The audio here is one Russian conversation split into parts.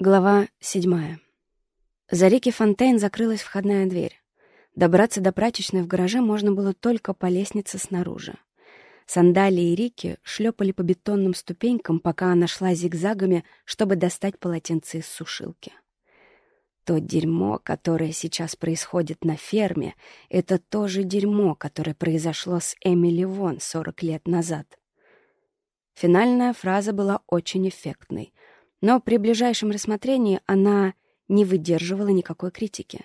Глава седьмая. За Рики Фонтейн закрылась входная дверь. Добраться до прачечной в гараже можно было только по лестнице снаружи. Сандалии Рики шлепали по бетонным ступенькам, пока она шла зигзагами, чтобы достать полотенце из сушилки. То дерьмо, которое сейчас происходит на ферме, это то же дерьмо, которое произошло с Эмили Вон 40 лет назад. Финальная фраза была очень эффектной — но при ближайшем рассмотрении она не выдерживала никакой критики.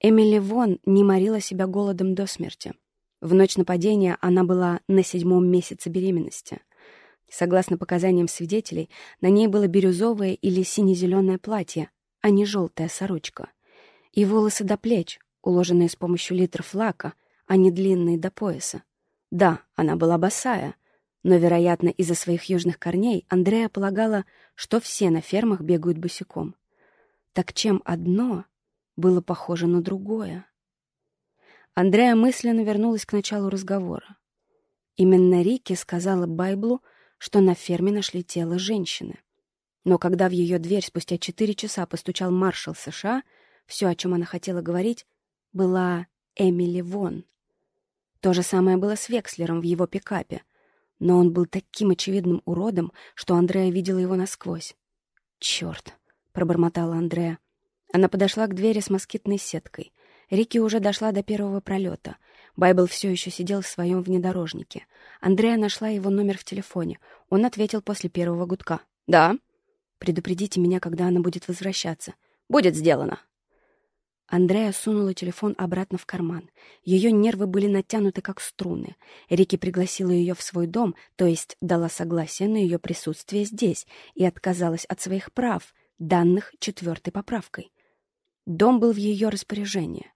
Эмили Вон не морила себя голодом до смерти. В ночь нападения она была на седьмом месяце беременности. Согласно показаниям свидетелей, на ней было бирюзовое или сине-зеленое платье, а не желтая сорочка. И волосы до плеч, уложенные с помощью литров лака, а не длинные до пояса. Да, она была босая, но, вероятно, из-за своих южных корней Андрея полагала, что все на фермах бегают босиком. Так чем одно было похоже на другое? Андрея мысленно вернулась к началу разговора. Именно Рики сказала Байблу, что на ферме нашли тело женщины. Но когда в ее дверь спустя четыре часа постучал маршал США, все, о чем она хотела говорить, была Эмили Вон. То же самое было с Векслером в его пикапе — но он был таким очевидным уродом, что Андрея видела его насквозь. «Черт!» — пробормотала Андрея. Она подошла к двери с москитной сеткой. Рики уже дошла до первого пролета. Байбл все еще сидел в своем внедорожнике. Андрея нашла его номер в телефоне. Он ответил после первого гудка. «Да». «Предупредите меня, когда она будет возвращаться». «Будет сделано». Андрея сунула телефон обратно в карман. Ее нервы были натянуты, как струны. Рики пригласила ее в свой дом, то есть дала согласие на ее присутствие здесь, и отказалась от своих прав, данных четвертой поправкой. Дом был в ее распоряжении.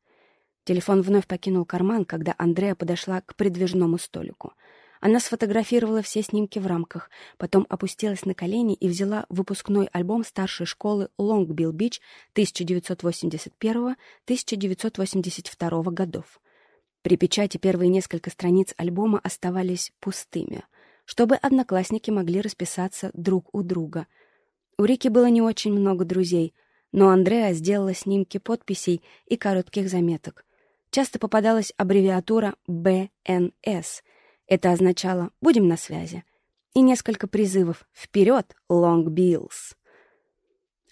Телефон вновь покинул карман, когда Андрея подошла к придвижному столику — она сфотографировала все снимки в рамках, потом опустилась на колени и взяла выпускной альбом старшей школы Лонгбилл-Бич 1981-1982 годов. При печати первые несколько страниц альбома оставались пустыми, чтобы одноклассники могли расписаться друг у друга. У Рики было не очень много друзей, но Андреа сделала снимки подписей и коротких заметок. Часто попадалась аббревиатура «БНС», это означало «будем на связи» и несколько призывов «Вперед, Лонг Биллс!».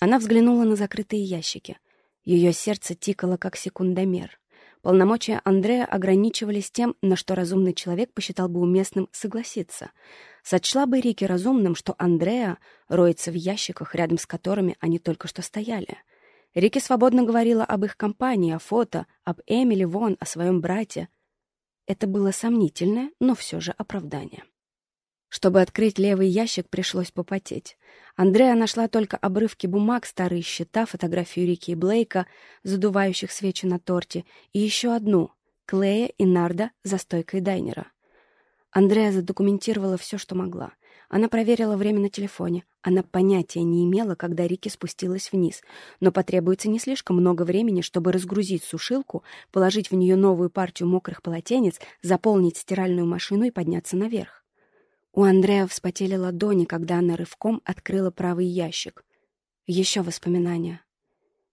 Она взглянула на закрытые ящики. Ее сердце тикало, как секундомер. Полномочия Андреа ограничивались тем, на что разумный человек посчитал бы уместным согласиться. Сочла бы Рики разумным, что Андреа роется в ящиках, рядом с которыми они только что стояли. Рики свободно говорила об их компании, о фото, об Эмили Вон, о своем брате. Это было сомнительное, но все же оправдание. Чтобы открыть левый ящик, пришлось попотеть. Андреа нашла только обрывки бумаг, старые счета, фотографию Рики и Блейка, задувающих свечи на торте, и еще одну — Клея и Нарда за стойкой дайнера. Андреа задокументировала все, что могла — она проверила время на телефоне. Она понятия не имела, когда Рики спустилась вниз, но потребуется не слишком много времени, чтобы разгрузить сушилку, положить в нее новую партию мокрых полотенец, заполнить стиральную машину и подняться наверх. У Андрея вспотели ладони, когда она рывком открыла правый ящик. Еще воспоминания.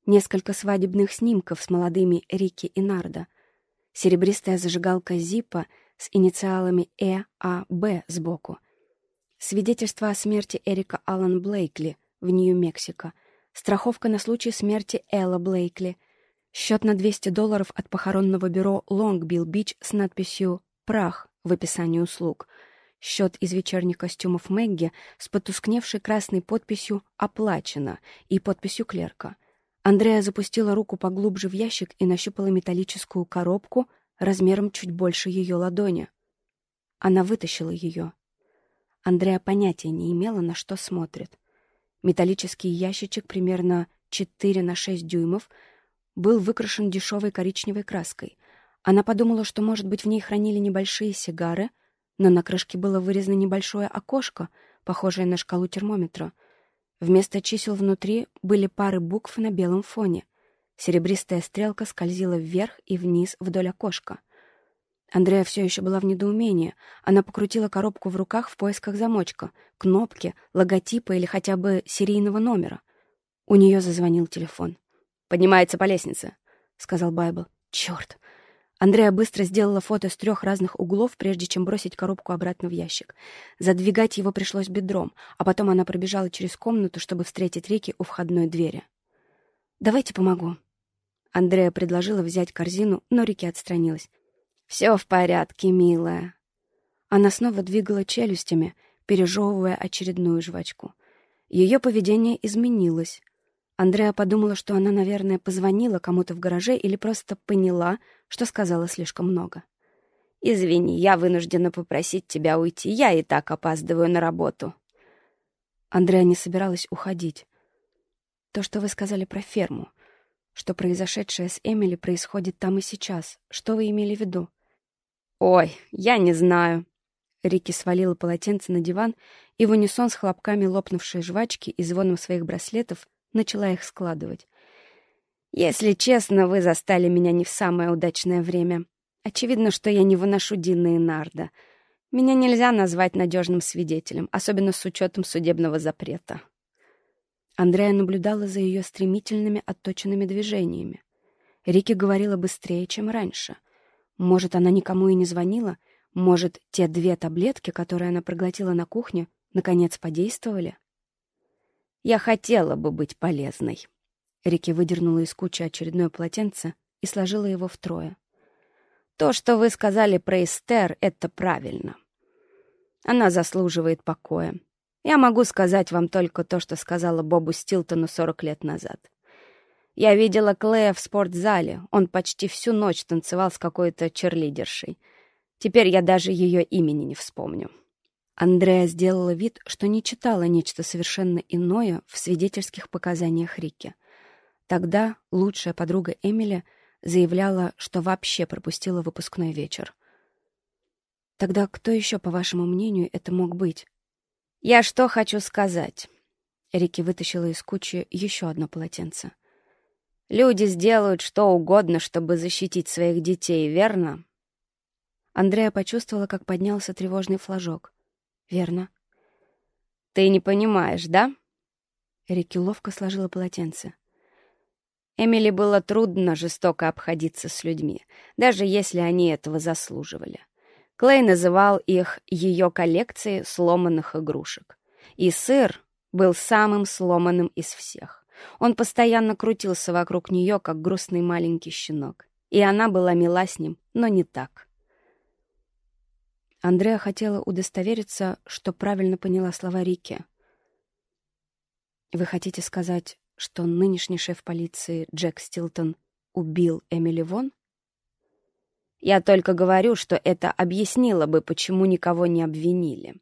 Несколько свадебных снимков с молодыми Рики и Нарда. Серебристая зажигалка Зипа с инициалами Э, А, Б сбоку — Свидетельство о смерти Эрика Аллан Блейкли в Нью-Мексико. Страховка на случай смерти Элла Блейкли. Счет на 200 долларов от похоронного бюро Лонгбилл Бич с надписью «Прах» в описании услуг. Счет из вечерних костюмов Мэгги с потускневшей красной подписью «Оплачено» и подписью клерка. Андрея запустила руку поглубже в ящик и нащупала металлическую коробку размером чуть больше ее ладони. Она вытащила ее. Андреа понятия не имела, на что смотрит. Металлический ящичек примерно 4 на 6 дюймов был выкрашен дешевой коричневой краской. Она подумала, что, может быть, в ней хранили небольшие сигары, но на крышке было вырезано небольшое окошко, похожее на шкалу термометра. Вместо чисел внутри были пары букв на белом фоне. Серебристая стрелка скользила вверх и вниз вдоль окошка — Андрея все еще была в недоумении. Она покрутила коробку в руках в поисках замочка, кнопки, логотипа или хотя бы серийного номера. У нее зазвонил телефон. «Поднимается по лестнице», — сказал Байбл. «Черт!» Андрея быстро сделала фото с трех разных углов, прежде чем бросить коробку обратно в ящик. Задвигать его пришлось бедром, а потом она пробежала через комнату, чтобы встретить Рики у входной двери. «Давайте помогу». Андрея предложила взять корзину, но Рики отстранилась. «Все в порядке, милая». Она снова двигала челюстями, пережевывая очередную жвачку. Ее поведение изменилось. Андреа подумала, что она, наверное, позвонила кому-то в гараже или просто поняла, что сказала слишком много. «Извини, я вынуждена попросить тебя уйти. Я и так опаздываю на работу». Андреа не собиралась уходить. То, что вы сказали про ферму, что произошедшее с Эмили происходит там и сейчас, что вы имели в виду? «Ой, я не знаю». Рики свалила полотенце на диван и в унисон с хлопками лопнувшей жвачки и звоном своих браслетов начала их складывать. «Если честно, вы застали меня не в самое удачное время. Очевидно, что я не выношу Дина и Нарда. Меня нельзя назвать надежным свидетелем, особенно с учетом судебного запрета». Андрея наблюдала за ее стремительными отточенными движениями. Рики говорила быстрее, чем раньше. Может, она никому и не звонила? Может, те две таблетки, которые она проглотила на кухне, наконец подействовали? Я хотела бы быть полезной. Рики выдернула из кучи очередное полотенце и сложила его втрое. То, что вы сказали про Эстер, это правильно. Она заслуживает покоя. Я могу сказать вам только то, что сказала Бобу Стилтону 40 лет назад. Я видела Клея в спортзале. Он почти всю ночь танцевал с какой-то черлидершей. Теперь я даже ее имени не вспомню. Андреа сделала вид, что не читала нечто совершенно иное в свидетельских показаниях Рикки. Тогда лучшая подруга Эмили заявляла, что вообще пропустила выпускной вечер. Тогда кто еще, по вашему мнению, это мог быть? Я что хочу сказать? Рики вытащила из кучи еще одно полотенце. Люди сделают что угодно, чтобы защитить своих детей, верно? Андреа почувствовала, как поднялся тревожный флажок. «Верно». «Ты не понимаешь, да?» Рики ловко сложила полотенце. Эмили было трудно жестоко обходиться с людьми, даже если они этого заслуживали. Клей называл их ее коллекцией сломанных игрушек. И сыр был самым сломанным из всех. Он постоянно крутился вокруг нее, как грустный маленький щенок. И она была мила с ним, но не так. Андреа хотела удостовериться, что правильно поняла слова Рики. «Вы хотите сказать, что нынешний шеф полиции Джек Стилтон убил Эмили Вон?» «Я только говорю, что это объяснило бы, почему никого не обвинили.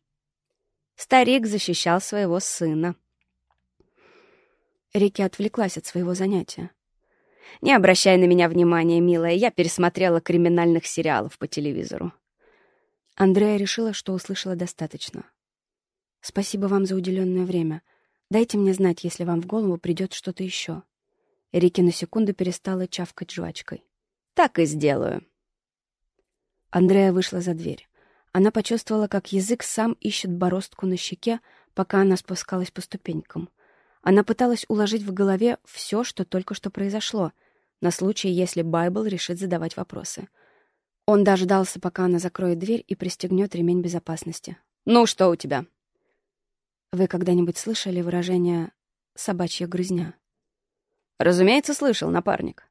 Старик защищал своего сына». Рики отвлеклась от своего занятия. «Не обращай на меня внимания, милая, я пересмотрела криминальных сериалов по телевизору. Андрея решила, что услышала достаточно. «Спасибо вам за уделенное время. Дайте мне знать, если вам в голову придет что-то еще». Рики на секунду перестала чавкать жвачкой. «Так и сделаю». Андрея вышла за дверь. Она почувствовала, как язык сам ищет бороздку на щеке, пока она спускалась по ступенькам. Она пыталась уложить в голове все, что только что произошло, на случай, если Байбл решит задавать вопросы — он дождался, пока она закроет дверь и пристегнет ремень безопасности. «Ну, что у тебя?» Вы когда-нибудь слышали выражение «собачья грызня»? Разумеется, слышал, напарник.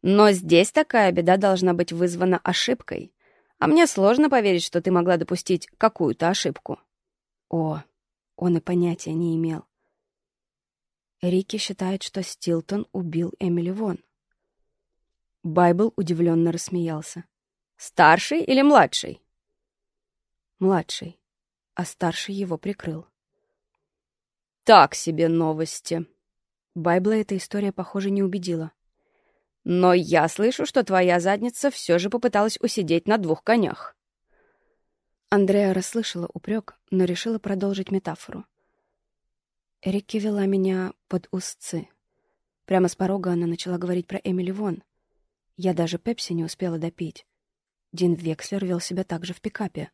Но здесь такая беда должна быть вызвана ошибкой. А мне сложно поверить, что ты могла допустить какую-то ошибку. О, он и понятия не имел. Рики считает, что Стилтон убил Эмили Вон. Байбл удивленно рассмеялся. Старший или младший? Младший, а старший его прикрыл. Так себе новости. Байбла эта история, похоже, не убедила. Но я слышу, что твоя задница все же попыталась усидеть на двух конях. Андреа расслышала упрек, но решила продолжить метафору. Эрики вела меня под узцы. Прямо с порога она начала говорить про Эмили Вон. Я даже пепси не успела допить. Дин Векслер вел себя так же в пикапе.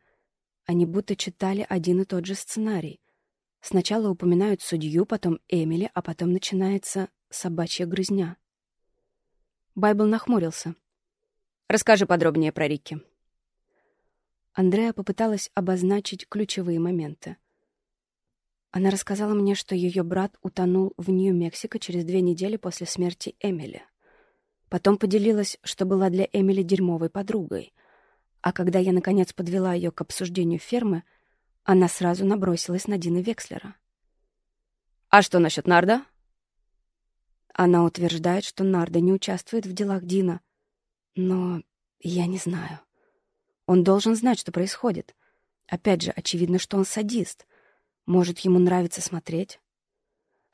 Они будто читали один и тот же сценарий. Сначала упоминают судью, потом Эмили, а потом начинается собачья грызня. Байбл нахмурился. «Расскажи подробнее про Рикки». Андреа попыталась обозначить ключевые моменты. Она рассказала мне, что ее брат утонул в Нью-Мексико через две недели после смерти Эмили. Потом поделилась, что была для Эмили дерьмовой подругой. А когда я, наконец, подвела ее к обсуждению фермы, она сразу набросилась на Дина Векслера. «А что насчет Нарда?» Она утверждает, что Нарда не участвует в делах Дина. Но я не знаю. Он должен знать, что происходит. Опять же, очевидно, что он садист — может, ему нравится смотреть?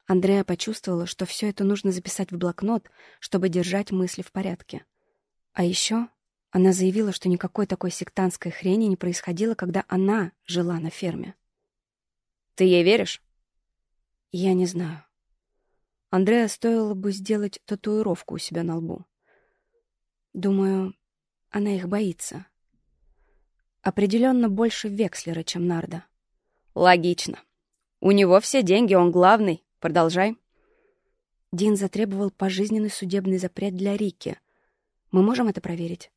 Андрея почувствовала, что все это нужно записать в блокнот, чтобы держать мысли в порядке. А еще она заявила, что никакой такой сектантской хрени не происходило, когда она жила на ферме. «Ты ей веришь?» «Я не знаю. Андрея стоило бы сделать татуировку у себя на лбу. Думаю, она их боится. Определенно больше Векслера, чем Нарда. Логично. У него все деньги, он главный. Продолжай. Дин затребовал пожизненный судебный запрет для Рики. Мы можем это проверить?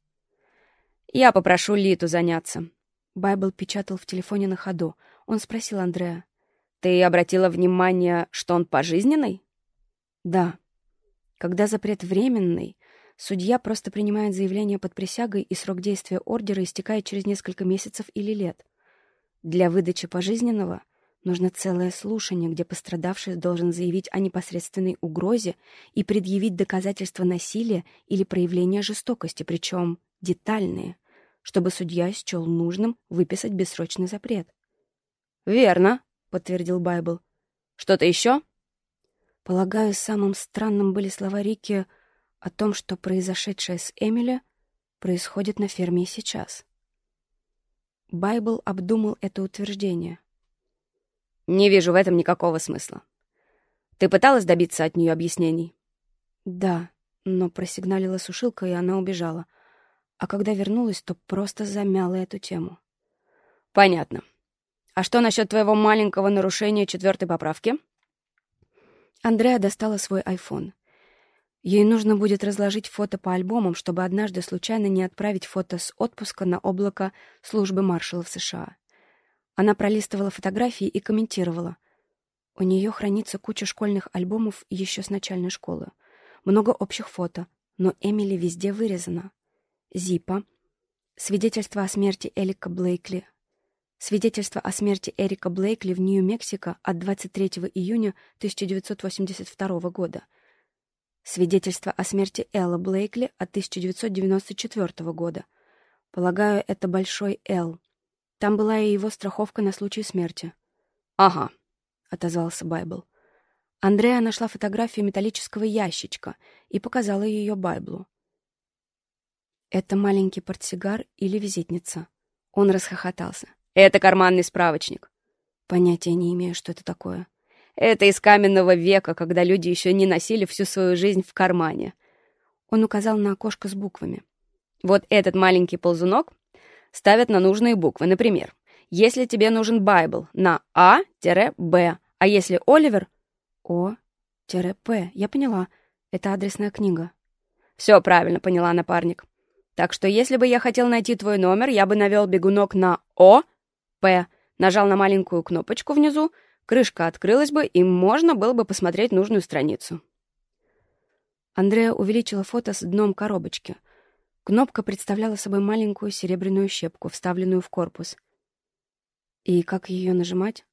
Я попрошу Литу заняться. Байбл печатал в телефоне на ходу. Он спросил Андрея. Ты обратила внимание, что он пожизненный? Да. Когда запрет временный, судья просто принимает заявление под присягой, и срок действия ордера истекает через несколько месяцев или лет. Для выдачи пожизненного нужно целое слушание, где пострадавший должен заявить о непосредственной угрозе и предъявить доказательства насилия или проявления жестокости, причем детальные, чтобы судья счел нужным выписать бессрочный запрет. «Верно», — подтвердил Байбл. «Что-то еще?» Полагаю, самым странным были слова Рики о том, что произошедшее с Эмили происходит на ферме сейчас. Байбл обдумал это утверждение. «Не вижу в этом никакого смысла. Ты пыталась добиться от нее объяснений?» «Да, но просигналила сушилка, и она убежала. А когда вернулась, то просто замяла эту тему». «Понятно. А что насчет твоего маленького нарушения четвертой поправки?» Андреа достала свой айфон — Ей нужно будет разложить фото по альбомам, чтобы однажды случайно не отправить фото с отпуска на облако службы маршалов США. Она пролистывала фотографии и комментировала. У нее хранится куча школьных альбомов еще с начальной школы. Много общих фото, но Эмили везде вырезана. Зипа. Свидетельство о смерти Элика Блейкли. Свидетельство о смерти Эрика Блейкли в Нью-Мексико от 23 июня 1982 года — Свидетельство о смерти Элла Блейкли от 1994 года. Полагаю, это большой Эл. Там была и его страховка на случай смерти. «Ага», — отозвался Байбл. Андреа нашла фотографию металлического ящичка и показала ее Байблу. «Это маленький портсигар или визитница?» Он расхохотался. «Это карманный справочник». Понятия не имею, что это такое. Это из каменного века, когда люди еще не носили всю свою жизнь в кармане. Он указал на окошко с буквами. Вот этот маленький ползунок ставят на нужные буквы. Например, если тебе нужен Байбл на А-Б, а если Оливер — О-П. Я поняла. Это адресная книга. Все правильно поняла напарник. Так что если бы я хотел найти твой номер, я бы навел бегунок на О, П, нажал на маленькую кнопочку внизу, Крышка открылась бы, и можно было бы посмотреть нужную страницу. Андреа увеличила фото с дном коробочки. Кнопка представляла собой маленькую серебряную щепку, вставленную в корпус. И как ее нажимать?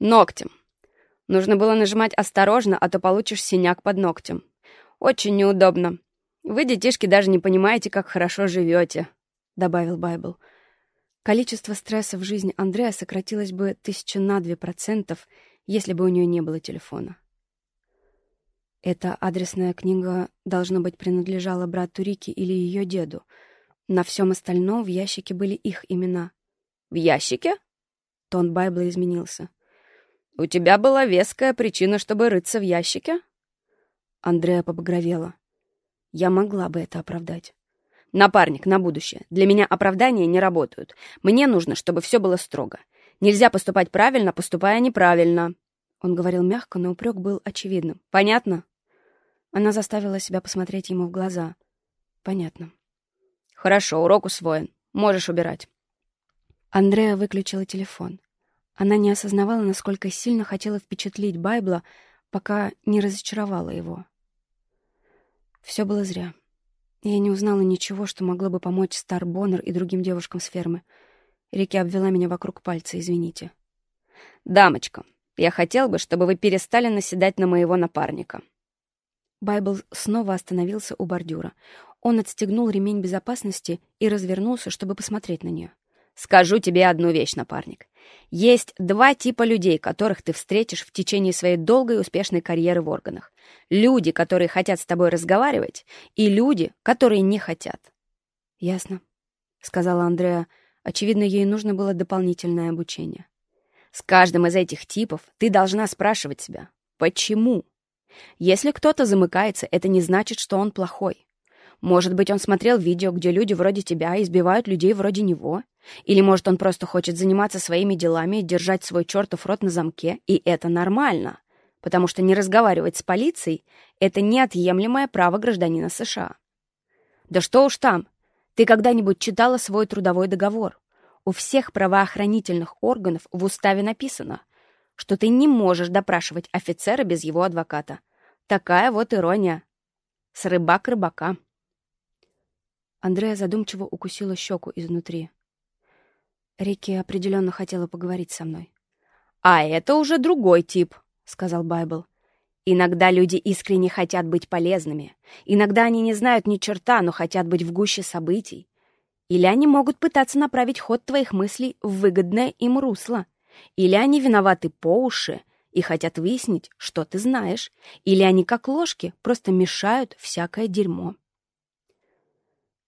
Ногтем. Нужно было нажимать осторожно, а то получишь синяк под ногтем. Очень неудобно. Вы, детишки, даже не понимаете, как хорошо живете, добавил Байбл. Количество стресса в жизни Андрея сократилось бы тысяча на две процентов, если бы у нее не было телефона. Эта адресная книга, должно быть, принадлежала брату Рики или ее деду. На всем остальном в ящике были их имена. «В ящике?» Тон Байбла изменился. «У тебя была веская причина, чтобы рыться в ящике?» Андрея побагровела. «Я могла бы это оправдать». Напарник на будущее. Для меня оправдания не работают. Мне нужно, чтобы все было строго. Нельзя поступать правильно, поступая неправильно. Он говорил мягко, но упрек был очевидным. Понятно? Она заставила себя посмотреть ему в глаза. Понятно. Хорошо, урок усвоен. Можешь убирать. Андреа выключила телефон. Она не осознавала, насколько сильно хотела впечатлить Байбла, пока не разочаровала его. Все было зря. Я не узнала ничего, что могло бы помочь Стар Боннер и другим девушкам с фермы. Рики обвела меня вокруг пальца, извините. «Дамочка, я хотел бы, чтобы вы перестали наседать на моего напарника». Байбл снова остановился у бордюра. Он отстегнул ремень безопасности и развернулся, чтобы посмотреть на нее. «Скажу тебе одну вещь, напарник. Есть два типа людей, которых ты встретишь в течение своей долгой и успешной карьеры в органах. Люди, которые хотят с тобой разговаривать, и люди, которые не хотят. «Ясно», — сказала Андреа. Очевидно, ей нужно было дополнительное обучение. «С каждым из этих типов ты должна спрашивать себя, почему? Если кто-то замыкается, это не значит, что он плохой. Может быть, он смотрел видео, где люди вроде тебя избивают людей вроде него? Или, может, он просто хочет заниматься своими делами и держать свой чертов рот на замке, и это нормально, потому что не разговаривать с полицией — это неотъемлемое право гражданина США. Да что уж там, ты когда-нибудь читала свой трудовой договор? У всех правоохранительных органов в уставе написано, что ты не можешь допрашивать офицера без его адвоката. Такая вот ирония. С рыбак рыбака. Андрея задумчиво укусила щеку изнутри. Рикки определенно хотела поговорить со мной. «А это уже другой тип», — сказал Байбл. «Иногда люди искренне хотят быть полезными. Иногда они не знают ни черта, но хотят быть в гуще событий. Или они могут пытаться направить ход твоих мыслей в выгодное им русло. Или они виноваты по уши и хотят выяснить, что ты знаешь. Или они, как ложки, просто мешают всякое дерьмо.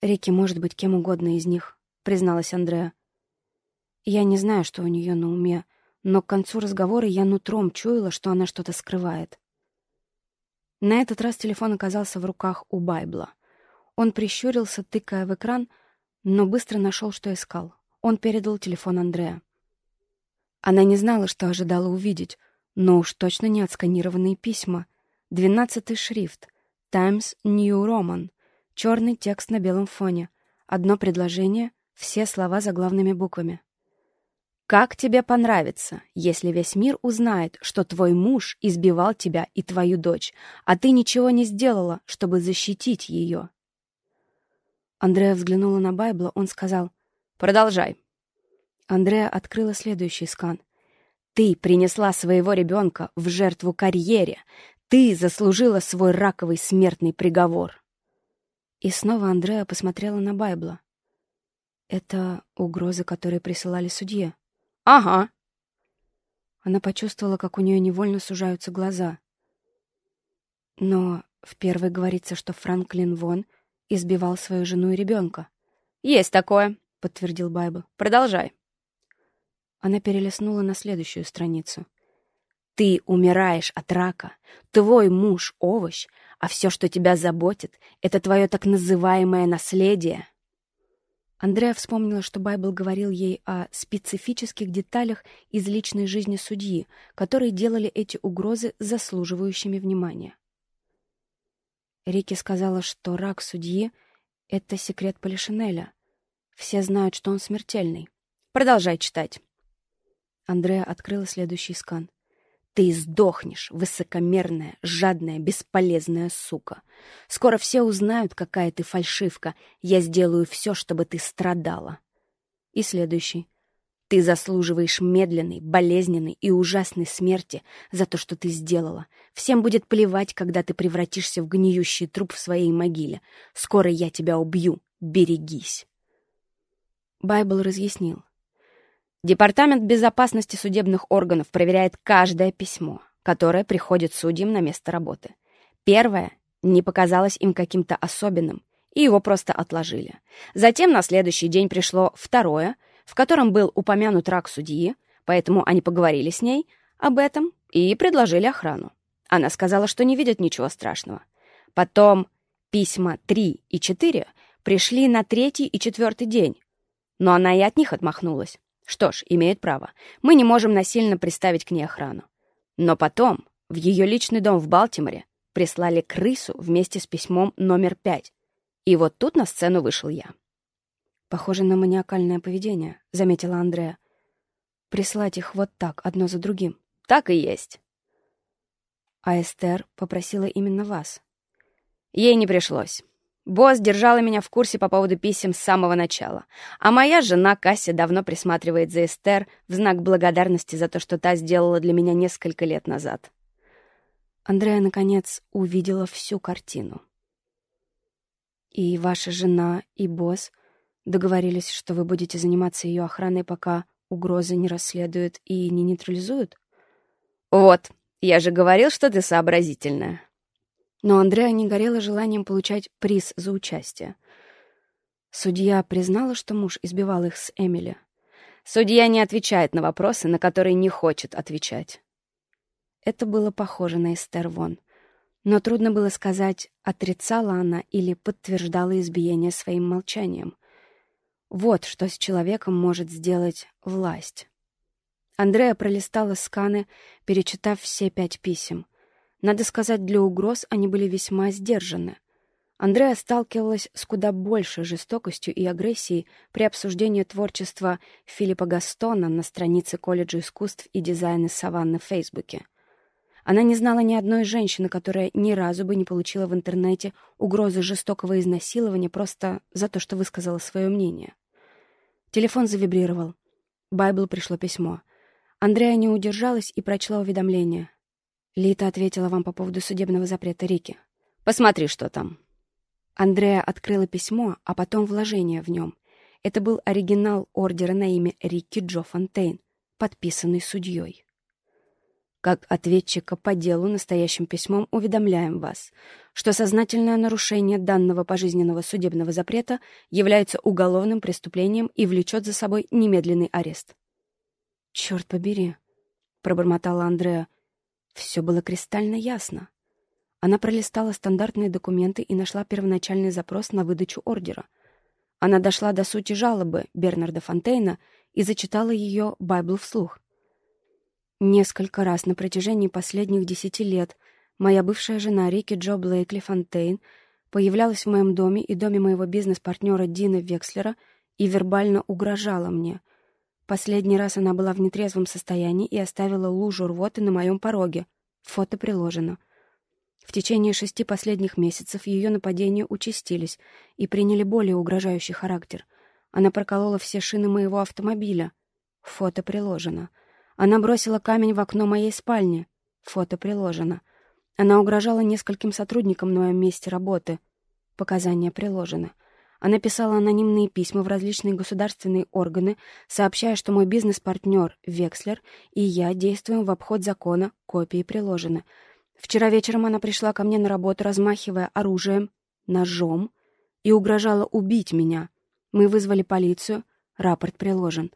Рики может быть кем угодно из них, призналась Андреа. Я не знаю, что у нее на уме, но к концу разговора я нутром чуяла, что она что-то скрывает. На этот раз телефон оказался в руках у Байбла. Он прищурился, тыкая в экран, но быстро нашел, что искал. Он передал телефон Андреа. Она не знала, что ожидала увидеть, но уж точно не отсканированные письма. Двенадцатый шрифт. Times New Roman. Черный текст на белом фоне. Одно предложение, все слова заглавными буквами. «Как тебе понравится, если весь мир узнает, что твой муж избивал тебя и твою дочь, а ты ничего не сделала, чтобы защитить ее?» Андрея взглянула на Байбла, он сказал «Продолжай». Андрея открыла следующий скан. «Ты принесла своего ребенка в жертву карьере. Ты заслужила свой раковый смертный приговор». И снова Андреа посмотрела на Байбла. «Это угрозы, которые присылали судье?» «Ага». Она почувствовала, как у нее невольно сужаются глаза. Но в первой говорится, что Франклин Вон избивал свою жену и ребенка. «Есть такое», — подтвердил Байбл. «Продолжай». Она перелистнула на следующую страницу. «Ты умираешь от рака. Твой муж — овощ, а все, что тебя заботит, это твое так называемое наследие. Андреа вспомнила, что Байбл говорил ей о специфических деталях из личной жизни судьи, которые делали эти угрозы заслуживающими внимания. Рики сказала, что рак судьи — это секрет Полишинеля. Все знают, что он смертельный. Продолжай читать. Андреа открыла следующий скан. Ты сдохнешь, высокомерная, жадная, бесполезная сука. Скоро все узнают, какая ты фальшивка. Я сделаю все, чтобы ты страдала. И следующий. Ты заслуживаешь медленной, болезненной и ужасной смерти за то, что ты сделала. Всем будет плевать, когда ты превратишься в гниющий труп в своей могиле. Скоро я тебя убью. Берегись. Байбл разъяснил. Департамент безопасности судебных органов проверяет каждое письмо, которое приходит судьям на место работы. Первое не показалось им каким-то особенным, и его просто отложили. Затем на следующий день пришло второе, в котором был упомянут рак судьи, поэтому они поговорили с ней об этом и предложили охрану. Она сказала, что не видит ничего страшного. Потом письма 3 и 4 пришли на третий и четвертый день, но она и от них отмахнулась. Что ж, имеет право. Мы не можем насильно приставить к ней охрану. Но потом в ее личный дом в Балтиморе прислали крысу вместе с письмом номер пять. И вот тут на сцену вышел я. «Похоже на маниакальное поведение», — заметила Андрея. «Прислать их вот так, одно за другим». «Так и есть». А Эстер попросила именно вас. Ей не пришлось. Босс держала меня в курсе по поводу писем с самого начала. А моя жена Касси давно присматривает за Эстер в знак благодарности за то, что та сделала для меня несколько лет назад. Андрея, наконец, увидела всю картину. И ваша жена, и босс договорились, что вы будете заниматься ее охраной, пока угрозы не расследуют и не нейтрализуют? Вот, я же говорил, что ты сообразительная. Но Андреа не горела желанием получать приз за участие. Судья признала, что муж избивал их с Эмили. Судья не отвечает на вопросы, на которые не хочет отвечать. Это было похоже на Эстер Вон. Но трудно было сказать, отрицала она или подтверждала избиение своим молчанием. Вот что с человеком может сделать власть. Андрея пролистала сканы, перечитав все пять писем. Надо сказать, для угроз они были весьма сдержаны. Андреа сталкивалась с куда большей жестокостью и агрессией при обсуждении творчества Филиппа Гастона на странице колледжа искусств и дизайна Саванны в Фейсбуке. Она не знала ни одной женщины, которая ни разу бы не получила в интернете угрозы жестокого изнасилования просто за то, что высказала свое мнение. Телефон завибрировал. Байбл пришло письмо. Андреа не удержалась и прочла уведомление. Лита ответила вам по поводу судебного запрета Рики. Посмотри, что там. Андреа открыла письмо, а потом вложение в нем. Это был оригинал ордера на имя Рикки Джо Фонтейн, подписанный судьей. Как ответчика по делу настоящим письмом уведомляем вас, что сознательное нарушение данного пожизненного судебного запрета является уголовным преступлением и влечет за собой немедленный арест. «Черт побери», — пробормотала Андреа, все было кристально ясно. Она пролистала стандартные документы и нашла первоначальный запрос на выдачу ордера. Она дошла до сути жалобы Бернарда Фонтейна и зачитала ее Байбл вслух. Несколько раз на протяжении последних десяти лет моя бывшая жена Рики Джо Блейкли Фонтейн появлялась в моем доме и доме моего бизнес-партнера Дина Векслера и вербально угрожала мне — Последний раз она была в нетрезвом состоянии и оставила лужу рвоты на моем пороге. Фото приложено. В течение шести последних месяцев ее нападения участились и приняли более угрожающий характер. Она проколола все шины моего автомобиля. Фото приложено. Она бросила камень в окно моей спальни. Фото приложено. Она угрожала нескольким сотрудникам на моем месте работы. Показания приложены. Она писала анонимные письма в различные государственные органы, сообщая, что мой бизнес-партнер Векслер и я действуем в обход закона, копии приложены. Вчера вечером она пришла ко мне на работу, размахивая оружием, ножом, и угрожала убить меня. Мы вызвали полицию, рапорт приложен.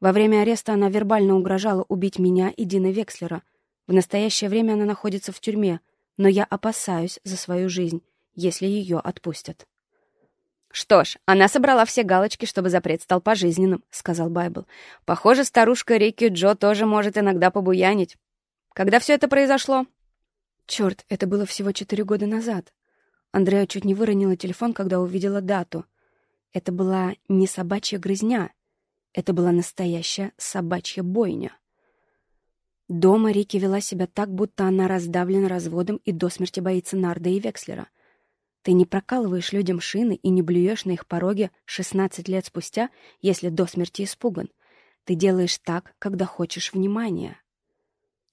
Во время ареста она вербально угрожала убить меня и Дина Векслера. В настоящее время она находится в тюрьме, но я опасаюсь за свою жизнь, если ее отпустят. «Что ж, она собрала все галочки, чтобы запрет стал пожизненным», — сказал Байбл. «Похоже, старушка Рикки Джо тоже может иногда побуянить. Когда все это произошло?» «Черт, это было всего четыре года назад». Андреа чуть не выронила телефон, когда увидела дату. Это была не собачья грызня. Это была настоящая собачья бойня. Дома Рики вела себя так, будто она раздавлена разводом и до смерти боится Нарда и Векслера — ты не прокалываешь людям шины и не блюешь на их пороге 16 лет спустя, если до смерти испуган. Ты делаешь так, когда хочешь внимания.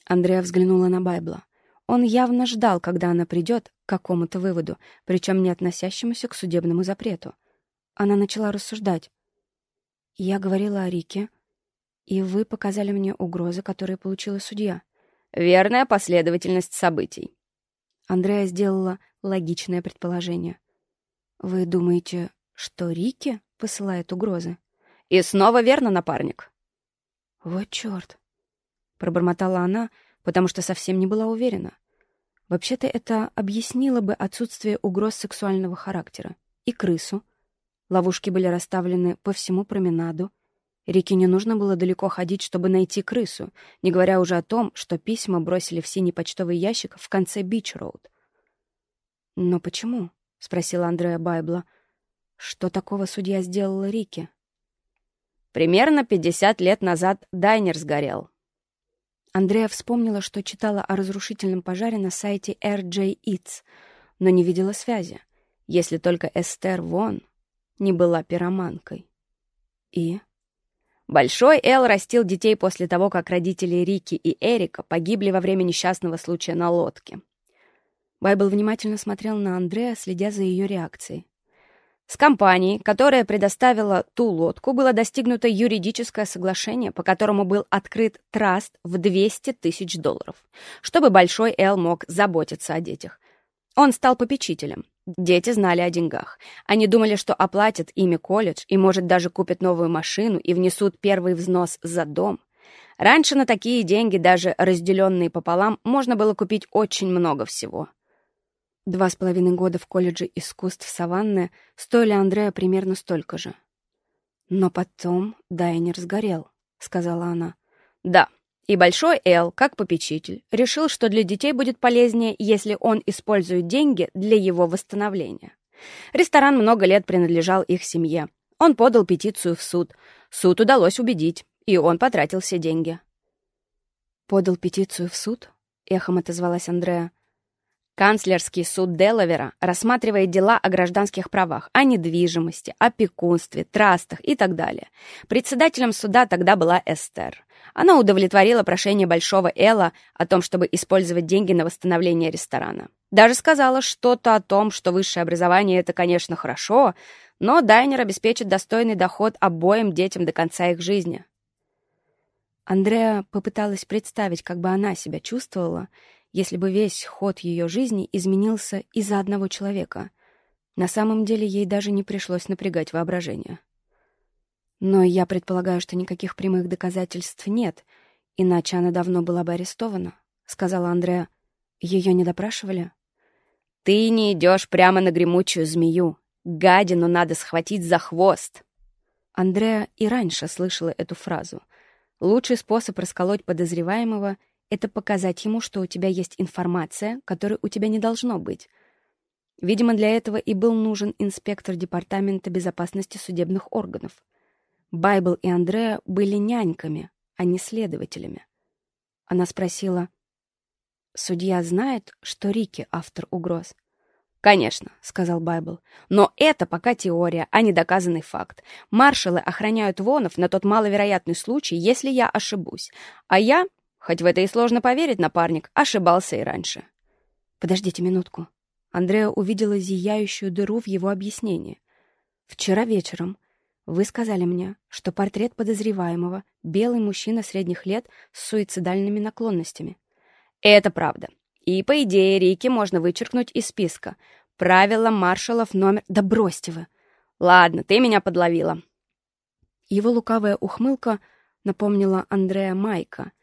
Андреа взглянула на Байбла. Он явно ждал, когда она придет к какому-то выводу, причем не относящемуся к судебному запрету. Она начала рассуждать. «Я говорила о Рике, и вы показали мне угрозы, которые получила судья». «Верная последовательность событий». Андреа сделала логичное предположение. «Вы думаете, что Рики посылает угрозы?» «И снова верно, напарник». «Вот черт!» — пробормотала она, потому что совсем не была уверена. Вообще-то это объяснило бы отсутствие угроз сексуального характера. И крысу. Ловушки были расставлены по всему променаду. Рике не нужно было далеко ходить, чтобы найти крысу, не говоря уже о том, что письма бросили в синий почтовый ящик в конце Бич-Роуд. «Но почему?» — спросила Андреа Байбла. «Что такого судья сделала Рике?» «Примерно 50 лет назад дайнер сгорел». Андрея вспомнила, что читала о разрушительном пожаре на сайте RJ Eats, но не видела связи, если только Эстер Вон не была пироманкой. И... Большой Эл растил детей после того, как родители Рики и Эрика погибли во время несчастного случая на лодке. Байбл внимательно смотрел на Андрея, следя за ее реакцией. С компанией, которая предоставила ту лодку, было достигнуто юридическое соглашение, по которому был открыт траст в 200 тысяч долларов, чтобы Большой Эл мог заботиться о детях. Он стал попечителем. Дети знали о деньгах. Они думали, что оплатят ими колледж и, может, даже купят новую машину и внесут первый взнос за дом. Раньше на такие деньги, даже разделенные пополам, можно было купить очень много всего. Два с половиной года в колледже искусств Саванны стоили Андрея примерно столько же. «Но потом Дайнер сгорел», — сказала она. «Да, и Большой Эл, как попечитель, решил, что для детей будет полезнее, если он использует деньги для его восстановления. Ресторан много лет принадлежал их семье. Он подал петицию в суд. Суд удалось убедить, и он потратил все деньги». «Подал петицию в суд?» — эхом отозвалась Андреа. Канцлерский суд Делавера рассматривает дела о гражданских правах, о недвижимости, опекунстве, трастах и так далее. Председателем суда тогда была Эстер. Она удовлетворила прошение Большого Элла о том, чтобы использовать деньги на восстановление ресторана. Даже сказала что-то о том, что высшее образование — это, конечно, хорошо, но дайнер обеспечит достойный доход обоим детям до конца их жизни. Андреа попыталась представить, как бы она себя чувствовала, если бы весь ход ее жизни изменился из-за одного человека. На самом деле ей даже не пришлось напрягать воображение. Но я предполагаю, что никаких прямых доказательств нет, иначе она давно была бы арестована, — сказала Андреа. Ее не допрашивали? Ты не идешь прямо на гремучую змею. Гадину надо схватить за хвост. Андреа и раньше слышала эту фразу. Лучший способ расколоть подозреваемого это показать ему, что у тебя есть информация, которой у тебя не должно быть. Видимо, для этого и был нужен инспектор Департамента безопасности судебных органов. Байбл и Андреа были няньками, а не следователями. Она спросила, «Судья знает, что Рики — автор угроз?» «Конечно», — сказал Байбл. «Но это пока теория, а не доказанный факт. Маршалы охраняют Вонов на тот маловероятный случай, если я ошибусь. А я Хоть в это и сложно поверить, напарник ошибался и раньше. Подождите минутку. Андреа увидела зияющую дыру в его объяснении. Вчера вечером вы сказали мне, что портрет подозреваемого — белый мужчина средних лет с суицидальными наклонностями. Это правда. И, по идее, Рики можно вычеркнуть из списка. Правило маршалов номер... Да бросьте вы! Ладно, ты меня подловила. Его лукавая ухмылка напомнила Андрея Майка,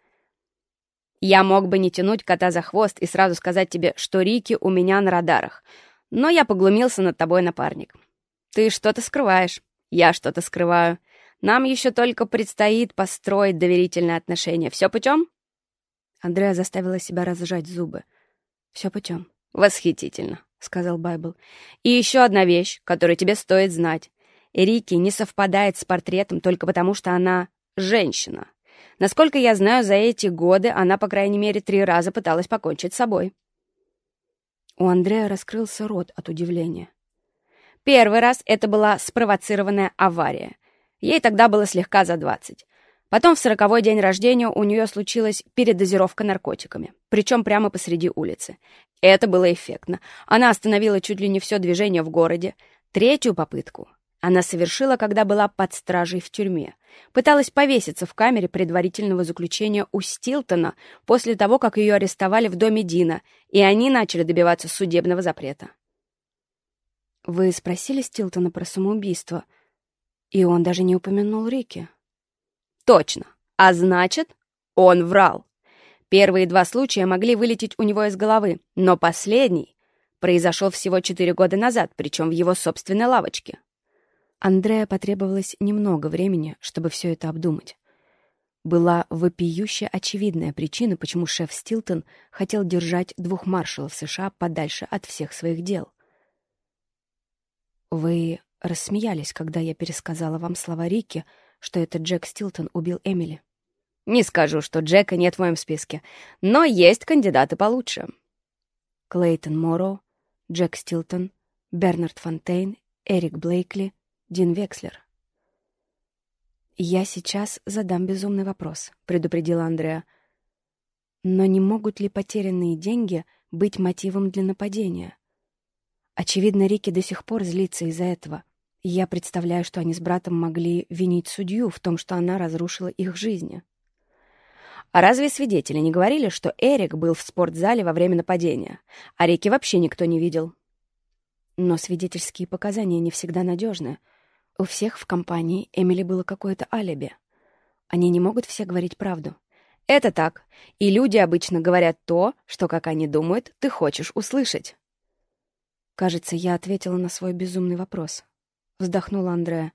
я мог бы не тянуть кота за хвост и сразу сказать тебе, что Рики у меня на радарах. Но я поглумился над тобой, напарник. Ты что-то скрываешь. Я что-то скрываю. Нам еще только предстоит построить доверительные отношения. Все путем? Андреа заставила себя разжать зубы. Все путем. Восхитительно, сказал Байбл. И еще одна вещь, которую тебе стоит знать. Рики не совпадает с портретом только потому, что она женщина. Насколько я знаю, за эти годы она, по крайней мере, три раза пыталась покончить с собой. У Андрея раскрылся рот от удивления. Первый раз это была спровоцированная авария. Ей тогда было слегка за двадцать. Потом в сороковой день рождения у нее случилась передозировка наркотиками, причем прямо посреди улицы. Это было эффектно. Она остановила чуть ли не все движение в городе. Третью попытку она совершила, когда была под стражей в тюрьме. Пыталась повеситься в камере предварительного заключения у Стилтона после того, как ее арестовали в доме Дина, и они начали добиваться судебного запрета. «Вы спросили Стилтона про самоубийство, и он даже не упомянул Рики?» «Точно. А значит, он врал. Первые два случая могли вылететь у него из головы, но последний произошел всего четыре года назад, причем в его собственной лавочке. Андреа потребовалось немного времени, чтобы все это обдумать. Была вопиющая очевидная причина, почему шеф Стилтон хотел держать двух маршалов США подальше от всех своих дел. Вы рассмеялись, когда я пересказала вам слова Рики, что это Джек Стилтон убил Эмили. Не скажу, что Джека нет в моем списке, но есть кандидаты получше. Клейтон Морроу, Джек Стилтон, Бернард Фонтейн, Эрик Блейкли, Дин Векслер. «Я сейчас задам безумный вопрос», — предупредила Андреа. «Но не могут ли потерянные деньги быть мотивом для нападения? Очевидно, Рики до сих пор злится из-за этого. я представляю, что они с братом могли винить судью в том, что она разрушила их жизни». А разве свидетели не говорили, что Эрик был в спортзале во время нападения, а Рики вообще никто не видел? Но свидетельские показания не всегда надежны. У всех в компании Эмили было какое-то алиби. Они не могут все говорить правду. Это так. И люди обычно говорят то, что, как они думают, ты хочешь услышать. Кажется, я ответила на свой безумный вопрос. Вздохнула Андреа.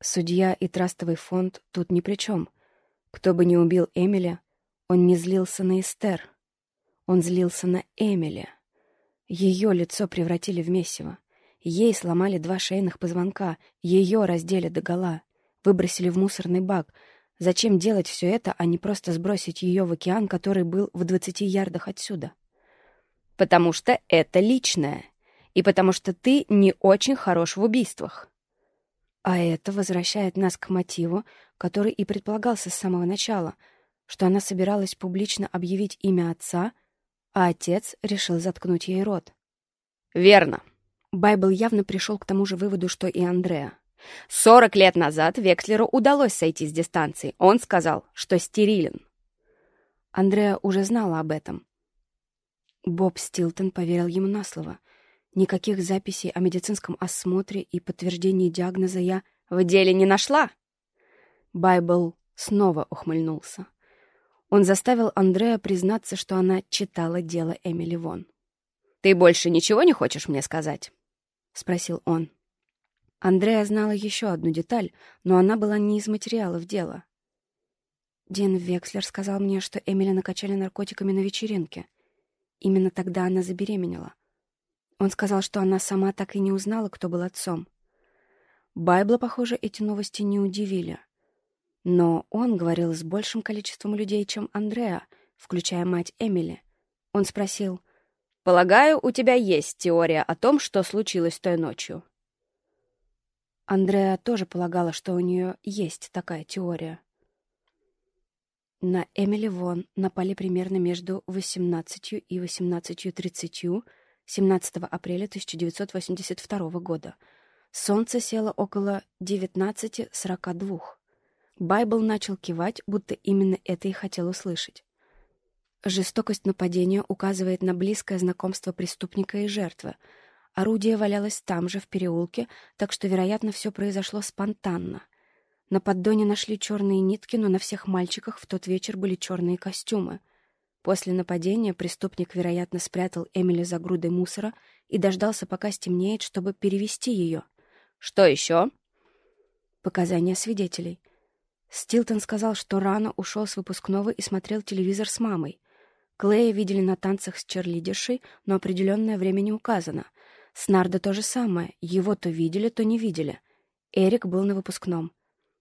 Судья и трастовый фонд тут ни при чем — кто бы ни убил Эмиля, он не злился на Эстер. Он злился на Эмили. Ее лицо превратили в месиво. Ей сломали два шейных позвонка, ее раздели догола, выбросили в мусорный бак. Зачем делать все это, а не просто сбросить ее в океан, который был в двадцати ярдах отсюда? Потому что это личное. И потому что ты не очень хорош в убийствах. А это возвращает нас к мотиву, который и предполагался с самого начала, что она собиралась публично объявить имя отца, а отец решил заткнуть ей рот. «Верно». Байбл явно пришел к тому же выводу, что и Андреа. «Сорок лет назад Векслеру удалось сойти с дистанции. Он сказал, что стерилен». Андреа уже знала об этом. Боб Стилтон поверил ему на слово — Никаких записей о медицинском осмотре и подтверждении диагноза я в деле не нашла. Байбл снова ухмыльнулся. Он заставил Андрея признаться, что она читала дело Эмили Вон. «Ты больше ничего не хочешь мне сказать?» — спросил он. Андрея знала еще одну деталь, но она была не из материалов дела. Дин Векслер сказал мне, что Эмили накачали наркотиками на вечеринке. Именно тогда она забеременела. Он сказал, что она сама так и не узнала, кто был отцом. Байбла, похоже, эти новости не удивили. Но он говорил с большим количеством людей, чем Андреа, включая мать Эмили. Он спросил, «Полагаю, у тебя есть теория о том, что случилось той ночью?» Андреа тоже полагала, что у нее есть такая теория. На Эмили Вон напали примерно между 18 и 18.30 17 апреля 1982 года. Солнце село около 19.42. Байбл начал кивать, будто именно это и хотел услышать. Жестокость нападения указывает на близкое знакомство преступника и жертвы. Орудие валялось там же, в переулке, так что, вероятно, все произошло спонтанно. На поддоне нашли черные нитки, но на всех мальчиках в тот вечер были черные костюмы — После нападения преступник, вероятно, спрятал Эмили за грудой мусора и дождался, пока стемнеет, чтобы перевести ее. «Что еще?» Показания свидетелей. Стилтон сказал, что рано ушел с выпускного и смотрел телевизор с мамой. Клея видели на танцах с черлидершей, но определенное время не указано. С Нардо то же самое. Его то видели, то не видели. Эрик был на выпускном.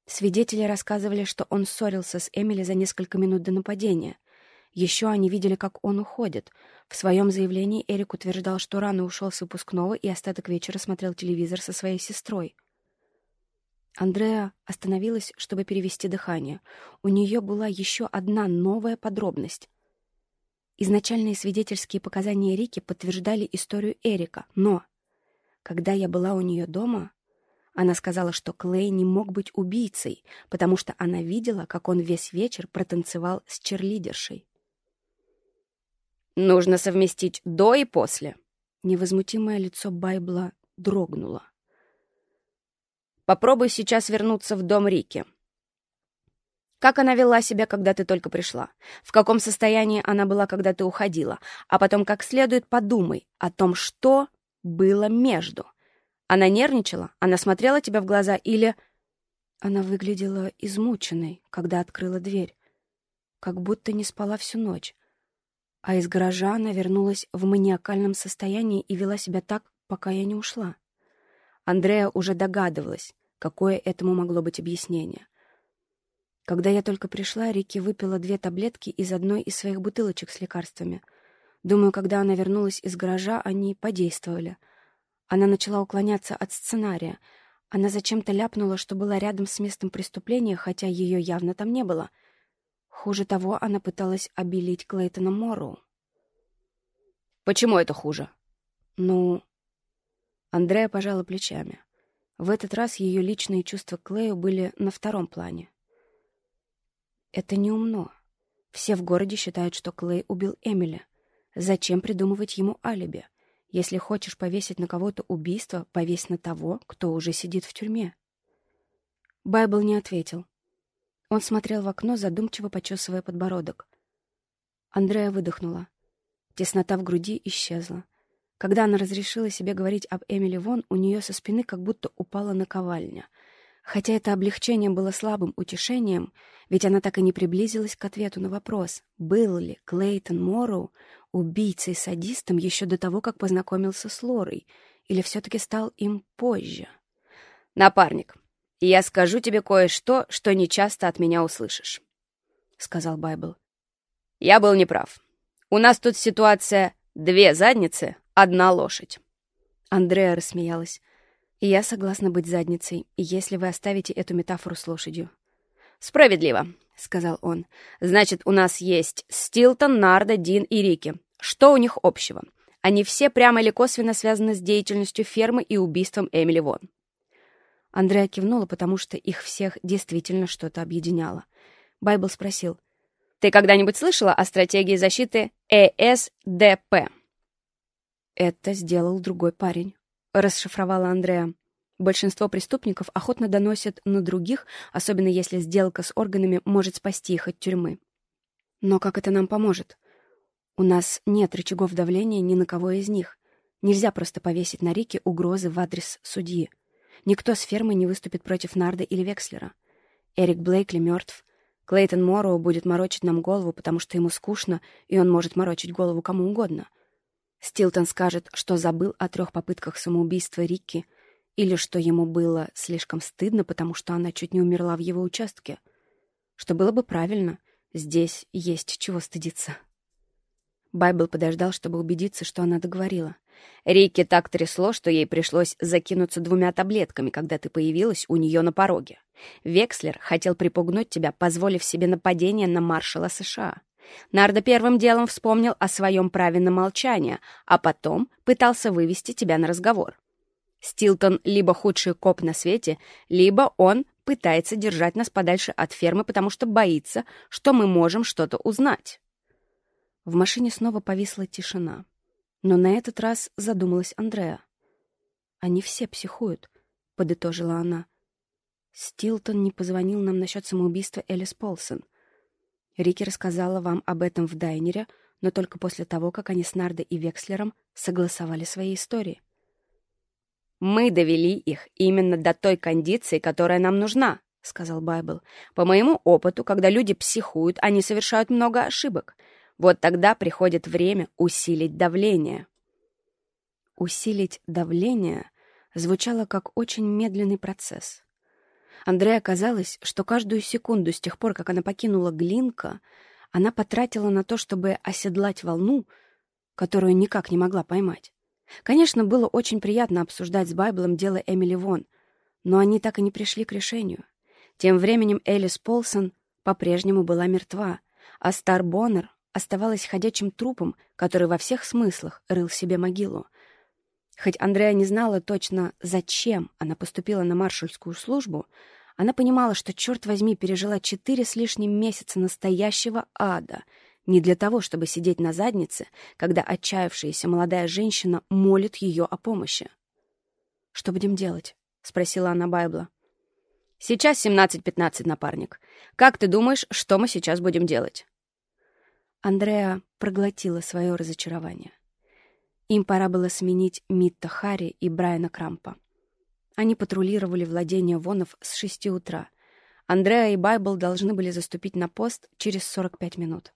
Свидетели рассказывали, что он ссорился с Эмили за несколько минут до нападения — еще они видели, как он уходит. В своем заявлении Эрик утверждал, что рано ушел с выпускного и остаток вечера смотрел телевизор со своей сестрой. Андреа остановилась, чтобы перевести дыхание. У нее была еще одна новая подробность. Изначальные свидетельские показания Рики подтверждали историю Эрика, но, когда я была у нее дома, она сказала, что Клей не мог быть убийцей, потому что она видела, как он весь вечер протанцевал с черлидершей. Нужно совместить до и после. Невозмутимое лицо Байбла дрогнуло. Попробуй сейчас вернуться в дом Рики. Как она вела себя, когда ты только пришла? В каком состоянии она была, когда ты уходила? А потом как следует подумай о том, что было между. Она нервничала? Она смотрела тебе в глаза или...» Она выглядела измученной, когда открыла дверь, как будто не спала всю ночь. А из гаража она вернулась в маниакальном состоянии и вела себя так, пока я не ушла. Андрея уже догадывалась, какое этому могло быть объяснение. Когда я только пришла, Рики выпила две таблетки из одной из своих бутылочек с лекарствами. Думаю, когда она вернулась из гаража, они подействовали. Она начала уклоняться от сценария — она зачем-то ляпнула, что была рядом с местом преступления, хотя ее явно там не было. Хуже того, она пыталась обелить Клейтона Морроу. «Почему это хуже?» «Ну...» Андрея пожала плечами. В этот раз ее личные чувства к Клею были на втором плане. «Это неумно. Все в городе считают, что Клей убил Эмили. Зачем придумывать ему алиби? Если хочешь повесить на кого-то убийство, повесь на того, кто уже сидит в тюрьме. Байбл не ответил. Он смотрел в окно, задумчиво почесывая подбородок. Андрея выдохнула. Теснота в груди исчезла. Когда она разрешила себе говорить об Эмили Вон, у нее со спины как будто упала наковальня. Хотя это облегчение было слабым утешением, ведь она так и не приблизилась к ответу на вопрос, был ли Клейтон Морроу убийцей-садистом еще до того, как познакомился с Лорой, или все-таки стал им позже? «Напарник, я скажу тебе кое-что, что не часто от меня услышишь», — сказал Байбл. «Я был неправ. У нас тут ситуация две задницы, одна лошадь». Андреа рассмеялась. «Я согласна быть задницей, если вы оставите эту метафору с лошадью». «Справедливо сказал он. «Значит, у нас есть Стилтон, Нарда, Дин и Рики. Что у них общего? Они все прямо или косвенно связаны с деятельностью фермы и убийством Эмили Вон». Андреа кивнула, потому что их всех действительно что-то объединяло. Байбл спросил. «Ты когда-нибудь слышала о стратегии защиты ЭСДП?» «Это сделал другой парень», — расшифровала Андреа. Большинство преступников охотно доносят на других, особенно если сделка с органами может спасти их от тюрьмы. Но как это нам поможет? У нас нет рычагов давления ни на кого из них. Нельзя просто повесить на Рике угрозы в адрес судьи. Никто с фермы не выступит против Нарда или Векслера. Эрик Блейкли мертв. Клейтон Морроу будет морочить нам голову, потому что ему скучно, и он может морочить голову кому угодно. Стилтон скажет, что забыл о трех попытках самоубийства Рикки — или что ему было слишком стыдно, потому что она чуть не умерла в его участке. Что было бы правильно. Здесь есть чего стыдиться. Байбл подождал, чтобы убедиться, что она договорила. Рикки так трясло, что ей пришлось закинуться двумя таблетками, когда ты появилась у нее на пороге. Векслер хотел припугнуть тебя, позволив себе нападение на маршала США. Нардо первым делом вспомнил о своем праве на молчание, а потом пытался вывести тебя на разговор. Стилтон либо худший коп на свете, либо он пытается держать нас подальше от фермы, потому что боится, что мы можем что-то узнать. В машине снова повисла тишина. Но на этот раз задумалась Андреа. «Они все психуют», — подытожила она. «Стилтон не позвонил нам насчет самоубийства Элис Полсон. Рики рассказала вам об этом в Дайнере, но только после того, как они с Нардо и Векслером согласовали свои истории». Мы довели их именно до той кондиции, которая нам нужна, — сказал Байбл. По моему опыту, когда люди психуют, они совершают много ошибок. Вот тогда приходит время усилить давление. Усилить давление звучало как очень медленный процесс. Андрея казалось, что каждую секунду с тех пор, как она покинула Глинка, она потратила на то, чтобы оседлать волну, которую никак не могла поймать. Конечно, было очень приятно обсуждать с Байблом дело Эмили Вон, но они так и не пришли к решению. Тем временем Элис Полсон по-прежнему была мертва, а Стар Боннер оставалась ходячим трупом, который во всех смыслах рыл себе могилу. Хоть Андреа не знала точно, зачем она поступила на маршальскую службу, она понимала, что, черт возьми, пережила четыре с лишним месяца настоящего ада — не для того, чтобы сидеть на заднице, когда отчаявшаяся молодая женщина молит ее о помощи. «Что будем делать?» — спросила она Байбла. «Сейчас 17-15, напарник. Как ты думаешь, что мы сейчас будем делать?» Андреа проглотила свое разочарование. Им пора было сменить Митта Харри и Брайана Крампа. Они патрулировали владения Вонов с шести утра. Андреа и Байбл должны были заступить на пост через 45 минут.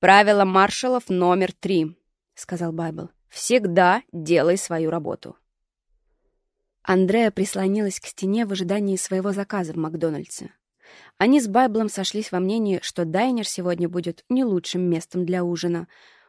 «Правило маршалов номер три», — сказал Байбл. «Всегда делай свою работу». Андреа прислонилась к стене в ожидании своего заказа в Макдональдсе. Они с Байблом сошлись во мнении, что дайнер сегодня будет не лучшим местом для ужина.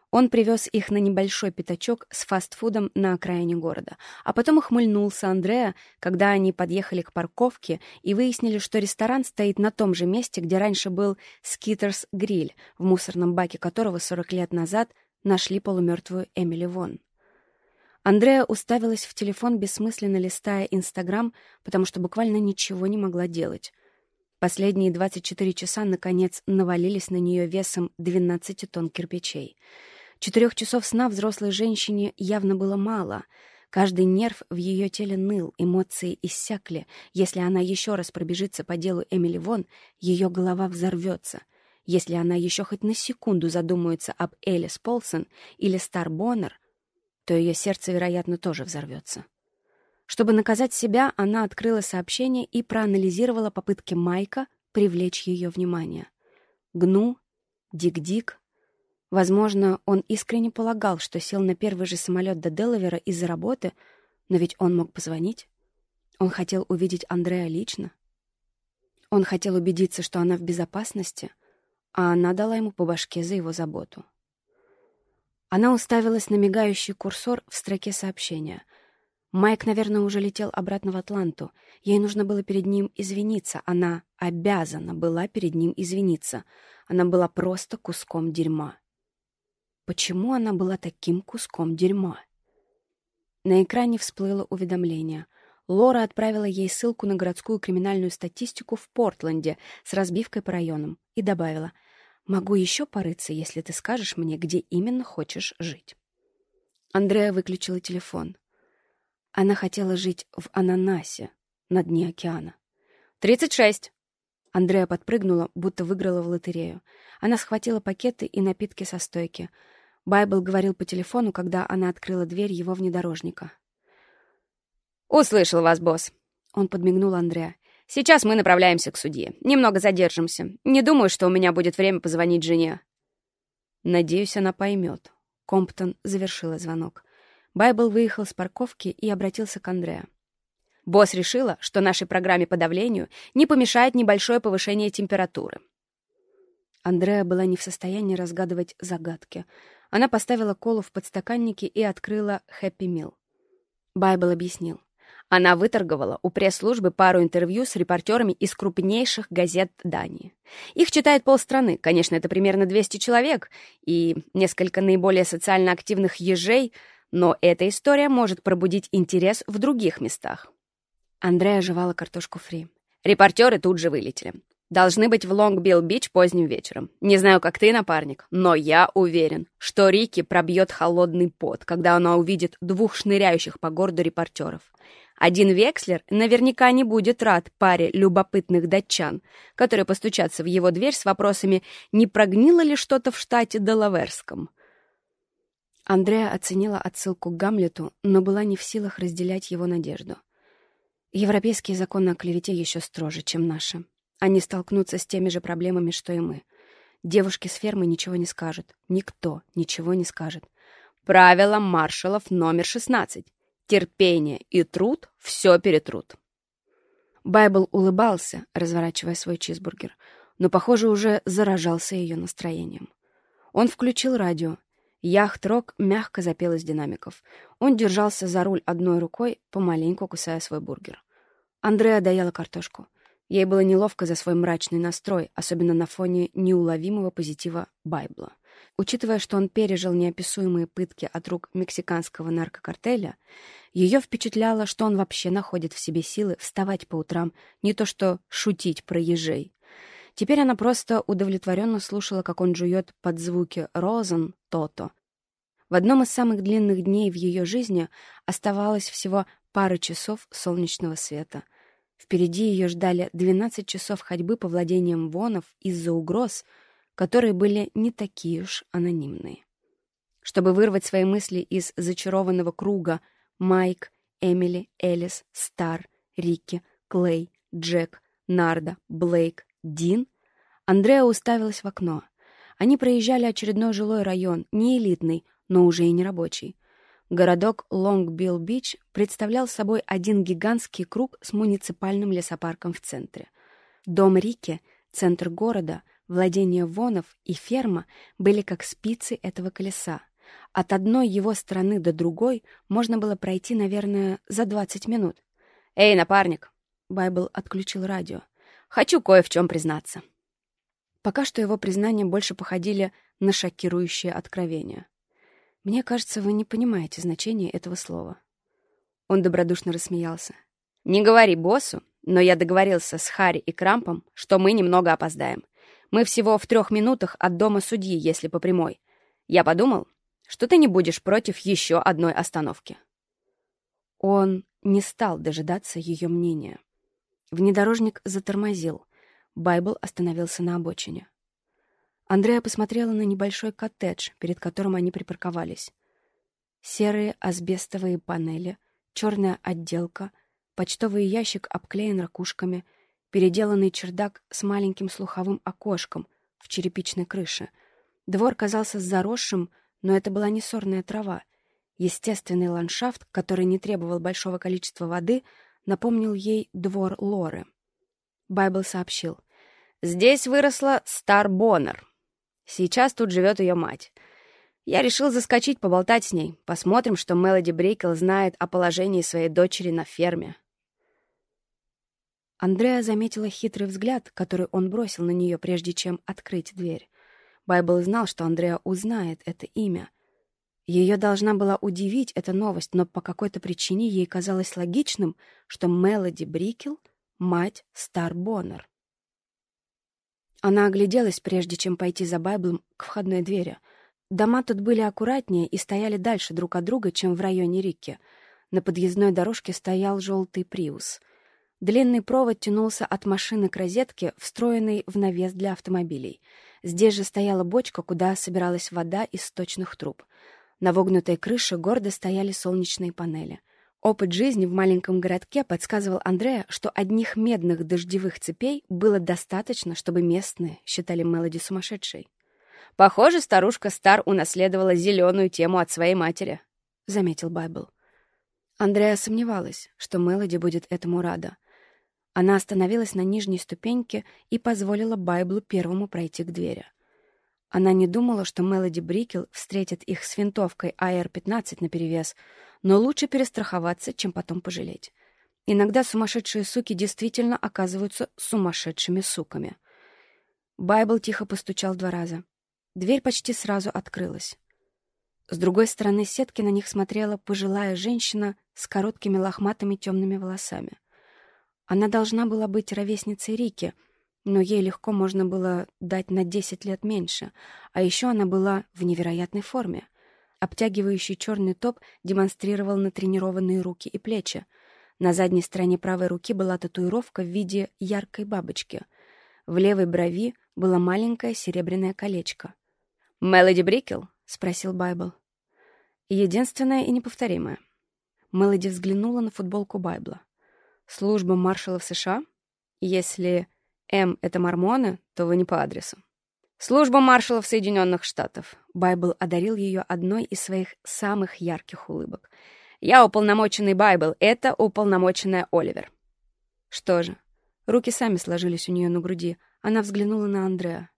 Он привез их на небольшой пятачок с фастфудом на окраине города. А потом ухмыльнулся Андреа, когда они подъехали к парковке и выяснили, что ресторан стоит на том же месте, где раньше был Скиттерс Гриль, в мусорном баке которого 40 лет назад нашли полумертвую Эмили Вон. Андреа уставилась в телефон, бессмысленно листая Инстаграм, потому что буквально ничего не могла делать. Последние 24 часа, наконец, навалились на нее весом 12 тонн кирпичей. Четырех часов сна взрослой женщине явно было мало. Каждый нерв в ее теле ныл, эмоции иссякли. Если она еще раз пробежится по делу Эмили Вон, ее голова взорвется. Если она еще хоть на секунду задумается об Элис Полсон или Стар Боннер — то ее сердце, вероятно, тоже взорвется. Чтобы наказать себя, она открыла сообщение и проанализировала попытки Майка привлечь ее внимание. Гну, Дик-Дик. Возможно, он искренне полагал, что сел на первый же самолет до Делавера из-за работы, но ведь он мог позвонить. Он хотел увидеть Андрея лично. Он хотел убедиться, что она в безопасности, а она дала ему по башке за его заботу. Она уставилась на мигающий курсор в строке сообщения. Майк, наверное, уже летел обратно в Атланту. Ей нужно было перед ним извиниться. Она обязана была перед ним извиниться. Она была просто куском дерьма. Почему она была таким куском дерьма? На экране всплыло уведомление. Лора отправила ей ссылку на городскую криминальную статистику в Портленде с разбивкой по районам и добавила — Могу еще порыться, если ты скажешь мне, где именно хочешь жить. Андреа выключила телефон. Она хотела жить в ананасе на дне океана. «Тридцать шесть!» Андреа подпрыгнула, будто выиграла в лотерею. Она схватила пакеты и напитки со стойки. Байбл говорил по телефону, когда она открыла дверь его внедорожника. «Услышал вас, босс!» Он подмигнул Андреа. Сейчас мы направляемся к судье. Немного задержимся. Не думаю, что у меня будет время позвонить жене. Надеюсь, она поймет. Комптон завершила звонок. Байбл выехал с парковки и обратился к Андреа. Босс решила, что нашей программе по давлению не помешает небольшое повышение температуры. Андреа была не в состоянии разгадывать загадки. Она поставила колу в подстаканнике и открыла «Хэппи Мил». Байбл объяснил. Она выторговала у пресс-службы пару интервью с репортерами из крупнейших газет Дании. Их читает полстраны, конечно, это примерно 200 человек и несколько наиболее социально активных ежей, но эта история может пробудить интерес в других местах. Андрея жевала картошку фри. Репортеры тут же вылетели. Должны быть в Лонг-Билл-Бич поздним вечером. Не знаю, как ты, напарник, но я уверен, что Рики пробьет холодный пот, когда она увидит двух шныряющих по городу репортеров. Один Векслер наверняка не будет рад паре любопытных датчан, которые постучатся в его дверь с вопросами, не прогнило ли что-то в штате Делаверском. Андреа оценила отсылку к Гамлету, но была не в силах разделять его надежду. Европейские законы о клевете еще строже, чем наши. Они столкнутся с теми же проблемами, что и мы. Девушки с фермы ничего не скажут. Никто ничего не скажет. Правило маршалов номер 16 терпение и труд все перетрут. Байбл улыбался, разворачивая свой чизбургер, но, похоже, уже заражался ее настроением. Он включил радио. Яхт-рок мягко запел из динамиков. Он держался за руль одной рукой, помаленьку кусая свой бургер. Андреа доела картошку. Ей было неловко за свой мрачный настрой, особенно на фоне неуловимого позитива Байбла. Учитывая, что он пережил неописуемые пытки от рук мексиканского наркокартеля, ее впечатляло, что он вообще находит в себе силы вставать по утрам, не то что шутить про ежей. Теперь она просто удовлетворенно слушала, как он жует под звуки «Розен» «То-то». В одном из самых длинных дней в ее жизни оставалось всего пара часов солнечного света. Впереди ее ждали 12 часов ходьбы по владениям вонов из-за угроз — которые были не такие уж анонимные. Чтобы вырвать свои мысли из зачарованного круга Майк, Эмили, Элис, Стар, Рикки, Клей, Джек, Нардо, Блейк, Дин. Андреа уставилась в окно. Они проезжали очередной жилой район, не элитный, но уже и не рабочий. Городок Лонг-Билл-Бич представлял собой один гигантский круг с муниципальным лесопарком в центре. Дом Рики, центр города, владение Вонов и ферма были как спицы этого колеса. От одной его стороны до другой можно было пройти, наверное, за 20 минут. «Эй, напарник!» Байбл отключил радио. «Хочу кое в чем признаться». Пока что его признания больше походили на шокирующее откровение. «Мне кажется, вы не понимаете значения этого слова». Он добродушно рассмеялся. «Не говори боссу, но я договорился с Харри и Крампом, что мы немного опоздаем. Мы всего в трех минутах от дома судьи, если по прямой. Я подумал, что ты не будешь против еще одной остановки». Он не стал дожидаться ее мнения. Внедорожник затормозил. Байбл остановился на обочине. Андрея посмотрела на небольшой коттедж, перед которым они припарковались. Серые асбестовые панели, черная отделка, почтовый ящик обклеен ракушками, переделанный чердак с маленьким слуховым окошком в черепичной крыше. Двор казался заросшим, но это была не сорная трава. Естественный ландшафт, который не требовал большого количества воды, напомнил ей двор Лоры. Байбл сообщил. «Здесь выросла Стар Боннер, Сейчас тут живет ее мать. Я решил заскочить, поболтать с ней. Посмотрим, что Мелоди Брейкел знает о положении своей дочери на ферме. Андреа заметила хитрый взгляд, который он бросил на нее, прежде чем открыть дверь. Байбл знал, что Андреа узнает это имя. Ее должна была удивить эта новость, но по какой-то причине ей казалось логичным, что Мелоди Брикел — мать Стар Боннер. Она огляделась, прежде чем пойти за Байблом к входной двери. Дома тут были аккуратнее и стояли дальше друг от друга, чем в районе Рикки. На подъездной дорожке стоял желтый «Приус». Длинный провод тянулся от машины к розетке, встроенной в навес для автомобилей. Здесь же стояла бочка, куда собиралась вода из сточных труб. На вогнутой крыше гордо стояли солнечные панели. Опыт жизни в маленьком городке подсказывал Андреа, что одних медных дождевых цепей было достаточно, чтобы местные считали Мелоди сумасшедшей. «Похоже, старушка Стар унаследовала зеленую тему от своей матери», — заметил Байбл. Андреа сомневалась, что Мелоди будет этому рада. Она остановилась на нижней ступеньке и позволила Байблу первому пройти к двери. Она не думала, что Мелоди Брикел встретит их с винтовкой АР-15 наперевес, но лучше перестраховаться, чем потом пожалеть. Иногда сумасшедшие суки действительно оказываются сумасшедшими суками. Байбл тихо постучал два раза. Дверь почти сразу открылась. С другой стороны сетки на них смотрела пожилая женщина с короткими лохматыми темными волосами. Она должна была быть ровесницей Рики — но ей легко можно было дать на 10 лет меньше, а еще она была в невероятной форме. Обтягивающий черный топ демонстрировал натренированные руки и плечи. На задней стороне правой руки была татуировка в виде яркой бабочки. В левой брови было маленькое серебряное колечко. «Мелоди Брикел?» — спросил Байбл. «Единственное и неповторимое». Мелоди взглянула на футболку Байбла. «Служба маршалов США? Если М — это мормоны, то вы не по адресу. Служба маршалов Соединенных Штатов. Байбл одарил ее одной из своих самых ярких улыбок. Я уполномоченный Байбл, это уполномоченная Оливер. Что же, руки сами сложились у нее на груди. Она взглянула на Андреа.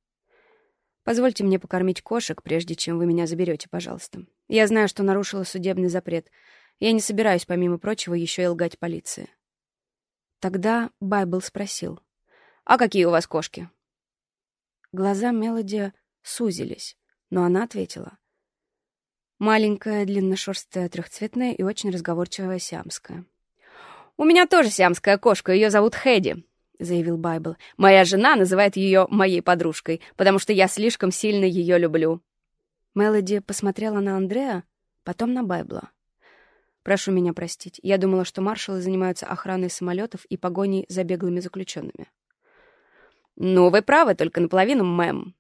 «Позвольте мне покормить кошек, прежде чем вы меня заберете, пожалуйста. Я знаю, что нарушила судебный запрет. Я не собираюсь, помимо прочего, еще и лгать полиции». Тогда Байбл спросил. «А какие у вас кошки?» Глаза Мелоди сузились, но она ответила. «Маленькая, длинношерстая, трехцветная и очень разговорчивая сиамская». «У меня тоже сиамская кошка, ее зовут Хэдди», — заявил Байбл. «Моя жена называет ее моей подружкой, потому что я слишком сильно ее люблю». Мелоди посмотрела на Андреа, потом на Байбла. «Прошу меня простить. Я думала, что маршалы занимаются охраной самолетов и погоней за беглыми заключенными». «Ну, вы правы, только наполовину, мэм.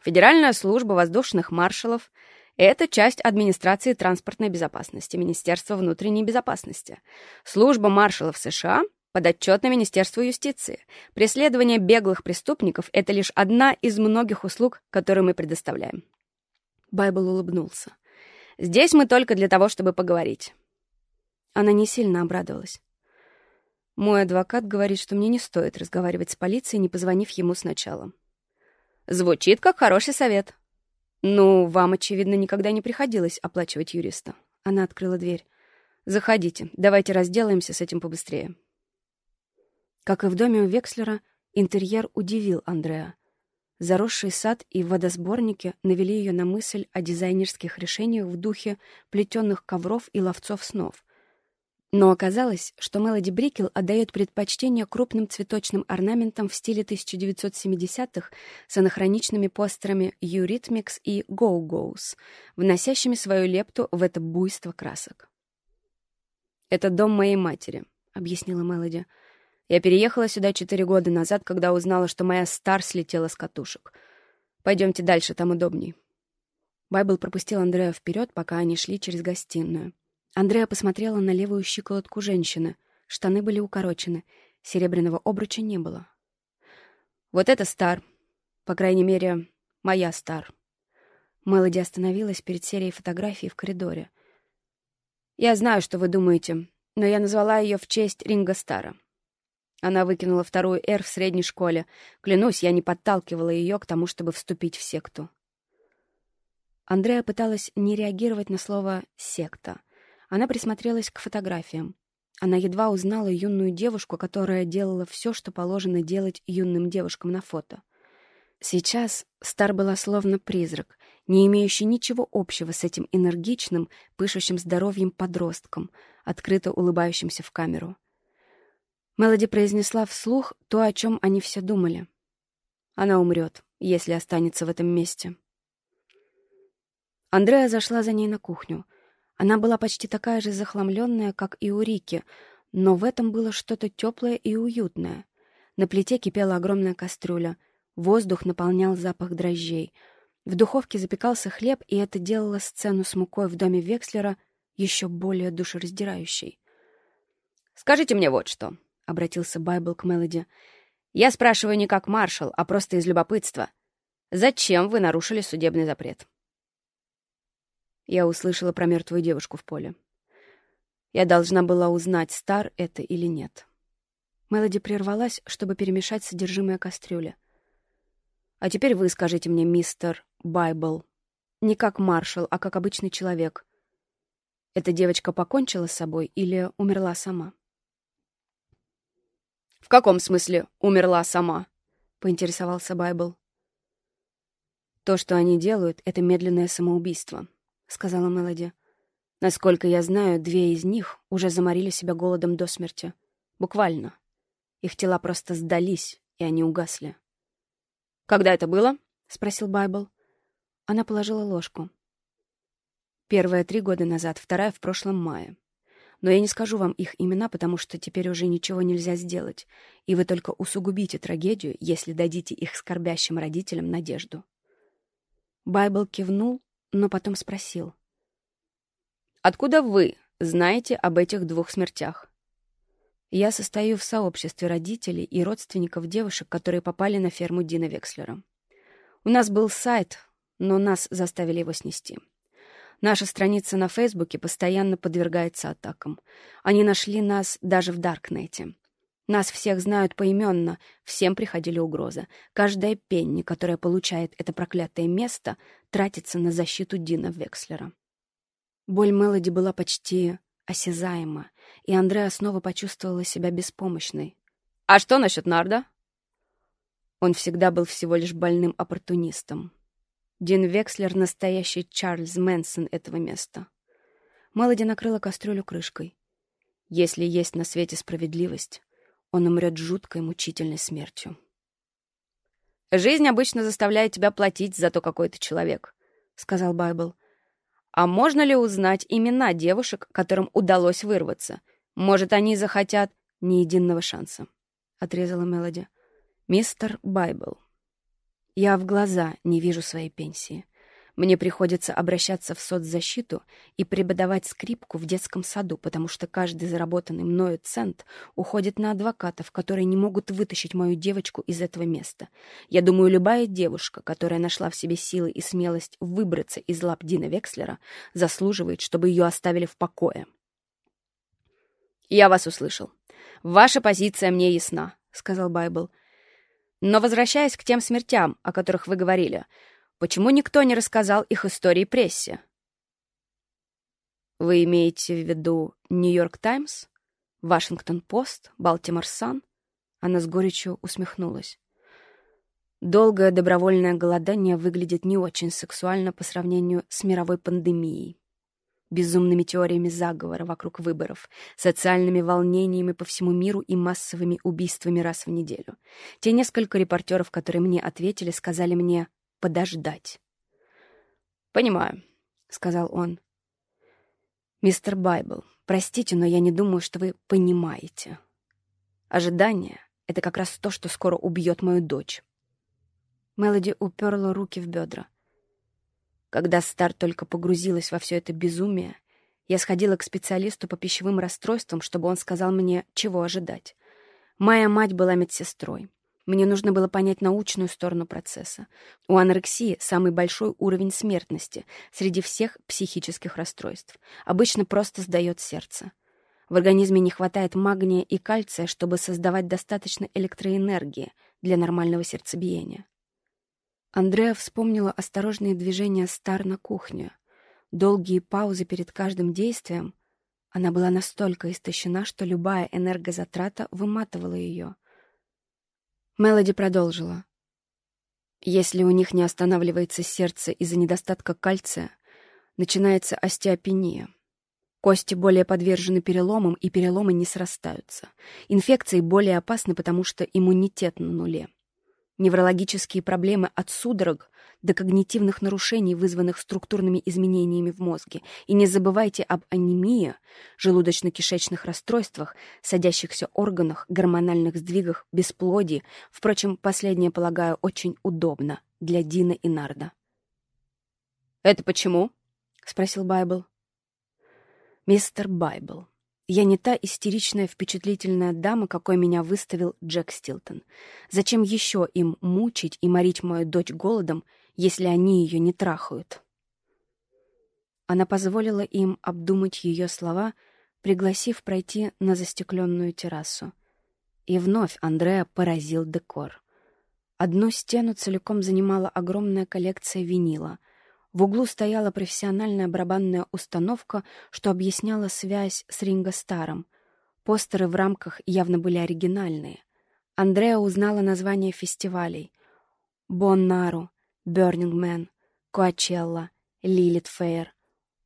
Федеральная служба воздушных маршалов — Это часть администрации транспортной безопасности, Министерства внутренней безопасности. Служба маршалов США подотчетна Министерству юстиции. Преследование беглых преступников — это лишь одна из многих услуг, которые мы предоставляем. Байбл улыбнулся. «Здесь мы только для того, чтобы поговорить». Она не сильно обрадовалась. Мой адвокат говорит, что мне не стоит разговаривать с полицией, не позвонив ему сначала. Звучит как хороший совет. Ну, вам, очевидно, никогда не приходилось оплачивать юриста. Она открыла дверь. Заходите, давайте разделаемся с этим побыстрее. Как и в доме у Векслера, интерьер удивил Андреа. Заросший сад и водосборники навели ее на мысль о дизайнерских решениях в духе плетенных ковров и ловцов снов — но оказалось, что Мелоди Брикел отдает предпочтение крупным цветочным орнаментам в стиле 1970-х с анахроничными постерами Eurythmics и Go-Go's, вносящими свою лепту в это буйство красок. «Это дом моей матери», — объяснила Мелоди. «Я переехала сюда четыре года назад, когда узнала, что моя стар слетела с катушек. Пойдемте дальше, там удобней». Байбл пропустил Андрея вперед, пока они шли через гостиную. Андреа посмотрела на левую щиколотку женщины. Штаны были укорочены. Серебряного обруча не было. «Вот это Стар. По крайней мере, моя Стар». Мелоди остановилась перед серией фотографий в коридоре. «Я знаю, что вы думаете, но я назвала ее в честь Ринга Стара. Она выкинула вторую «Р» в средней школе. Клянусь, я не подталкивала ее к тому, чтобы вступить в секту». Андреа пыталась не реагировать на слово «секта», она присмотрелась к фотографиям. Она едва узнала юную девушку, которая делала все, что положено делать юным девушкам на фото. Сейчас Стар была словно призрак, не имеющий ничего общего с этим энергичным, пышущим здоровьем подростком, открыто улыбающимся в камеру. Мелоди произнесла вслух то, о чем они все думали. Она умрет, если останется в этом месте. Андреа зашла за ней на кухню. Она была почти такая же захламленная, как и у Рики, но в этом было что-то теплое и уютное. На плите кипела огромная кастрюля. Воздух наполнял запах дрожжей. В духовке запекался хлеб, и это делало сцену с мукой в доме Векслера еще более душераздирающей. «Скажите мне вот что», — обратился Байбл к Мелоди. «Я спрашиваю не как маршал, а просто из любопытства. Зачем вы нарушили судебный запрет?» Я услышала про мертвую девушку в поле. Я должна была узнать, стар это или нет. Мелоди прервалась, чтобы перемешать содержимое кастрюли. «А теперь вы скажите мне, мистер Байбл, не как маршал, а как обычный человек. Эта девочка покончила с собой или умерла сама?» «В каком смысле умерла сама?» — поинтересовался Байбл. «То, что они делают, — это медленное самоубийство», сказала Мелоди. Насколько я знаю, две из них уже заморили себя голодом до смерти. Буквально. Их тела просто сдались, и они угасли. «Когда это было?» — спросил Байбл. Она положила ложку. Первая три года назад, вторая в прошлом мае. Но я не скажу вам их имена, потому что теперь уже ничего нельзя сделать, и вы только усугубите трагедию, если дадите их скорбящим родителям надежду. Байбл кивнул, но потом спросил. «Откуда вы знаете об этих двух смертях?» Я состою в сообществе родителей и родственников девушек, которые попали на ферму Дина Векслера. У нас был сайт, но нас заставили его снести. Наша страница на Фейсбуке постоянно подвергается атакам. Они нашли нас даже в Даркнете. Нас всех знают поименно, всем приходили угрозы. Каждая пенни, которая получает это проклятое место, тратится на защиту Дина Векслера. Боль Мелоди была почти осязаема, и Андреа снова почувствовала себя беспомощной. «А что насчет Нарда?» Он всегда был всего лишь больным оппортунистом. Дин Векслер — настоящий Чарльз Мэнсон этого места. Мелоди накрыла кастрюлю крышкой. Если есть на свете справедливость, он умрет жуткой, мучительной смертью. «Жизнь обычно заставляет тебя платить за то, какой ты человек», — сказал Байбл. «А можно ли узнать имена девушек, которым удалось вырваться? Может, они захотят ни единого шанса», — отрезала Мелоди. «Мистер Байбл, я в глаза не вижу своей пенсии. Мне приходится обращаться в соцзащиту и преподавать скрипку в детском саду, потому что каждый заработанный мною цент уходит на адвокатов, которые не могут вытащить мою девочку из этого места. Я думаю, любая девушка, которая нашла в себе силы и смелость выбраться из лап Дина Векслера, заслуживает, чтобы ее оставили в покое. «Я вас услышал. Ваша позиция мне ясна», — сказал Байбл. «Но возвращаясь к тем смертям, о которых вы говорили, — Почему никто не рассказал их истории прессе? Вы имеете в виду Нью-Йорк Таймс, Вашингтон-Пост, Балтимор Сан? Она с горечью усмехнулась. Долгое добровольное голодание выглядит не очень сексуально по сравнению с мировой пандемией, безумными теориями заговора вокруг выборов, социальными волнениями по всему миру и массовыми убийствами раз в неделю. Те несколько репортеров, которые мне ответили, сказали мне подождать. «Понимаю», — сказал он. «Мистер Байбл, простите, но я не думаю, что вы понимаете. Ожидание — это как раз то, что скоро убьет мою дочь». Мелоди уперла руки в бедра. Когда Стар только погрузилась во все это безумие, я сходила к специалисту по пищевым расстройствам, чтобы он сказал мне, чего ожидать. Моя мать была медсестрой. Мне нужно было понять научную сторону процесса. У анорексии самый большой уровень смертности среди всех психических расстройств. Обычно просто сдает сердце. В организме не хватает магния и кальция, чтобы создавать достаточно электроэнергии для нормального сердцебиения. Андреа вспомнила осторожные движения Стар на кухне. Долгие паузы перед каждым действием. Она была настолько истощена, что любая энергозатрата выматывала ее. Мелоди продолжила. Если у них не останавливается сердце из-за недостатка кальция, начинается остеопения. Кости более подвержены переломам, и переломы не срастаются. Инфекции более опасны, потому что иммунитет на нуле. Неврологические проблемы от судорог до когнитивных нарушений, вызванных структурными изменениями в мозге. И не забывайте об анемии, желудочно-кишечных расстройствах, садящихся органах, гормональных сдвигах, бесплодии. Впрочем, последнее, полагаю, очень удобно для Дина и Нарда. «Это почему?» — спросил Байбл. «Мистер Байбл, я не та истеричная, впечатлительная дама, какой меня выставил Джек Стилтон. Зачем еще им мучить и морить мою дочь голодом, если они ее не трахают?» Она позволила им обдумать ее слова, пригласив пройти на застекленную террасу. И вновь Андреа поразил декор. Одну стену целиком занимала огромная коллекция винила — в углу стояла профессиональная барабанная установка, что объясняло связь с Ринго Старом. Постеры в рамках явно были оригинальные. Андреа узнала названия фестивалей. Боннару, Бёрнинг Мэн, Коачелла, Лилит Фейр,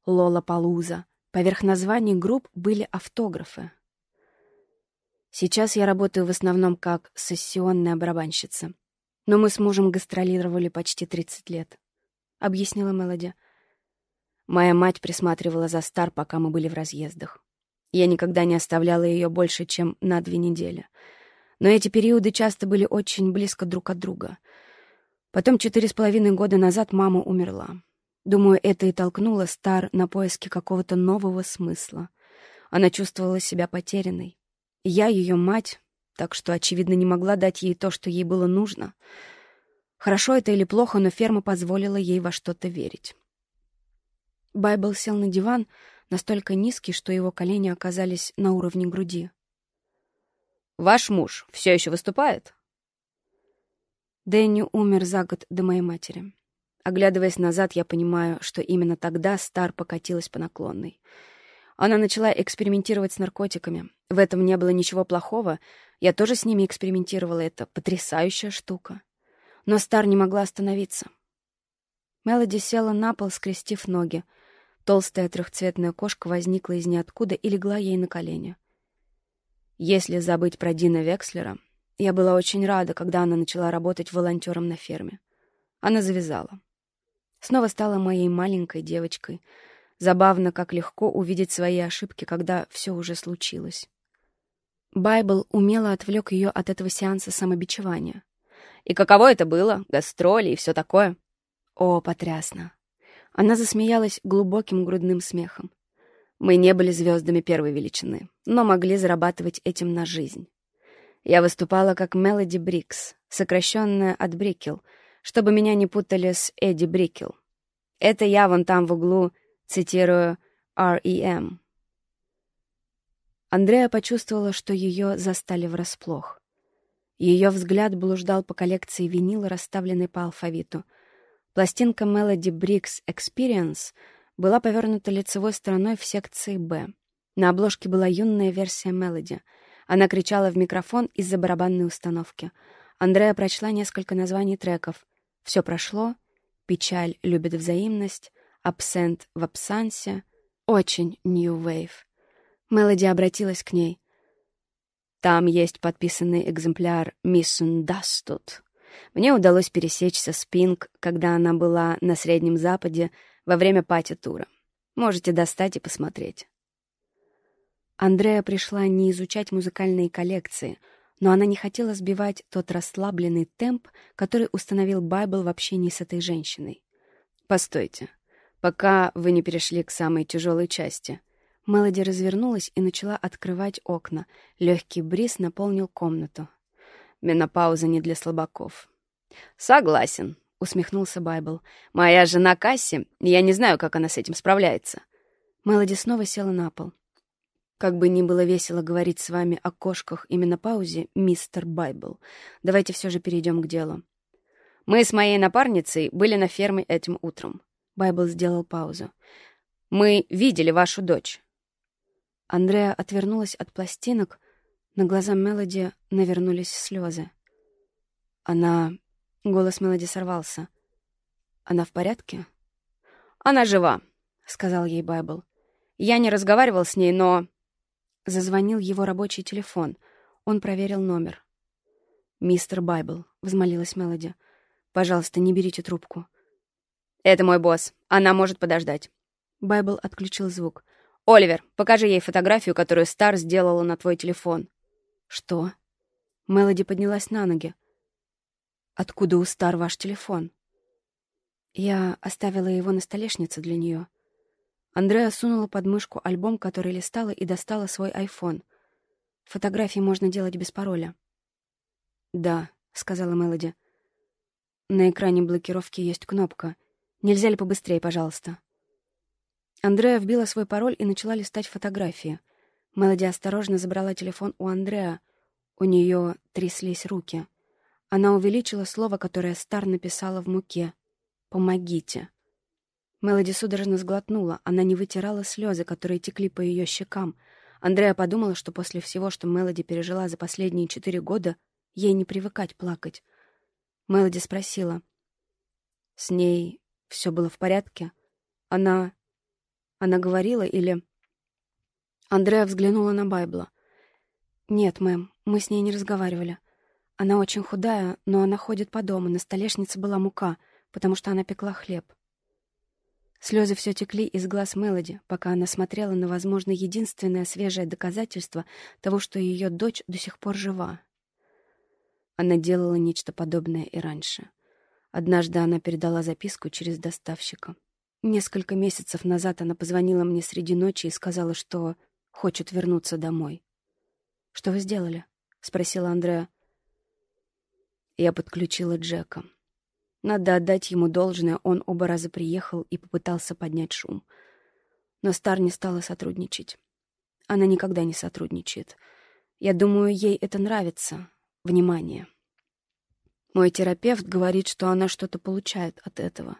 Лоллапалуза. Поверх названий групп были автографы. Сейчас я работаю в основном как сессионная барабанщица. Но мы с мужем гастролировали почти 30 лет. — объяснила Мелоди. Моя мать присматривала за Стар, пока мы были в разъездах. Я никогда не оставляла ее больше, чем на две недели. Но эти периоды часто были очень близко друг от друга. Потом четыре с половиной года назад мама умерла. Думаю, это и толкнуло Стар на поиски какого-то нового смысла. Она чувствовала себя потерянной. Я ее мать, так что, очевидно, не могла дать ей то, что ей было нужно — Хорошо это или плохо, но ферма позволила ей во что-то верить. Байбл сел на диван, настолько низкий, что его колени оказались на уровне груди. «Ваш муж все еще выступает?» Дэнни умер за год до моей матери. Оглядываясь назад, я понимаю, что именно тогда Стар покатилась по наклонной. Она начала экспериментировать с наркотиками. В этом не было ничего плохого. Я тоже с ними экспериментировала. Это потрясающая штука но Стар не могла остановиться. Мелоди села на пол, скрестив ноги. Толстая трехцветная кошка возникла из ниоткуда и легла ей на колени. Если забыть про Дина Векслера, я была очень рада, когда она начала работать волонтером на ферме. Она завязала. Снова стала моей маленькой девочкой. Забавно, как легко увидеть свои ошибки, когда все уже случилось. Байбл умело отвлек ее от этого сеанса самобичевания. И каково это было? Гастроли и все такое? О, потрясно. Она засмеялась глубоким грудным смехом. Мы не были звездами первой величины, но могли зарабатывать этим на жизнь. Я выступала как Мелоди Брикс, сокращенная от Брикел, чтобы меня не путали с Эдди Брикел. Это я вон там в углу цитирую R.E.M. Андреа почувствовала, что ее застали врасплох. Ее взгляд блуждал по коллекции винила, расставленной по алфавиту. Пластинка Melody Bricks Experience была повернута лицевой стороной в секции «Б». На обложке была юная версия Melody. Она кричала в микрофон из-за барабанной установки. Андреа прочла несколько названий треков. «Все прошло», «Печаль любит взаимность», «Абсент в абсансе», «Очень New Wave». Мелоди обратилась к ней. «Там есть подписанный экземпляр «Миссун Дастут». Мне удалось пересечься с Пинк, когда она была на Среднем Западе во время пати-тура. Можете достать и посмотреть. Андреа пришла не изучать музыкальные коллекции, но она не хотела сбивать тот расслабленный темп, который установил Байбл в общении с этой женщиной. «Постойте, пока вы не перешли к самой тяжелой части», Мелоди развернулась и начала открывать окна. Легкий бриз наполнил комнату. Менопауза не для слабаков. «Согласен», — усмехнулся Байбл. «Моя жена Касси, я не знаю, как она с этим справляется». Мелоди снова села на пол. Как бы ни было весело говорить с вами о кошках и менопаузе, мистер Байбл, давайте все же перейдем к делу. Мы с моей напарницей были на ферме этим утром. Байбл сделал паузу. Мы видели вашу дочь. Андреа отвернулась от пластинок, на глаза Мелоди навернулись слезы. Она... Голос Мелоди сорвался. «Она в порядке?» «Она жива», — сказал ей Байбл. «Я не разговаривал с ней, но...» Зазвонил его рабочий телефон. Он проверил номер. «Мистер Байбл», — взмолилась Мелоди. «Пожалуйста, не берите трубку». «Это мой босс. Она может подождать». Байбл отключил звук. «Оливер, покажи ей фотографию, которую Стар сделала на твой телефон». «Что?» Мелоди поднялась на ноги. «Откуда у Стар ваш телефон?» Я оставила его на столешнице для нее. Андреа сунула под мышку альбом, который листала, и достала свой айфон. Фотографии можно делать без пароля. «Да», — сказала Мелоди. «На экране блокировки есть кнопка. Нельзя ли побыстрее, пожалуйста?» Андреа вбила свой пароль и начала листать фотографии. Мелоди осторожно забрала телефон у Андреа. У нее тряслись руки. Она увеличила слово, которое Стар написала в муке. «Помогите». Мелоди судорожно сглотнула. Она не вытирала слезы, которые текли по ее щекам. Андреа подумала, что после всего, что Мелоди пережила за последние четыре года, ей не привыкать плакать. Мелоди спросила. «С ней все было в порядке? Она она говорила или... Андреа взглянула на Байбла. «Нет, мэм, мы с ней не разговаривали. Она очень худая, но она ходит по дому, на столешнице была мука, потому что она пекла хлеб». Слезы все текли из глаз Мелоди, пока она смотрела на, возможно, единственное свежее доказательство того, что ее дочь до сих пор жива. Она делала нечто подобное и раньше. Однажды она передала записку через доставщика. Несколько месяцев назад она позвонила мне среди ночи и сказала, что хочет вернуться домой. «Что вы сделали?» — спросила Андреа. Я подключила Джека. Надо отдать ему должное, он оба раза приехал и попытался поднять шум. Но Стар не стала сотрудничать. Она никогда не сотрудничает. Я думаю, ей это нравится. Внимание. Мой терапевт говорит, что она что-то получает от этого.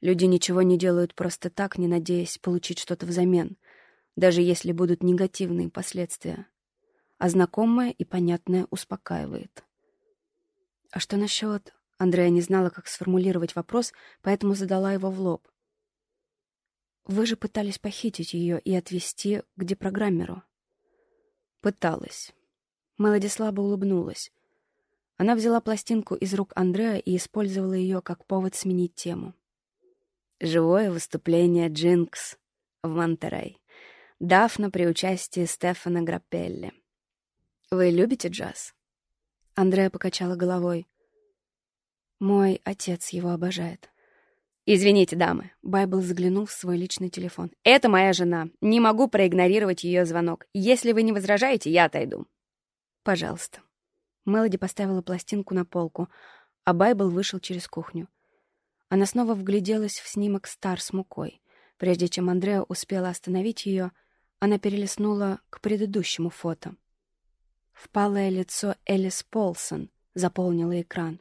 Люди ничего не делают просто так, не надеясь получить что-то взамен, даже если будут негативные последствия. А знакомое и понятное успокаивает. А что насчет... Андрея не знала, как сформулировать вопрос, поэтому задала его в лоб. «Вы же пытались похитить ее и отвезти к депрограммеру». «Пыталась». Мелоди слабо улыбнулась. Она взяла пластинку из рук Андрея и использовала ее как повод сменить тему. Живое выступление Джинкс в Монтерей. Дафна при участии Стефана Граппелли. «Вы любите джаз?» Андрея покачала головой. «Мой отец его обожает». «Извините, дамы», — Байбл заглянул в свой личный телефон. «Это моя жена. Не могу проигнорировать ее звонок. Если вы не возражаете, я отойду». «Пожалуйста». Мелоди поставила пластинку на полку, а Байбл вышел через кухню. Она снова вгляделась в снимок Стар с мукой. Прежде чем Андреа успела остановить ее, она перелистнула к предыдущему фото. Впалое лицо Элис Полсон заполнило экран.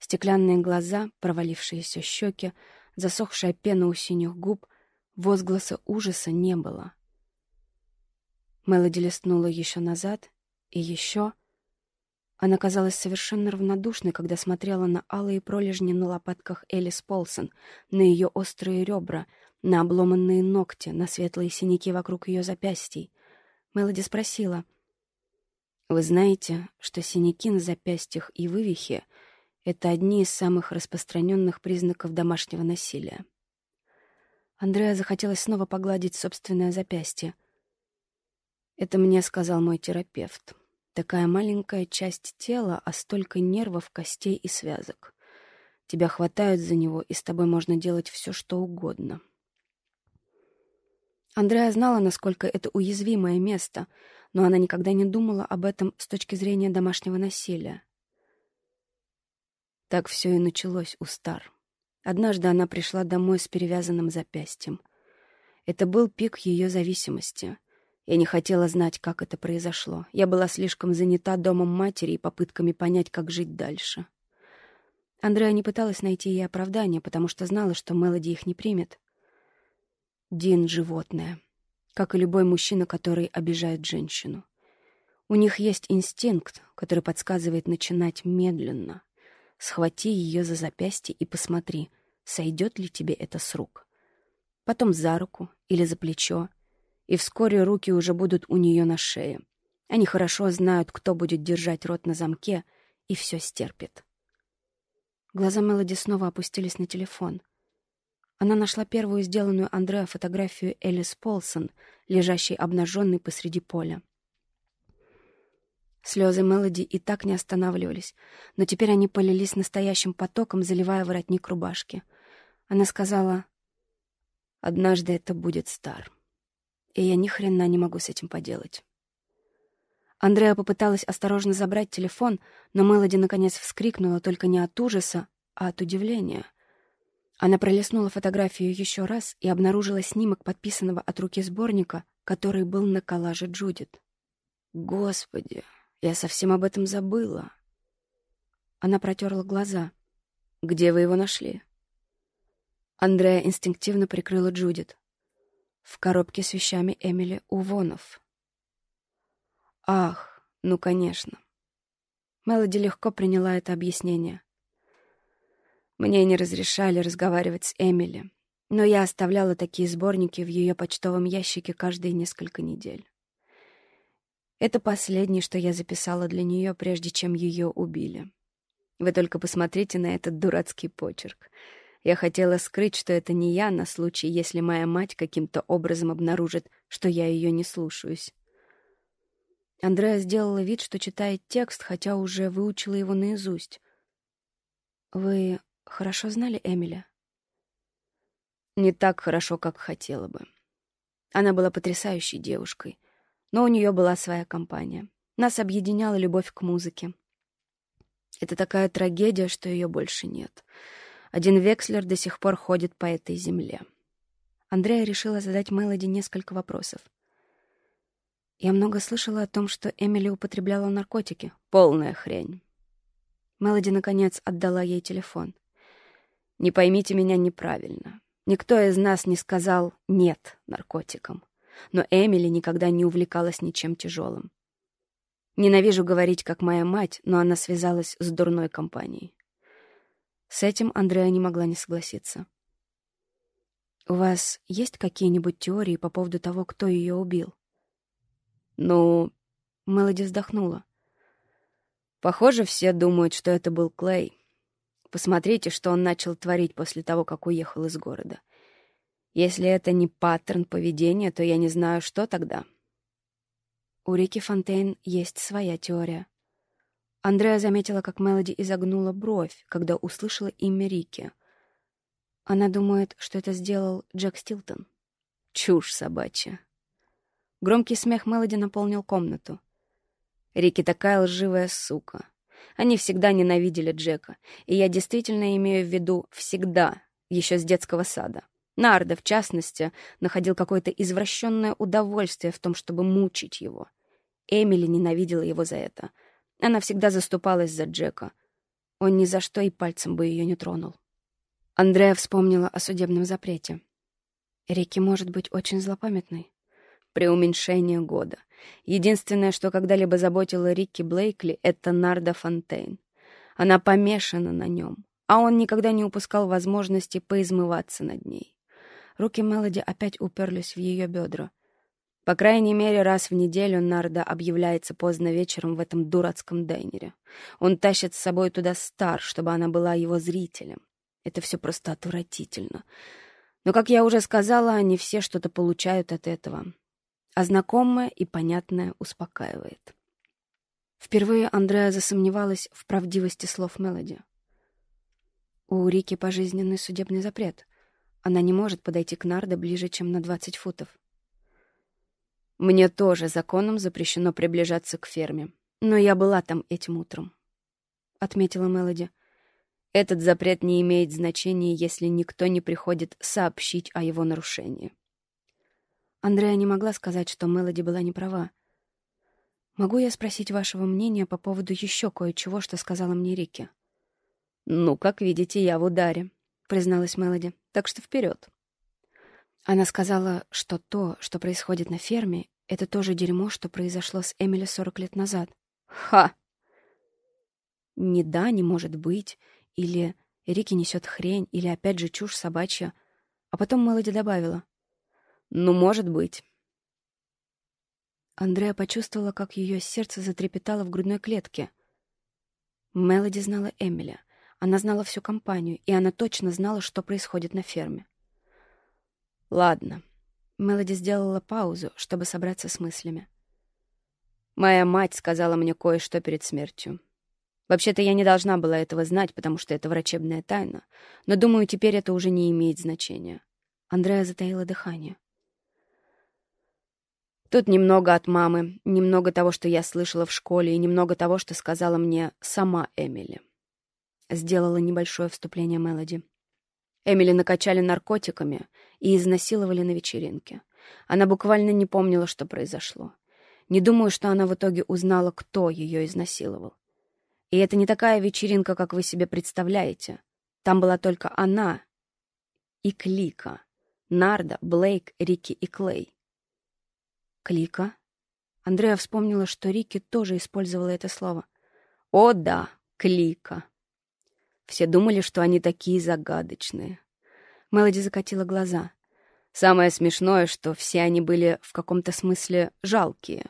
Стеклянные глаза, провалившиеся щеки, засохшая пена у синих губ, возгласа ужаса не было. Мелоди листнула еще назад и еще. Она казалась совершенно равнодушной, когда смотрела на алые пролежни на лопатках Элис Полсон, на ее острые ребра, на обломанные ногти, на светлые синяки вокруг ее запястий. Мелоди спросила — вы знаете, что синяки на запястьях и вывихе — это одни из самых распространенных признаков домашнего насилия. Андреа захотелось снова погладить собственное запястье. Это мне сказал мой терапевт. Такая маленькая часть тела, а столько нервов, костей и связок. Тебя хватают за него, и с тобой можно делать все, что угодно. Андреа знала, насколько это уязвимое место — но она никогда не думала об этом с точки зрения домашнего насилия. Так все и началось у Стар. Однажды она пришла домой с перевязанным запястьем. Это был пик ее зависимости. Я не хотела знать, как это произошло. Я была слишком занята домом матери и попытками понять, как жить дальше. Андреа не пыталась найти ей оправдания, потому что знала, что Мелоди их не примет. Дин — животное как и любой мужчина, который обижает женщину. У них есть инстинкт, который подсказывает начинать медленно. Схвати ее за запястье и посмотри, сойдет ли тебе это с рук. Потом за руку или за плечо, и вскоре руки уже будут у нее на шее. Они хорошо знают, кто будет держать рот на замке, и все стерпит. Глаза Мелоди снова опустились на телефон. Она нашла первую сделанную Андреа фотографию Элис Полсон, лежащей обнаженной посреди поля. Слезы Мелоди и так не останавливались, но теперь они полились настоящим потоком, заливая воротник рубашки. Она сказала, «Однажды это будет стар, и я ни хрена не могу с этим поделать». Андреа попыталась осторожно забрать телефон, но Мелоди наконец вскрикнула только не от ужаса, а от удивления — она пролистнула фотографию еще раз и обнаружила снимок подписанного от руки сборника, который был на коллаже Джудит. «Господи, я совсем об этом забыла». Она протерла глаза. «Где вы его нашли?» Андрея инстинктивно прикрыла Джудит. В коробке с вещами Эмили Увонов. «Ах, ну, конечно». Мелоди легко приняла это объяснение. Мне не разрешали разговаривать с Эмили, но я оставляла такие сборники в ее почтовом ящике каждые несколько недель. Это последнее, что я записала для нее, прежде чем ее убили. Вы только посмотрите на этот дурацкий почерк. Я хотела скрыть, что это не я, на случай, если моя мать каким-то образом обнаружит, что я ее не слушаюсь. Андреа сделала вид, что читает текст, хотя уже выучила его наизусть. «Вы хорошо знали Эмили? Не так хорошо, как хотела бы. Она была потрясающей девушкой, но у нее была своя компания. Нас объединяла любовь к музыке. Это такая трагедия, что ее больше нет. Один Векслер до сих пор ходит по этой земле. Андрея решила задать Мелоди несколько вопросов. Я много слышала о том, что Эмили употребляла наркотики. Полная хрень. Мелоди, наконец, отдала ей телефон. Не поймите меня неправильно. Никто из нас не сказал «нет» наркотикам. Но Эмили никогда не увлекалась ничем тяжелым. Ненавижу говорить, как моя мать, но она связалась с дурной компанией. С этим Андреа не могла не согласиться. «У вас есть какие-нибудь теории по поводу того, кто ее убил?» «Ну...» — Мелоди вздохнула. «Похоже, все думают, что это был Клей. Посмотрите, что он начал творить после того, как уехал из города. Если это не паттерн поведения, то я не знаю, что тогда. У Рики Фонтейн есть своя теория. Андреа заметила, как Мелоди изогнула бровь, когда услышала имя Рики. Она думает, что это сделал Джек Стилтон. Чушь собачья. Громкий смех Мелоди наполнил комнату. Рики такая лживая сука. Они всегда ненавидели Джека, и я действительно имею в виду «всегда», еще с детского сада. Нарда, в частности, находил какое-то извращенное удовольствие в том, чтобы мучить его. Эмили ненавидела его за это. Она всегда заступалась за Джека. Он ни за что и пальцем бы ее не тронул. Андрея вспомнила о судебном запрете. Рики может быть очень злопамятной. При уменьшении года. Единственное, что когда-либо заботило Рикки Блейкли, это Нарда Фонтейн. Она помешана на нем, а он никогда не упускал возможности поизмываться над ней. Руки Мелоди опять уперлись в ее бедра. По крайней мере, раз в неделю Нарда объявляется поздно вечером в этом дурацком дайнере. Он тащит с собой туда Стар, чтобы она была его зрителем. Это все просто отвратительно. Но, как я уже сказала, они все что-то получают от этого. А знакомое и понятное успокаивает. Впервые Андреа засомневалась в правдивости слов Мелоди. У Рики пожизненный судебный запрет. Она не может подойти к Нардо ближе, чем на 20 футов. Мне тоже законом запрещено приближаться к ферме. Но я была там этим утром, — отметила Мелоди. Этот запрет не имеет значения, если никто не приходит сообщить о его нарушении. Андрея не могла сказать, что Мелоди была не права. «Могу я спросить вашего мнения по поводу еще кое-чего, что сказала мне Рики?» «Ну, как видите, я в ударе», — призналась Мелоди. «Так что вперед. Она сказала, что то, что происходит на ферме, это то же дерьмо, что произошло с Эмили 40 лет назад. Ха! Не да, не может быть. Или Рики несет хрень, или опять же чушь собачья. А потом Мелоди добавила. Ну, может быть. Андреа почувствовала, как ее сердце затрепетало в грудной клетке. Мелоди знала Эмиля. Она знала всю компанию, и она точно знала, что происходит на ферме. Ладно. Мелоди сделала паузу, чтобы собраться с мыслями. Моя мать сказала мне кое-что перед смертью. Вообще-то я не должна была этого знать, потому что это врачебная тайна, но, думаю, теперь это уже не имеет значения. Андреа затаила дыхание. Тут немного от мамы, немного того, что я слышала в школе, и немного того, что сказала мне сама Эмили. Сделала небольшое вступление Мелоди. Эмили накачали наркотиками и изнасиловали на вечеринке. Она буквально не помнила, что произошло. Не думаю, что она в итоге узнала, кто ее изнасиловал. И это не такая вечеринка, как вы себе представляете. Там была только она и Клика. Нарда, Блейк, Рики и Клей. Клика. Андреа вспомнила, что Рики тоже использовала это слово. О да, Клика. Все думали, что они такие загадочные. Мелоди закатила глаза. Самое смешное, что все они были в каком-то смысле жалкие.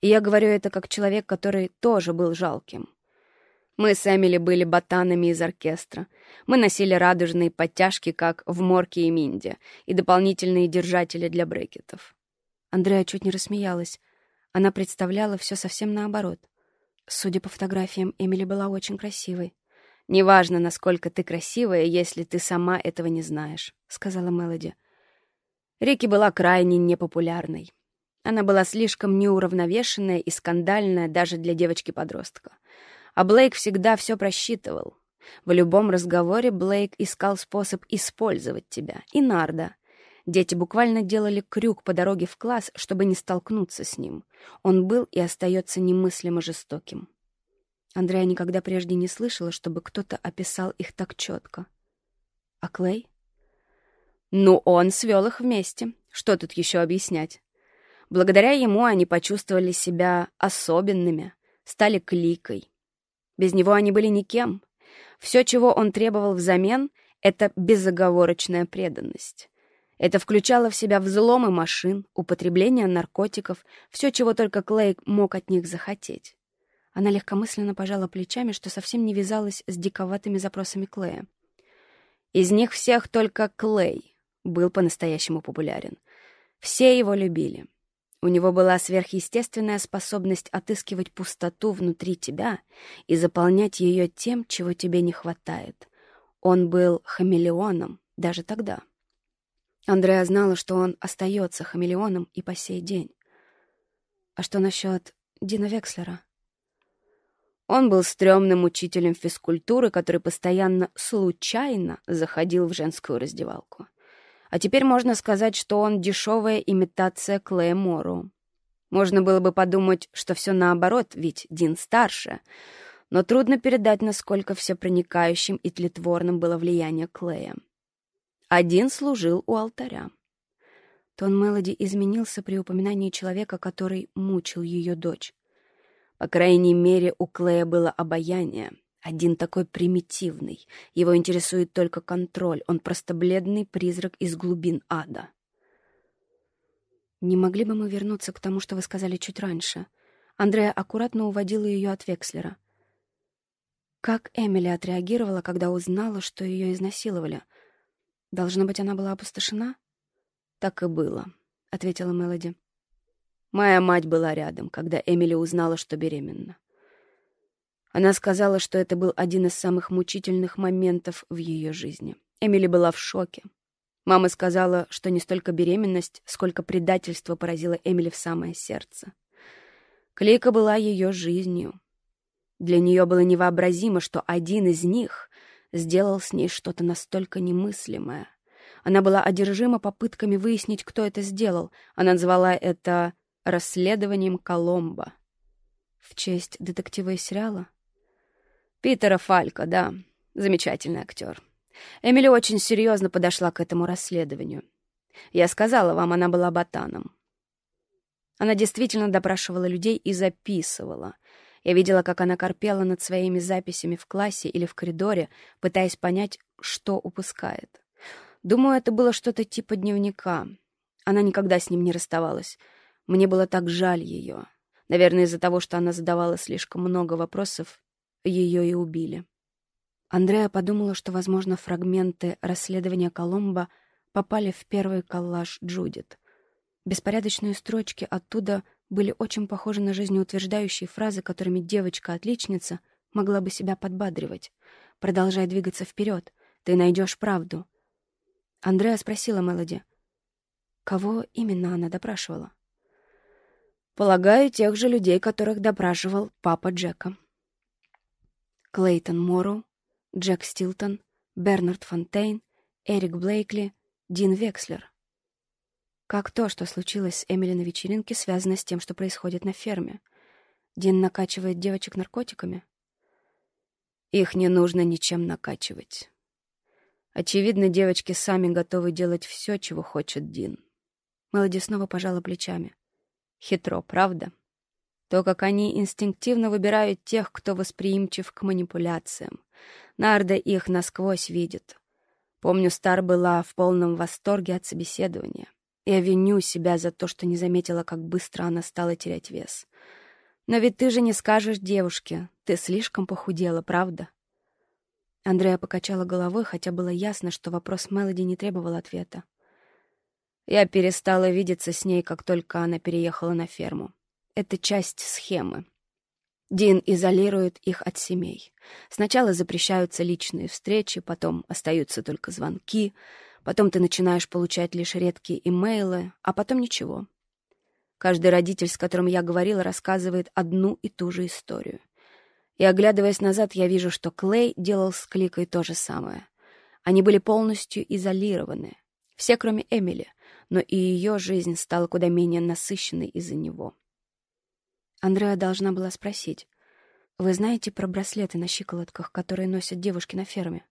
И я говорю это как человек, который тоже был жалким. Мы с Эмили были ботанами из оркестра. Мы носили радужные подтяжки, как в Морке и Минде, и дополнительные держатели для брекетов. Андреа чуть не рассмеялась. Она представляла все совсем наоборот. Судя по фотографиям, Эмили была очень красивой. «Неважно, насколько ты красивая, если ты сама этого не знаешь», — сказала Мелоди. Рики была крайне непопулярной. Она была слишком неуравновешенная и скандальная даже для девочки-подростка. А Блейк всегда все просчитывал. В любом разговоре Блейк искал способ использовать тебя. И Нарда. Дети буквально делали крюк по дороге в класс, чтобы не столкнуться с ним. Он был и остается немыслимо жестоким. Андрея никогда прежде не слышала, чтобы кто-то описал их так четко. А Клей? Ну, он свел их вместе. Что тут еще объяснять? Благодаря ему они почувствовали себя особенными, стали кликой. Без него они были никем. Все, чего он требовал взамен, — это безоговорочная преданность. Это включало в себя взломы машин, употребление наркотиков, все, чего только Клей мог от них захотеть. Она легкомысленно пожала плечами, что совсем не вязалась с диковатыми запросами Клея. Из них всех только Клей был по-настоящему популярен. Все его любили. У него была сверхъестественная способность отыскивать пустоту внутри тебя и заполнять ее тем, чего тебе не хватает. Он был хамелеоном, даже тогда. Андреа знала, что он остается хамелеоном и по сей день. А что насчет Дина Векслера? Он был стрёмным учителем физкультуры, который постоянно случайно заходил в женскую раздевалку. А теперь можно сказать, что он дешевая имитация Клея Мору. Можно было бы подумать, что все наоборот, ведь Дин старше. Но трудно передать, насколько всепроникающим и тлетворным было влияние Клея. Один служил у алтаря. Тон Мелоди изменился при упоминании человека, который мучил ее дочь. По крайней мере, у Клея было обаяние. Один такой примитивный. Его интересует только контроль. Он просто бледный призрак из глубин ада. «Не могли бы мы вернуться к тому, что вы сказали чуть раньше?» Андрея аккуратно уводила ее от Векслера. Как Эмили отреагировала, когда узнала, что ее изнасиловали? Должно быть, она была опустошена? «Так и было», — ответила Мелоди. «Моя мать была рядом, когда Эмили узнала, что беременна. Она сказала, что это был один из самых мучительных моментов в ее жизни. Эмили была в шоке. Мама сказала, что не столько беременность, сколько предательство поразило Эмили в самое сердце. Клейка была ее жизнью. Для нее было невообразимо, что один из них сделал с ней что-то настолько немыслимое. Она была одержима попытками выяснить, кто это сделал. Она назвала это «расследованием Коломбо». В честь детектива из сериала? Питера Фалька, да. Замечательный актер. Эмили очень серьезно подошла к этому расследованию. Я сказала вам, она была ботаном. Она действительно допрашивала людей и записывала. Я видела, как она корпела над своими записями в классе или в коридоре, пытаясь понять, что упускает. Думаю, это было что-то типа дневника. Она никогда с ним не расставалась. Мне было так жаль ее. Наверное, из-за того, что она задавала слишком много вопросов, ее и убили. Андреа подумала, что, возможно, фрагменты расследования Коломбо попали в первый коллаж Джудит. Беспорядочные строчки оттуда были очень похожи на жизнеутверждающие фразы, которыми девочка-отличница могла бы себя подбадривать. «Продолжай двигаться вперед. Ты найдешь правду». Андреа спросила Мелоди, кого именно она допрашивала. «Полагаю, тех же людей, которых допрашивал папа Джека». Клейтон Морроу, Джек Стилтон, Бернард Фонтейн, Эрик Блейкли, Дин Векслер. Как то, что случилось с Эмили на вечеринке, связано с тем, что происходит на ферме? Дин накачивает девочек наркотиками? Их не нужно ничем накачивать. Очевидно, девочки сами готовы делать все, чего хочет Дин. Мелоди снова пожала плечами. Хитро, правда? То, как они инстинктивно выбирают тех, кто восприимчив к манипуляциям. Нарда их насквозь видит. Помню, Стар была в полном восторге от собеседования. Я виню себя за то, что не заметила, как быстро она стала терять вес. Но ведь ты же не скажешь девушке, ты слишком похудела, правда? Андрея покачала головой, хотя было ясно, что вопрос Мелоди не требовал ответа. Я перестала видеться с ней, как только она переехала на ферму. Это часть схемы. Дин изолирует их от семей. Сначала запрещаются личные встречи, потом остаются только звонки, потом ты начинаешь получать лишь редкие имейлы, а потом ничего. Каждый родитель, с которым я говорила, рассказывает одну и ту же историю. И, оглядываясь назад, я вижу, что Клей делал с Кликой то же самое. Они были полностью изолированы. Все, кроме Эмили, но и ее жизнь стала куда менее насыщенной из-за него. Андреа должна была спросить. «Вы знаете про браслеты на щиколотках, которые носят девушки на ферме?»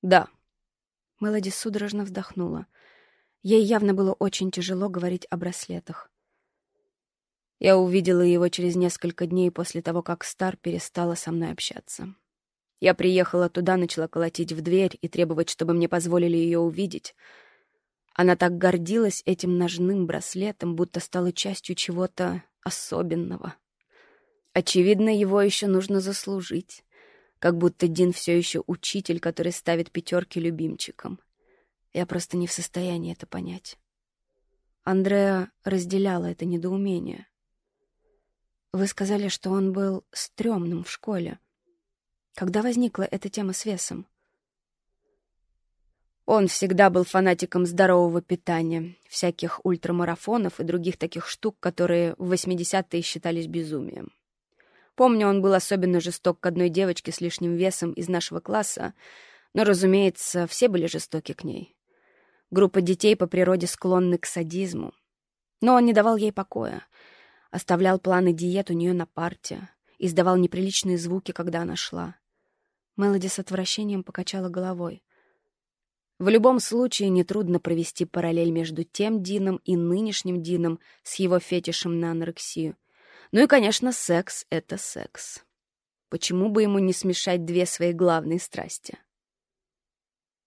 «Да». Мелоди судорожно вздохнула. Ей явно было очень тяжело говорить о браслетах. Я увидела его через несколько дней после того, как Стар перестала со мной общаться. Я приехала туда, начала колотить в дверь и требовать, чтобы мне позволили ее увидеть. Она так гордилась этим ножным браслетом, будто стала частью чего-то особенного. Очевидно, его еще нужно заслужить. Как будто Дин все еще учитель, который ставит пятерки любимчикам. Я просто не в состоянии это понять. Андреа разделяла это недоумение. Вы сказали, что он был стрёмным в школе. Когда возникла эта тема с весом? Он всегда был фанатиком здорового питания, всяких ультрамарафонов и других таких штук, которые в 80-е считались безумием. Помню, он был особенно жесток к одной девочке с лишним весом из нашего класса, но, разумеется, все были жестоки к ней. Группа детей по природе склонны к садизму. Но он не давал ей покоя, оставлял планы диет у нее на парте, издавал неприличные звуки, когда она шла. Мелоди с отвращением покачала головой. В любом случае, нетрудно провести параллель между тем Дином и нынешним Дином с его фетишем на анорексию. Ну и, конечно, секс — это секс. Почему бы ему не смешать две свои главные страсти?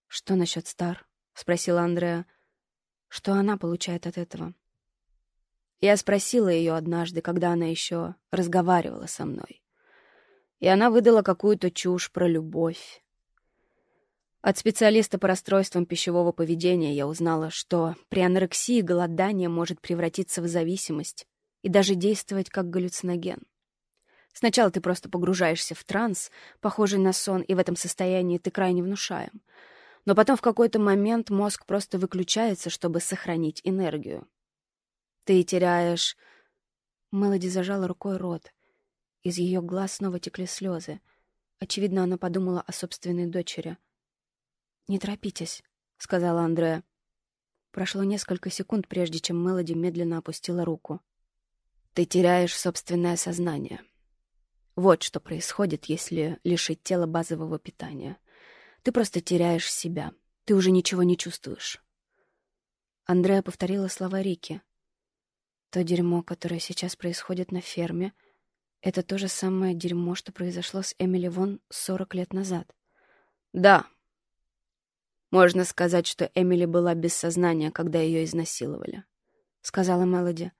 «Что насчет Стар?» — спросила Андреа. «Что она получает от этого?» Я спросила ее однажды, когда она еще разговаривала со мной. И она выдала какую-то чушь про любовь. От специалиста по расстройствам пищевого поведения я узнала, что при анорексии голодание может превратиться в зависимость, и даже действовать как галлюциноген. Сначала ты просто погружаешься в транс, похожий на сон, и в этом состоянии ты крайне внушаем. Но потом в какой-то момент мозг просто выключается, чтобы сохранить энергию. Ты теряешь... Мелоди зажала рукой рот. Из ее глаз снова текли слезы. Очевидно, она подумала о собственной дочери. «Не торопитесь», — сказала Андреа. Прошло несколько секунд, прежде чем Мелоди медленно опустила руку. Ты теряешь собственное сознание. Вот что происходит, если лишить тела базового питания. Ты просто теряешь себя. Ты уже ничего не чувствуешь. Андреа повторила слова Рики. То дерьмо, которое сейчас происходит на ферме, это то же самое дерьмо, что произошло с Эмили Вон 40 лет назад. Да. Можно сказать, что Эмили была без сознания, когда ее изнасиловали, — сказала Мелоди.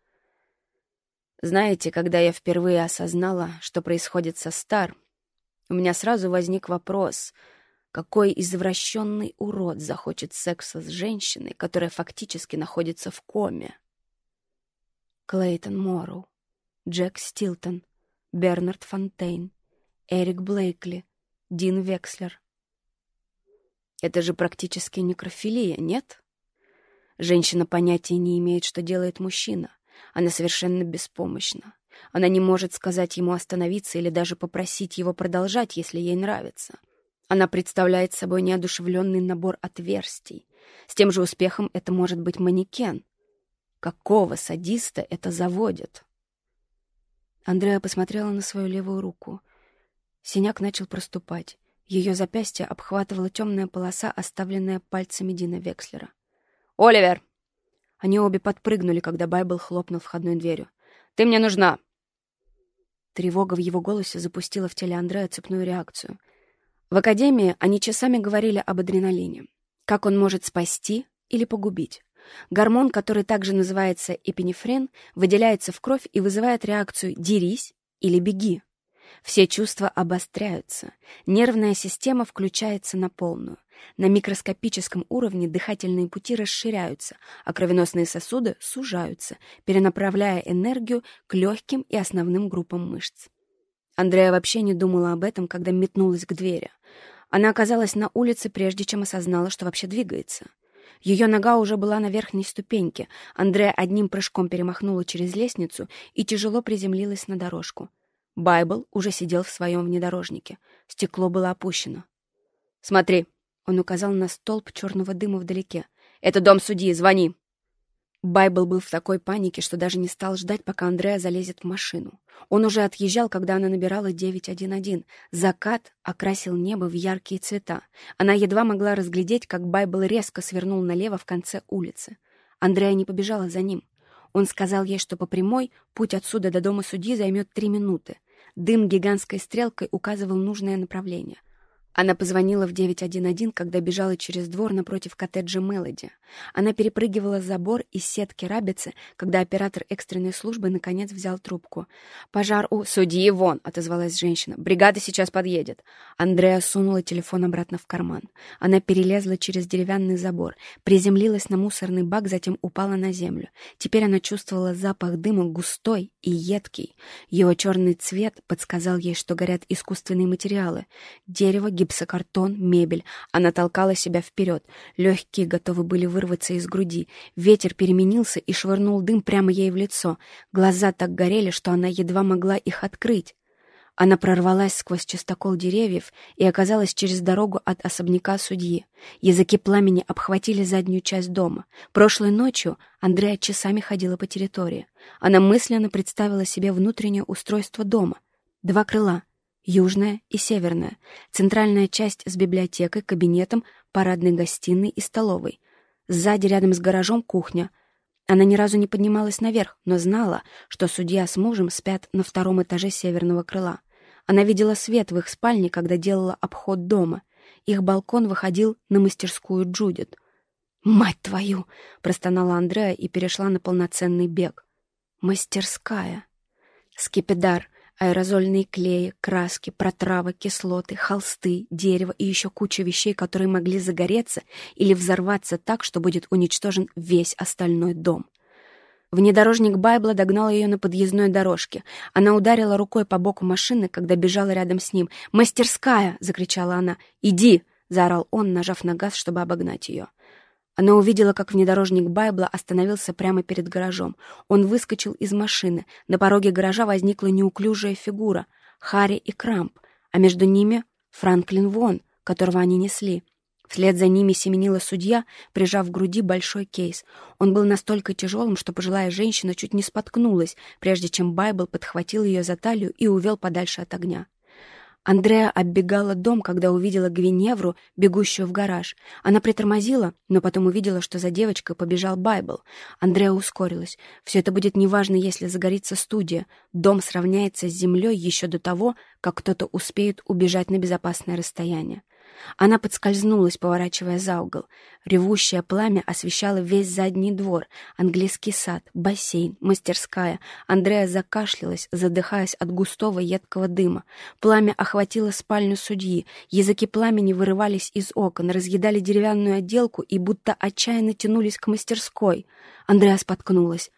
Знаете, когда я впервые осознала, что происходит со Стар, у меня сразу возник вопрос, какой извращенный урод захочет секса с женщиной, которая фактически находится в коме? Клейтон Морроу, Джек Стилтон, Бернард Фонтейн, Эрик Блейкли, Дин Векслер. Это же практически некрофилия, нет? Женщина понятия не имеет, что делает мужчина. Она совершенно беспомощна. Она не может сказать ему остановиться или даже попросить его продолжать, если ей нравится. Она представляет собой неодушевленный набор отверстий. С тем же успехом это может быть манекен. Какого садиста это заводит? Андреа посмотрела на свою левую руку. Синяк начал проступать. Ее запястье обхватывала темная полоса, оставленная пальцами Дина Векслера. «Оливер!» Они обе подпрыгнули, когда Байбл хлопнул входной дверью. «Ты мне нужна!» Тревога в его голосе запустила в теле Андрея цепную реакцию. В академии они часами говорили об адреналине. Как он может спасти или погубить. Гормон, который также называется эпинефрин, выделяется в кровь и вызывает реакцию «дерись» или «беги». Все чувства обостряются, нервная система включается на полную. На микроскопическом уровне дыхательные пути расширяются, а кровеносные сосуды сужаются, перенаправляя энергию к легким и основным группам мышц. Андрея вообще не думала об этом, когда метнулась к двери. Она оказалась на улице, прежде чем осознала, что вообще двигается. Ее нога уже была на верхней ступеньке. Андрея одним прыжком перемахнула через лестницу и тяжело приземлилась на дорожку. Байбл уже сидел в своем внедорожнике. Стекло было опущено. «Смотри!» — он указал на столб черного дыма вдалеке. «Это дом судьи, звони!» Байбл был в такой панике, что даже не стал ждать, пока Андреа залезет в машину. Он уже отъезжал, когда она набирала 911. Закат окрасил небо в яркие цвета. Она едва могла разглядеть, как Байбл резко свернул налево в конце улицы. Андреа не побежала за ним. Он сказал ей, что по прямой путь отсюда до дома судьи займет три минуты. Дым гигантской стрелкой указывал нужное направление. Она позвонила в 911, когда бежала через двор напротив коттеджа Мелоди. Она перепрыгивала забор из сетки рабицы, когда оператор экстренной службы наконец взял трубку. «Пожар у судьи вон!» — отозвалась женщина. «Бригада сейчас подъедет!» Андреа сунула телефон обратно в карман. Она перелезла через деревянный забор, приземлилась на мусорный бак, затем упала на землю. Теперь она чувствовала запах дыма густой и едкий. Его черный цвет подсказал ей, что горят искусственные материалы — дерево, гибрид, гипсокартон, мебель. Она толкала себя вперед. Легкие готовы были вырваться из груди. Ветер переменился и швырнул дым прямо ей в лицо. Глаза так горели, что она едва могла их открыть. Она прорвалась сквозь частокол деревьев и оказалась через дорогу от особняка судьи. Языки пламени обхватили заднюю часть дома. Прошлой ночью Андрея часами ходила по территории. Она мысленно представила себе внутреннее устройство дома. Два крыла — южное и северное. Центральная часть с библиотекой, кабинетом, парадной гостиной и столовой. Сзади, рядом с гаражом, кухня — она ни разу не поднималась наверх, но знала, что судья с мужем спят на втором этаже северного крыла. Она видела свет в их спальне, когда делала обход дома. Их балкон выходил на мастерскую Джудит. «Мать твою!» — простонала Андреа и перешла на полноценный бег. «Мастерская!» Скипидар, аэрозольные клеи, краски, протравы, кислоты, холсты, дерево и еще куча вещей, которые могли загореться или взорваться так, что будет уничтожен весь остальной дом. Внедорожник Байбла догнал ее на подъездной дорожке. Она ударила рукой по боку машины, когда бежала рядом с ним. «Мастерская!» — закричала она. «Иди!» — заорал он, нажав на газ, чтобы обогнать ее. Она увидела, как внедорожник Байбла остановился прямо перед гаражом. Он выскочил из машины. На пороге гаража возникла неуклюжая фигура — Харри и Крамп, а между ними — Франклин Вон, которого они несли. Вслед за ними семенила судья, прижав к груди большой кейс. Он был настолько тяжелым, что пожилая женщина чуть не споткнулась, прежде чем Байбл подхватил ее за талию и увел подальше от огня. Андреа оббегала дом, когда увидела Гвиневру, бегущую в гараж. Она притормозила, но потом увидела, что за девочкой побежал Байбл. Андреа ускорилась. Все это будет неважно, если загорится студия. Дом сравняется с землей еще до того, как кто-то успеет убежать на безопасное расстояние. Она подскользнулась, поворачивая за угол. Ревущее пламя освещало весь задний двор, английский сад, бассейн, мастерская. Андрея закашлялась, задыхаясь от густого едкого дыма. Пламя охватило спальню судьи. Языки пламени вырывались из окон, разъедали деревянную отделку и будто отчаянно тянулись к мастерской. Андреа споткнулась.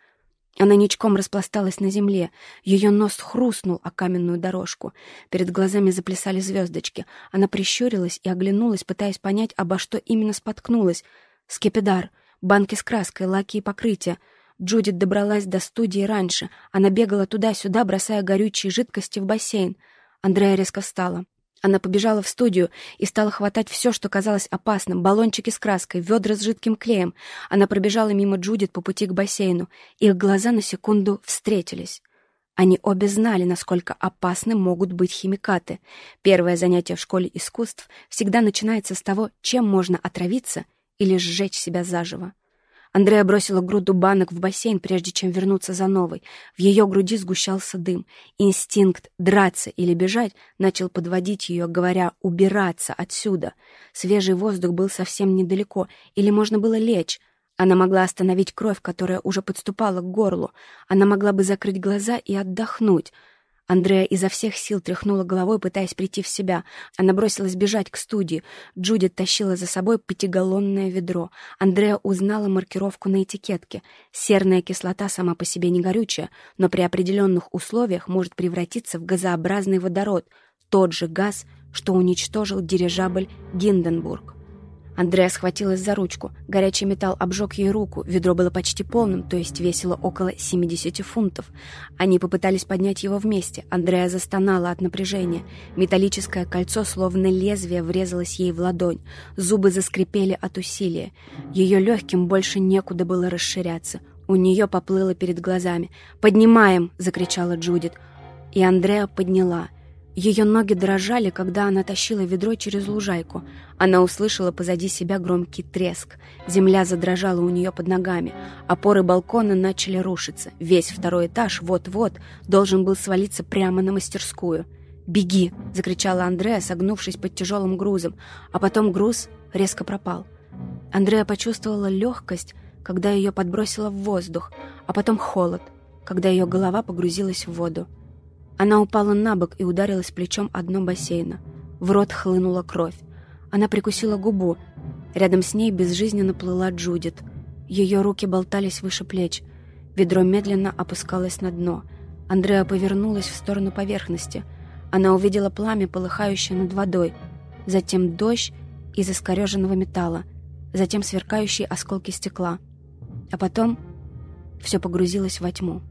Она ничком распласталась на земле. Ее нос хрустнул о каменную дорожку. Перед глазами заплясали звездочки. Она прищурилась и оглянулась, пытаясь понять, обо что именно споткнулась. Скипидар, банки с краской, лаки и покрытия. Джудит добралась до студии раньше. Она бегала туда-сюда, бросая горючие жидкости в бассейн. Андрея резко встала. Она побежала в студию и стала хватать все, что казалось опасным. Баллончики с краской, ведра с жидким клеем. Она пробежала мимо Джудит по пути к бассейну. Их глаза на секунду встретились. Они обе знали, насколько опасны могут быть химикаты. Первое занятие в школе искусств всегда начинается с того, чем можно отравиться или сжечь себя заживо. Андрея бросила груду банок в бассейн, прежде чем вернуться за новой. В ее груди сгущался дым. Инстинкт драться или бежать начал подводить ее, говоря «убираться отсюда». Свежий воздух был совсем недалеко, или можно было лечь. Она могла остановить кровь, которая уже подступала к горлу. Она могла бы закрыть глаза и отдохнуть — Андрея изо всех сил тряхнула головой, пытаясь прийти в себя. Она бросилась бежать к студии. Джудит тащила за собой пятигаллонное ведро. Андрея узнала маркировку на этикетке. Серная кислота сама по себе не горючая, но при определенных условиях может превратиться в газообразный водород, тот же газ, что уничтожил дирижабль «Гинденбург». Андреа схватилась за ручку. Горячий металл обжег ей руку. Ведро было почти полным, то есть весило около 70 фунтов. Они попытались поднять его вместе. Андреа застонала от напряжения. Металлическое кольцо, словно лезвие, врезалось ей в ладонь. Зубы заскрипели от усилия. Ее легким больше некуда было расширяться. У нее поплыло перед глазами. «Поднимаем!» — закричала Джудит. И Андреа подняла — ее ноги дрожали, когда она тащила ведро через лужайку. Она услышала позади себя громкий треск. Земля задрожала у нее под ногами. Опоры балкона начали рушиться. Весь второй этаж вот-вот должен был свалиться прямо на мастерскую. «Беги!» — закричала Андреа, согнувшись под тяжелым грузом. А потом груз резко пропал. Андреа почувствовала легкость, когда ее подбросило в воздух, а потом холод, когда ее голова погрузилась в воду. Она упала на бок и ударилась плечом о дно бассейна. В рот хлынула кровь. Она прикусила губу. Рядом с ней безжизненно плыла Джудит. Ее руки болтались выше плеч. Ведро медленно опускалось на дно. Андреа повернулась в сторону поверхности. Она увидела пламя, полыхающее над водой. затем дождь из искореженного металла, затем сверкающие осколки стекла. А потом все погрузилось во тьму.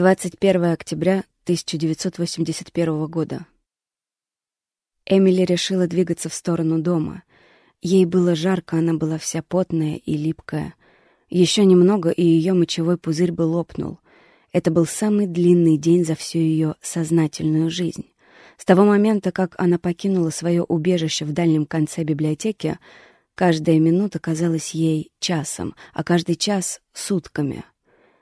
Двадцать первое октября 1981 года. Эмили решила двигаться в сторону дома. Ей было жарко, она была вся потная и липкая. Еще немного, и ее мочевой пузырь бы лопнул. Это был самый длинный день за всю ее сознательную жизнь. С того момента, как она покинула свое убежище в дальнем конце библиотеки, каждая минута казалась ей часом, а каждый час — сутками.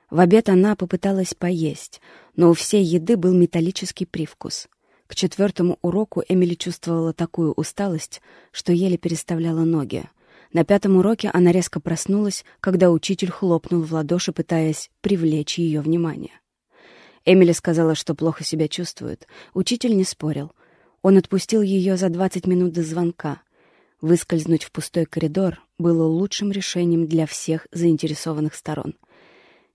В обед она попыталась поесть, но у всей еды был металлический привкус — к четвертому уроку Эмили чувствовала такую усталость, что еле переставляла ноги. На пятом уроке она резко проснулась, когда учитель хлопнул в ладоши, пытаясь привлечь ее внимание. Эмили сказала, что плохо себя чувствует. Учитель не спорил. Он отпустил ее за 20 минут до звонка. Выскользнуть в пустой коридор было лучшим решением для всех заинтересованных сторон —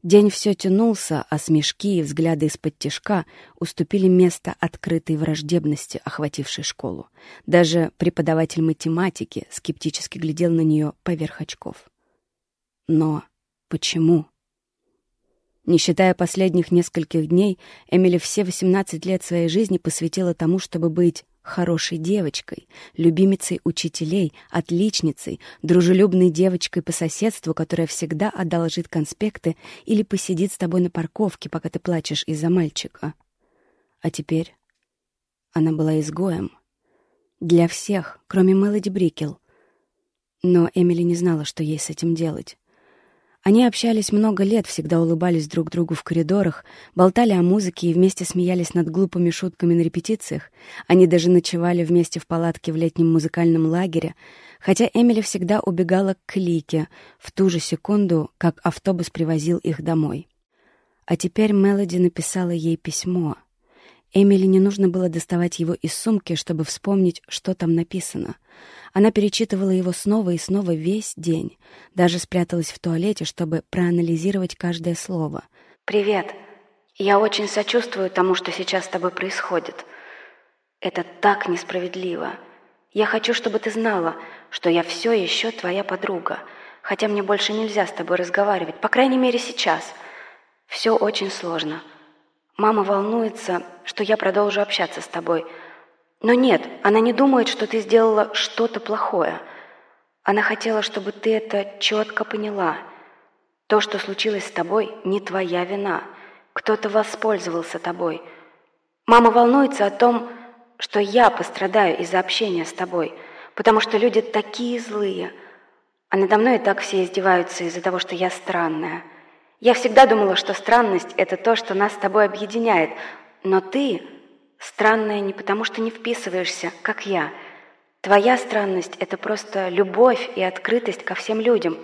День все тянулся, а смешки и взгляды из-под тишка уступили место открытой враждебности, охватившей школу. Даже преподаватель математики скептически глядел на нее поверх очков. Но почему? Не считая последних нескольких дней, Эмили все 18 лет своей жизни посвятила тому, чтобы быть хорошей девочкой, любимицей учителей, отличницей, дружелюбной девочкой по соседству, которая всегда одолжит конспекты или посидит с тобой на парковке, пока ты плачешь из-за мальчика. А теперь она была изгоем. Для всех, кроме Мелоди Брикел. Но Эмили не знала, что ей с этим делать. Они общались много лет, всегда улыбались друг другу в коридорах, болтали о музыке и вместе смеялись над глупыми шутками на репетициях. Они даже ночевали вместе в палатке в летнем музыкальном лагере, хотя Эмили всегда убегала к Клике в ту же секунду, как автобус привозил их домой. А теперь Мелоди написала ей письмо. Эмили не нужно было доставать его из сумки, чтобы вспомнить, что там написано. Она перечитывала его снова и снова весь день. Даже спряталась в туалете, чтобы проанализировать каждое слово. «Привет. Я очень сочувствую тому, что сейчас с тобой происходит. Это так несправедливо. Я хочу, чтобы ты знала, что я все еще твоя подруга, хотя мне больше нельзя с тобой разговаривать, по крайней мере сейчас. Все очень сложно. Мама волнуется, что я продолжу общаться с тобой, но нет, она не думает, что ты сделала что-то плохое. Она хотела, чтобы ты это четко поняла. То, что случилось с тобой, не твоя вина. Кто-то воспользовался тобой. Мама волнуется о том, что я пострадаю из-за общения с тобой, потому что люди такие злые. А надо мной и так все издеваются из-за того, что я странная. Я всегда думала, что странность — это то, что нас с тобой объединяет, но ты Странная не потому, что не вписываешься, как я. Твоя странность — это просто любовь и открытость ко всем людям.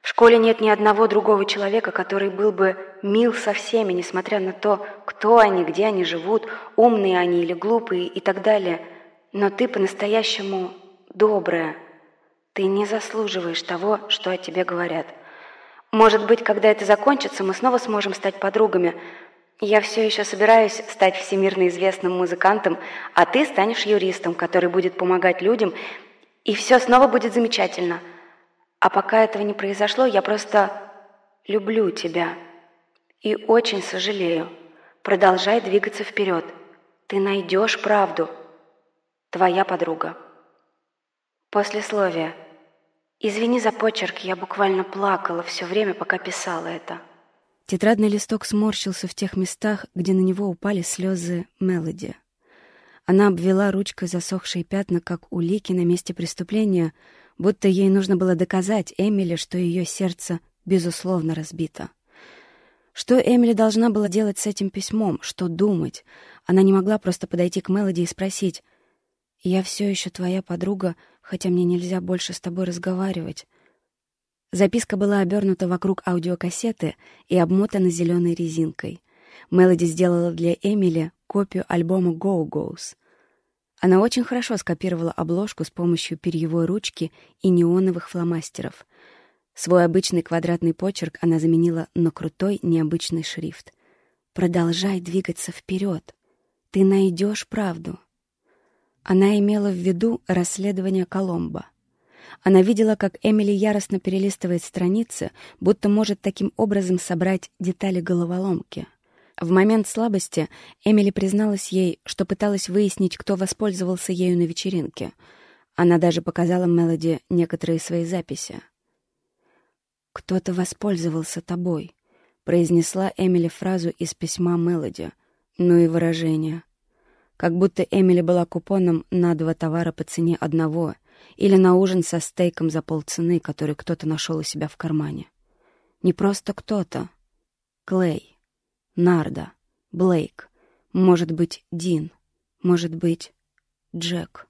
В школе нет ни одного другого человека, который был бы мил со всеми, несмотря на то, кто они, где они живут, умные они или глупые и так далее. Но ты по-настоящему добрая. Ты не заслуживаешь того, что о тебе говорят. Может быть, когда это закончится, мы снова сможем стать подругами — я все еще собираюсь стать всемирно известным музыкантом, а ты станешь юристом, который будет помогать людям, и все снова будет замечательно. А пока этого не произошло, я просто люблю тебя и очень сожалею. Продолжай двигаться вперед. Ты найдешь правду. Твоя подруга. Послесловие. Извини за почерк, я буквально плакала все время, пока писала это. Тетрадный листок сморщился в тех местах, где на него упали слезы Мелоди. Она обвела ручкой засохшие пятна, как улики на месте преступления, будто ей нужно было доказать Эмили, что ее сердце безусловно разбито. Что Эмили должна была делать с этим письмом? Что думать? Она не могла просто подойти к Мелоди и спросить, «Я все еще твоя подруга, хотя мне нельзя больше с тобой разговаривать». Записка была обернута вокруг аудиокассеты и обмотана зеленой резинкой. Мелоди сделала для Эмили копию альбома «Go Goes». Она очень хорошо скопировала обложку с помощью перьевой ручки и неоновых фломастеров. Свой обычный квадратный почерк она заменила на крутой необычный шрифт. «Продолжай двигаться вперед. Ты найдешь правду». Она имела в виду расследование Коломбо — она видела, как Эмили яростно перелистывает страницы, будто может таким образом собрать детали головоломки. В момент слабости Эмили призналась ей, что пыталась выяснить, кто воспользовался ею на вечеринке. Она даже показала Мелоди некоторые свои записи. «Кто-то воспользовался тобой», — произнесла Эмили фразу из письма Мелоди. Ну и выражение. Как будто Эмили была купоном на два товара по цене одного — или на ужин со стейком за полцены, который кто-то нашел у себя в кармане. Не просто кто-то. Клей, Нарда, Блейк, может быть, Дин, может быть, Джек.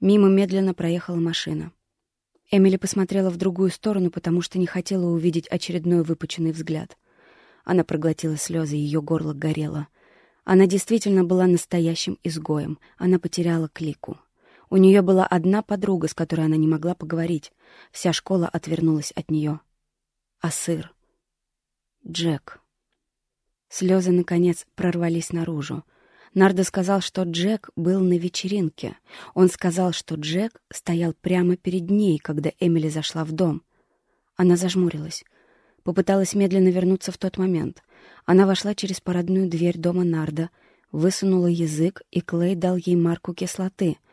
Мимо медленно проехала машина. Эмили посмотрела в другую сторону, потому что не хотела увидеть очередной выпученный взгляд. Она проглотила слезы, ее горло горело. Она действительно была настоящим изгоем. Она потеряла клику. У нее была одна подруга, с которой она не могла поговорить. Вся школа отвернулась от нее. А сыр? Джек. Слезы, наконец, прорвались наружу. Нардо сказал, что Джек был на вечеринке. Он сказал, что Джек стоял прямо перед ней, когда Эмили зашла в дом. Она зажмурилась. Попыталась медленно вернуться в тот момент. Она вошла через парадную дверь дома Нарда, высунула язык, и Клей дал ей марку кислоты —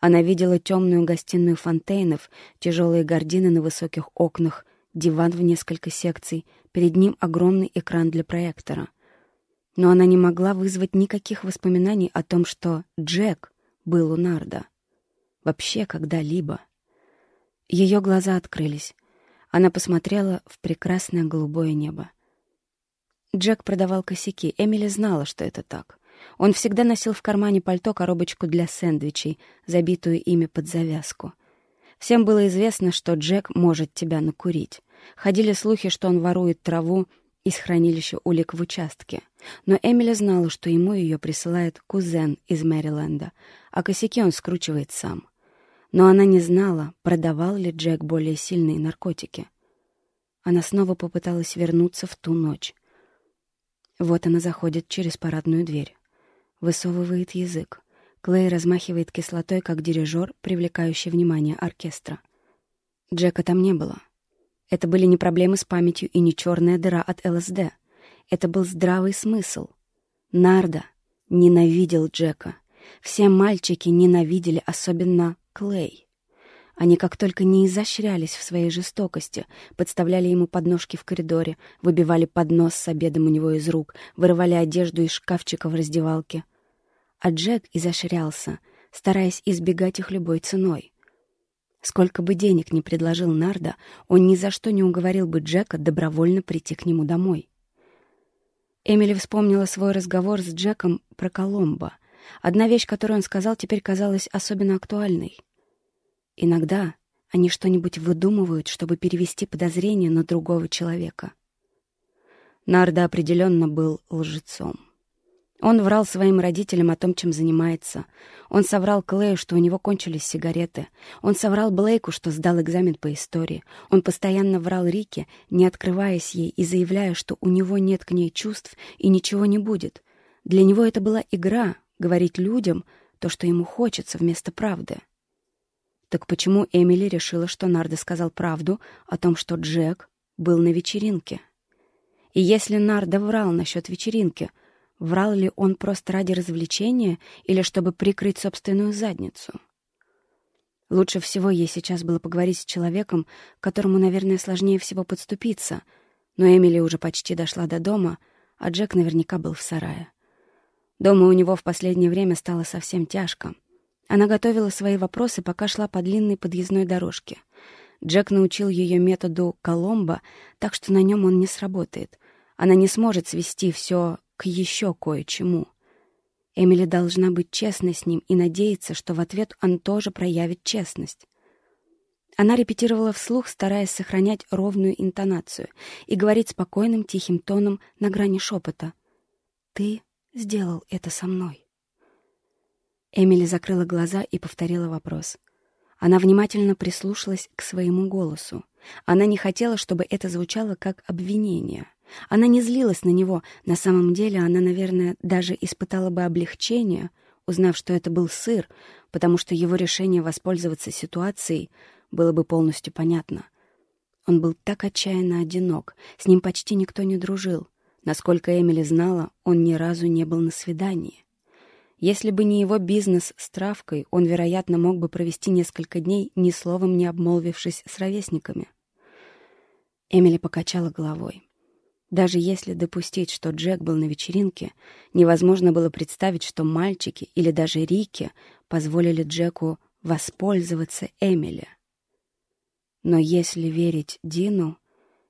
она видела темную гостиную фонтейнов, тяжелые гардины на высоких окнах, диван в несколько секций, перед ним огромный экран для проектора. Но она не могла вызвать никаких воспоминаний о том, что Джек был у Нарда. Вообще когда-либо. Ее глаза открылись. Она посмотрела в прекрасное голубое небо. Джек продавал косяки. Эмили знала, что это так. Он всегда носил в кармане пальто коробочку для сэндвичей, забитую ими под завязку. Всем было известно, что Джек может тебя накурить. Ходили слухи, что он ворует траву из хранилища улик в участке. Но Эмили знала, что ему ее присылает кузен из Мэриленда, а косяки он скручивает сам. Но она не знала, продавал ли Джек более сильные наркотики. Она снова попыталась вернуться в ту ночь. Вот она заходит через парадную дверь. Высовывает язык. Клей размахивает кислотой, как дирижер, привлекающий внимание оркестра. Джека там не было. Это были не проблемы с памятью и не черная дыра от ЛСД. Это был здравый смысл. Нарда ненавидел Джека. Все мальчики ненавидели, особенно Клей. Они как только не изощрялись в своей жестокости, подставляли ему подножки в коридоре, выбивали поднос с обедом у него из рук, вырывали одежду из шкафчика в раздевалке. А Джек изощрялся, стараясь избегать их любой ценой. Сколько бы денег ни предложил Нарда, он ни за что не уговорил бы Джека добровольно прийти к нему домой. Эмили вспомнила свой разговор с Джеком про Коломбо. Одна вещь, которую он сказал, теперь казалась особенно актуальной. Иногда они что-нибудь выдумывают, чтобы перевести подозрение на другого человека. Нарда определенно был лжецом. Он врал своим родителям о том, чем занимается. Он соврал Клею, что у него кончились сигареты. Он соврал Блейку, что сдал экзамен по истории. Он постоянно врал Рике, не открываясь ей и заявляя, что у него нет к ней чувств и ничего не будет. Для него это была игра — говорить людям то, что ему хочется, вместо правды. Так почему Эмили решила, что Нардо сказал правду о том, что Джек был на вечеринке? И если Нардо врал насчет вечеринки, врал ли он просто ради развлечения или чтобы прикрыть собственную задницу? Лучше всего ей сейчас было поговорить с человеком, которому, наверное, сложнее всего подступиться, но Эмили уже почти дошла до дома, а Джек наверняка был в сарае. Дома у него в последнее время стало совсем тяжко — она готовила свои вопросы, пока шла по длинной подъездной дорожке. Джек научил ее методу Коломбо, так что на нем он не сработает. Она не сможет свести все к еще кое-чему. Эмили должна быть честной с ним и надеяться, что в ответ он тоже проявит честность. Она репетировала вслух, стараясь сохранять ровную интонацию и говорить спокойным, тихим тоном на грани шепота. «Ты сделал это со мной». Эмили закрыла глаза и повторила вопрос. Она внимательно прислушалась к своему голосу. Она не хотела, чтобы это звучало как обвинение. Она не злилась на него. На самом деле она, наверное, даже испытала бы облегчение, узнав, что это был сыр, потому что его решение воспользоваться ситуацией было бы полностью понятно. Он был так отчаянно одинок, с ним почти никто не дружил. Насколько Эмили знала, он ни разу не был на свидании. Если бы не его бизнес с травкой, он, вероятно, мог бы провести несколько дней, ни словом не обмолвившись с ровесниками. Эмили покачала головой. Даже если допустить, что Джек был на вечеринке, невозможно было представить, что мальчики или даже Рики позволили Джеку воспользоваться Эмили. Но если верить Дину,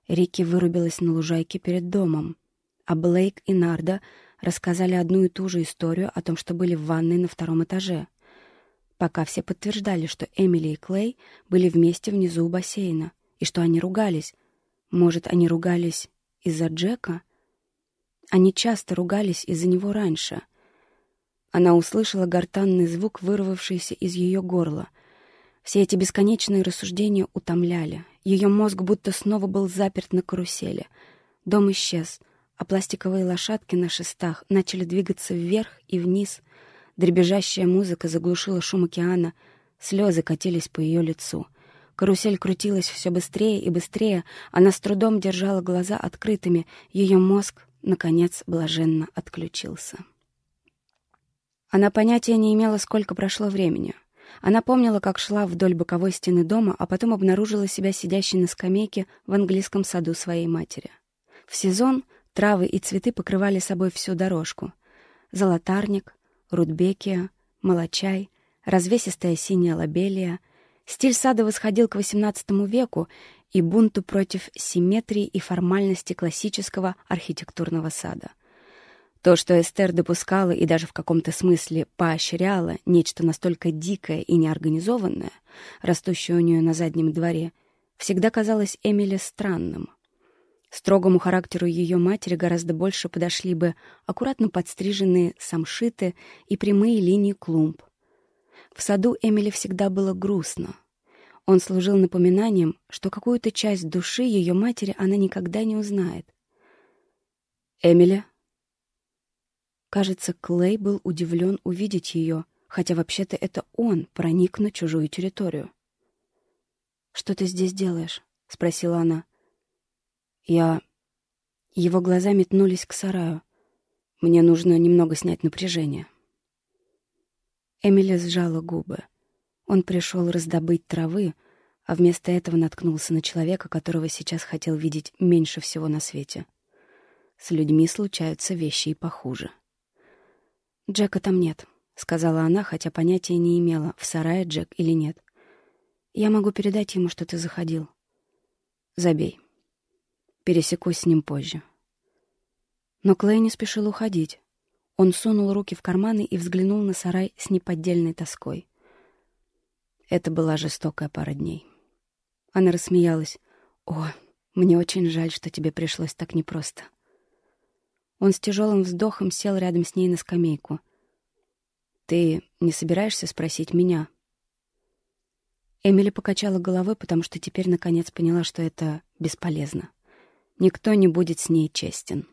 Рики вырубилась на лужайке перед домом, а Блейк и Нарда рассказали одну и ту же историю о том, что были в ванной на втором этаже. Пока все подтверждали, что Эмили и Клей были вместе внизу у бассейна, и что они ругались. Может, они ругались из-за Джека? Они часто ругались из-за него раньше. Она услышала гортанный звук, вырвавшийся из ее горла. Все эти бесконечные рассуждения утомляли. Ее мозг будто снова был заперт на карусели. Дом исчез, а пластиковые лошадки на шестах начали двигаться вверх и вниз. Дребезжащая музыка заглушила шум океана, слезы катились по ее лицу — Карусель крутилась все быстрее и быстрее, она с трудом держала глаза открытыми, ее мозг, наконец, блаженно отключился. Она понятия не имела, сколько прошло времени. Она помнила, как шла вдоль боковой стены дома, а потом обнаружила себя сидящей на скамейке в английском саду своей матери. В сезон травы и цветы покрывали собой всю дорожку. Золотарник, рудбекия, молочай, развесистая синяя лобелия — Стиль сада восходил к XVIII веку и бунту против симметрии и формальности классического архитектурного сада. То, что Эстер допускала и даже в каком-то смысле поощряла нечто настолько дикое и неорганизованное, растущее у нее на заднем дворе, всегда казалось Эмили странным. Строгому характеру ее матери гораздо больше подошли бы аккуратно подстриженные самшиты и прямые линии клумб, в саду Эмили всегда было грустно. Он служил напоминанием, что какую-то часть души ее матери она никогда не узнает. «Эмили?» Кажется, Клей был удивлен увидеть ее, хотя вообще-то это он проник на чужую территорию. «Что ты здесь делаешь?» — спросила она. «Я...» Его глаза метнулись к сараю. «Мне нужно немного снять напряжение». Эмили сжала губы. Он пришел раздобыть травы, а вместо этого наткнулся на человека, которого сейчас хотел видеть меньше всего на свете. С людьми случаются вещи и похуже. «Джека там нет», — сказала она, хотя понятия не имела, в сарае Джек или нет. «Я могу передать ему, что ты заходил». «Забей. Пересекусь с ним позже». Но Клей не спешил уходить. Он сунул руки в карманы и взглянул на сарай с неподдельной тоской. Это была жестокая пара дней. Она рассмеялась. «О, мне очень жаль, что тебе пришлось так непросто». Он с тяжелым вздохом сел рядом с ней на скамейку. «Ты не собираешься спросить меня?» Эмили покачала головой, потому что теперь наконец поняла, что это бесполезно. Никто не будет с ней честен.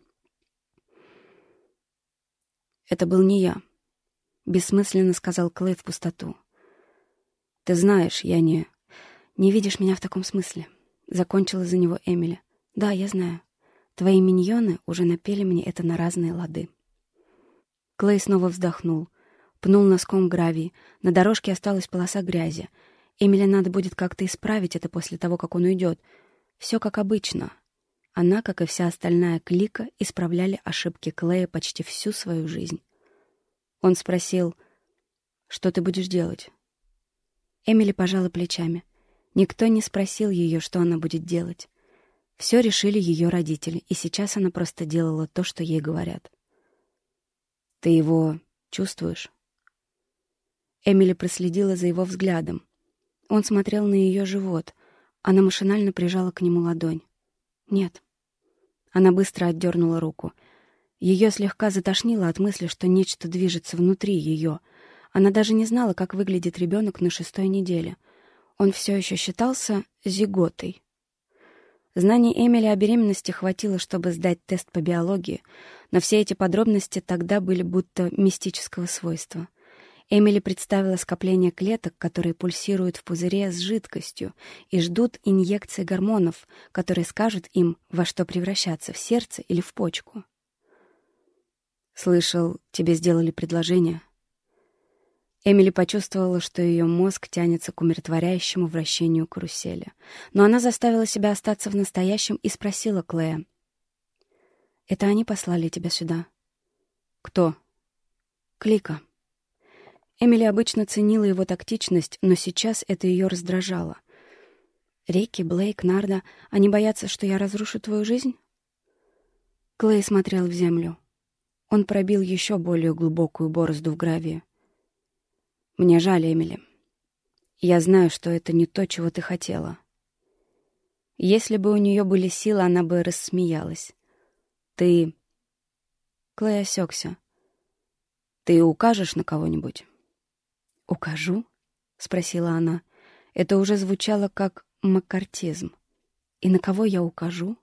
Это был не я. Бессмысленно сказал Клей в пустоту. Ты знаешь, я не... Не видишь меня в таком смысле. Закончила за него Эмили. Да, я знаю. Твои миньоны уже напели мне это на разные лады. Клей снова вздохнул. Пнул носком гравий. На дорожке осталась полоса грязи. Эмили надо будет как-то исправить это после того, как он уйдет. Все как обычно. Она, как и вся остальная клика, исправляли ошибки Клея почти всю свою жизнь. Он спросил, «Что ты будешь делать?» Эмили пожала плечами. Никто не спросил ее, что она будет делать. Все решили ее родители, и сейчас она просто делала то, что ей говорят. «Ты его чувствуешь?» Эмили проследила за его взглядом. Он смотрел на ее живот. Она машинально прижала к нему ладонь. «Нет». Она быстро отдернула руку. Ее слегка затошнило от мысли, что нечто движется внутри ее. Она даже не знала, как выглядит ребенок на шестой неделе. Он все еще считался зиготой. Знаний Эмили о беременности хватило, чтобы сдать тест по биологии, но все эти подробности тогда были будто мистического свойства. Эмили представила скопление клеток, которые пульсируют в пузыре с жидкостью и ждут инъекции гормонов, которые скажут им, во что превращаться, в сердце или в почку. «Слышал, тебе сделали предложение?» Эмили почувствовала, что ее мозг тянется к умиротворяющему вращению карусели. Но она заставила себя остаться в настоящем и спросила Клея. «Это они послали тебя сюда?» «Кто?» «Клика». Эмили обычно ценила его тактичность, но сейчас это ее раздражало. «Рикки, Блейк, Нарда, они боятся, что я разрушу твою жизнь?» Клей смотрел в землю. Он пробил еще более глубокую борозду в гравии. Мне жаль, Эмили. Я знаю, что это не то, чего ты хотела. Если бы у нее были силы, она бы рассмеялась. Ты... Клей осекся. Ты укажешь на кого-нибудь? Укажу? Спросила она. Это уже звучало как маккартизм. И на кого я укажу?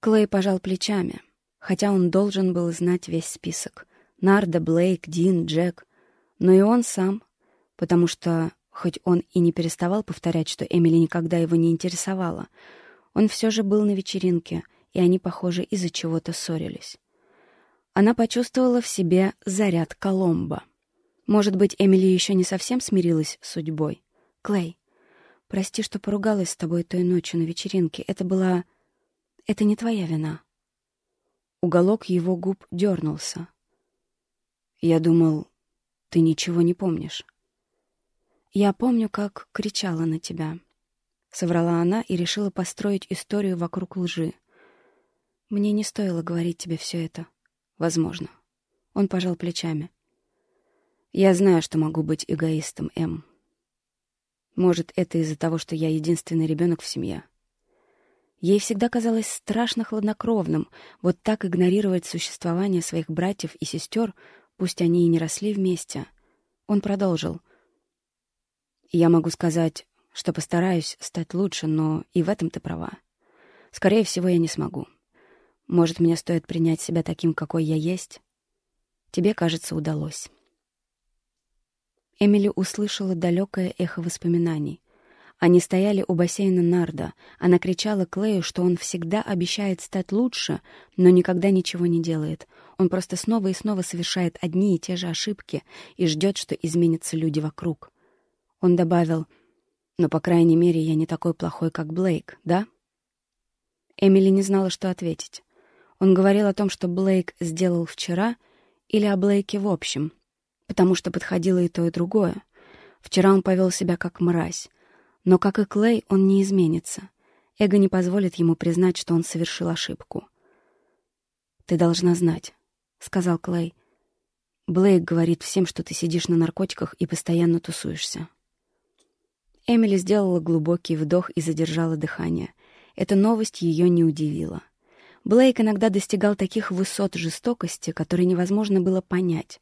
Клей пожал плечами, хотя он должен был знать весь список. Нарда, Блейк, Дин, Джек — но и он сам, потому что, хоть он и не переставал повторять, что Эмили никогда его не интересовала, он все же был на вечеринке, и они, похоже, из-за чего-то ссорились. Она почувствовала в себе заряд Коломбо. Может быть, Эмили еще не совсем смирилась с судьбой. «Клей, прости, что поругалась с тобой той ночью на вечеринке. Это была... Это не твоя вина». Уголок его губ дернулся. «Я думал, ты ничего не помнишь. Я помню, как кричала на тебя. Соврала она и решила построить историю вокруг лжи. Мне не стоило говорить тебе все это. Возможно. Он пожал плечами. Я знаю, что могу быть эгоистом, М. Может, это из-за того, что я единственный ребенок в семье. Ей всегда казалось страшно хладнокровным вот так игнорировать существование своих братьев и сестер, пусть они и не росли вместе. Он продолжил. «Я могу сказать, что постараюсь стать лучше, но и в этом ты права. Скорее всего, я не смогу. Может, мне стоит принять себя таким, какой я есть? Тебе, кажется, удалось». Эмили услышала далекое эхо воспоминаний. Они стояли у бассейна Нарда. Она кричала Клею, что он всегда обещает стать лучше, но никогда ничего не делает. Он просто снова и снова совершает одни и те же ошибки и ждет, что изменятся люди вокруг. Он добавил, «Но, по крайней мере, я не такой плохой, как Блейк, да?» Эмили не знала, что ответить. Он говорил о том, что Блейк сделал вчера, или о Блейке в общем, потому что подходило и то, и другое. Вчера он повел себя как мразь, но, как и Клей, он не изменится. Эго не позволит ему признать, что он совершил ошибку. «Ты должна знать», — сказал Клей. «Блейк говорит всем, что ты сидишь на наркотиках и постоянно тусуешься». Эмили сделала глубокий вдох и задержала дыхание. Эта новость ее не удивила. Блейк иногда достигал таких высот жестокости, которые невозможно было понять.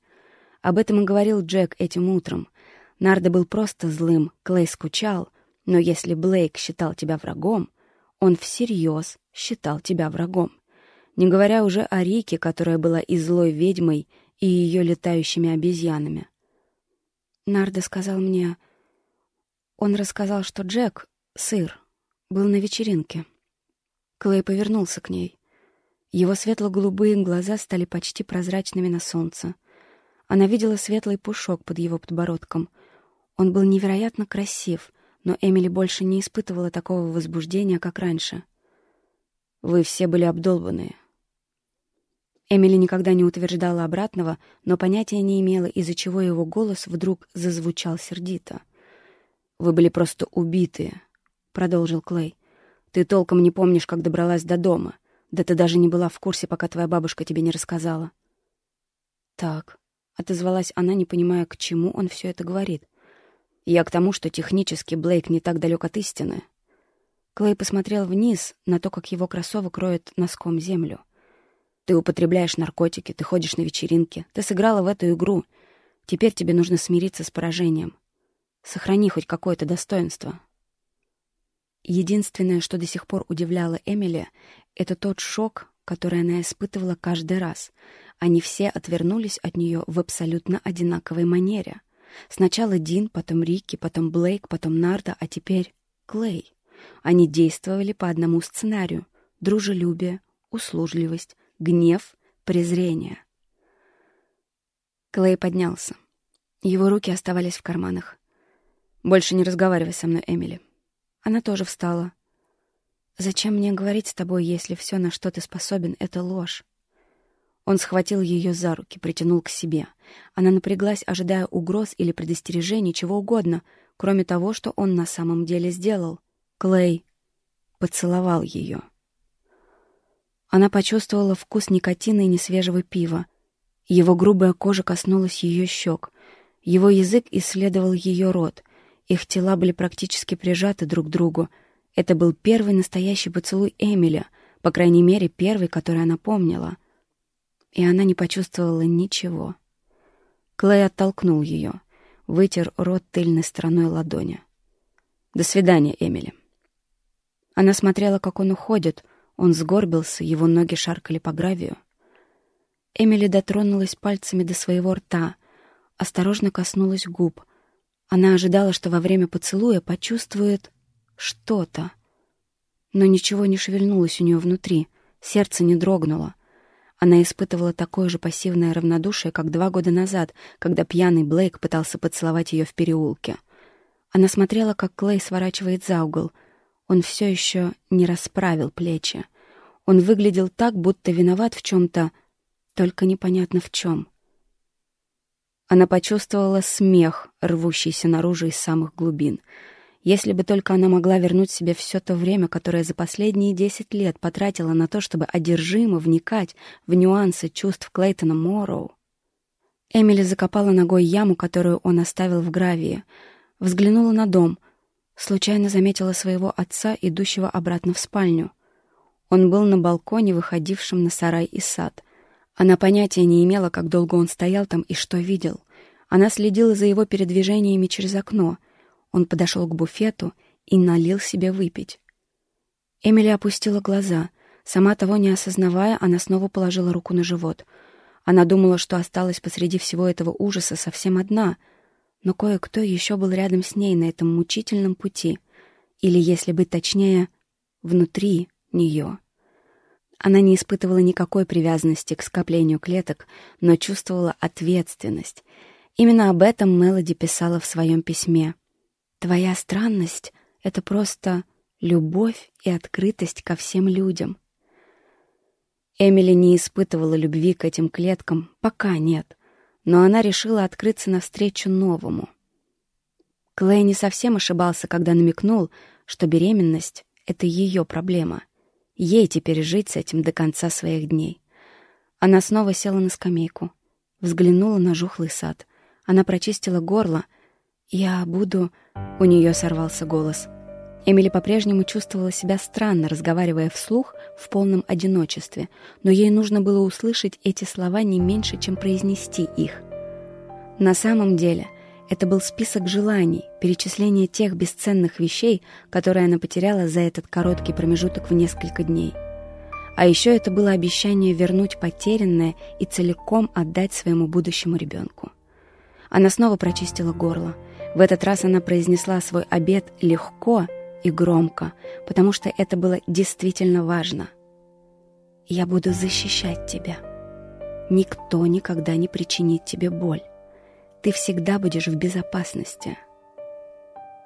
Об этом и говорил Джек этим утром. Нарда был просто злым, Клей скучал — но если Блейк считал тебя врагом, он всерьез считал тебя врагом. Не говоря уже о Рике, которая была и злой ведьмой, и ее летающими обезьянами. Нарда сказал мне... Он рассказал, что Джек, сыр, был на вечеринке. Клей повернулся к ней. Его светло-голубые глаза стали почти прозрачными на солнце. Она видела светлый пушок под его подбородком. Он был невероятно красив — но Эмили больше не испытывала такого возбуждения, как раньше. «Вы все были обдолбанные». Эмили никогда не утверждала обратного, но понятия не имела, из-за чего его голос вдруг зазвучал сердито. «Вы были просто убитые», — продолжил Клей. «Ты толком не помнишь, как добралась до дома. Да ты даже не была в курсе, пока твоя бабушка тебе не рассказала». «Так», — отозвалась она, не понимая, к чему он все это говорит. Я к тому, что технически Блейк не так далек от истины. Клей посмотрел вниз на то, как его кроссовок роет носком землю. Ты употребляешь наркотики, ты ходишь на вечеринки, ты сыграла в эту игру. Теперь тебе нужно смириться с поражением. Сохрани хоть какое-то достоинство. Единственное, что до сих пор удивляло Эмили, это тот шок, который она испытывала каждый раз. Они все отвернулись от нее в абсолютно одинаковой манере. Сначала Дин, потом Рикки, потом Блейк, потом Нарда, а теперь Клей. Они действовали по одному сценарию — дружелюбие, услужливость, гнев, презрение. Клей поднялся. Его руки оставались в карманах. «Больше не разговаривай со мной, Эмили». Она тоже встала. «Зачем мне говорить с тобой, если все, на что ты способен, — это ложь?» Он схватил ее за руки, притянул к себе. Она напряглась, ожидая угроз или предостережений, чего угодно, кроме того, что он на самом деле сделал. Клей поцеловал ее. Она почувствовала вкус никотина и несвежего пива. Его грубая кожа коснулась ее щек. Его язык исследовал ее рот. Их тела были практически прижаты друг к другу. Это был первый настоящий поцелуй Эмиля, по крайней мере, первый, который она помнила. И она не почувствовала ничего. Клей оттолкнул ее, вытер рот тыльной стороной ладони. «До свидания, Эмили». Она смотрела, как он уходит, он сгорбился, его ноги шаркали по гравию. Эмили дотронулась пальцами до своего рта, осторожно коснулась губ. Она ожидала, что во время поцелуя почувствует что-то. Но ничего не шевельнулось у нее внутри, сердце не дрогнуло. Она испытывала такое же пассивное равнодушие, как два года назад, когда пьяный Блейк пытался поцеловать ее в переулке. Она смотрела, как Клей сворачивает за угол — он все еще не расправил плечи. Он выглядел так, будто виноват в чем-то, только непонятно в чем. Она почувствовала смех, рвущийся наружу из самых глубин. Если бы только она могла вернуть себе все то время, которое за последние десять лет потратила на то, чтобы одержимо вникать в нюансы чувств Клейтона Морроу. Эмили закопала ногой яму, которую он оставил в гравии, взглянула на дом — Случайно заметила своего отца, идущего обратно в спальню. Он был на балконе, выходившем на сарай и сад. Она понятия не имела, как долго он стоял там и что видел. Она следила за его передвижениями через окно. Он подошел к буфету и налил себе выпить. Эмили опустила глаза. Сама того не осознавая, она снова положила руку на живот. Она думала, что осталась посреди всего этого ужаса совсем одна — но кое-кто еще был рядом с ней на этом мучительном пути, или, если быть точнее, внутри нее. Она не испытывала никакой привязанности к скоплению клеток, но чувствовала ответственность. Именно об этом Мелоди писала в своем письме. «Твоя странность — это просто любовь и открытость ко всем людям». Эмили не испытывала любви к этим клеткам, пока нет — но она решила открыться навстречу новому. Клей не совсем ошибался, когда намекнул, что беременность — это ее проблема. Ей теперь жить с этим до конца своих дней. Она снова села на скамейку, взглянула на жухлый сад. Она прочистила горло. «Я буду...» — у нее сорвался голос — Эмили по-прежнему чувствовала себя странно, разговаривая вслух в полном одиночестве, но ей нужно было услышать эти слова не меньше, чем произнести их. На самом деле, это был список желаний, перечисление тех бесценных вещей, которые она потеряла за этот короткий промежуток в несколько дней. А еще это было обещание вернуть потерянное и целиком отдать своему будущему ребенку. Она снова прочистила горло. В этот раз она произнесла свой обед легко — и громко, потому что это было действительно важно. «Я буду защищать тебя. Никто никогда не причинит тебе боль. Ты всегда будешь в безопасности».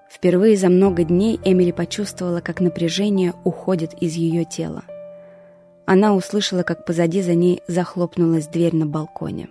Впервые за много дней Эмили почувствовала, как напряжение уходит из ее тела. Она услышала, как позади за ней захлопнулась дверь на балконе.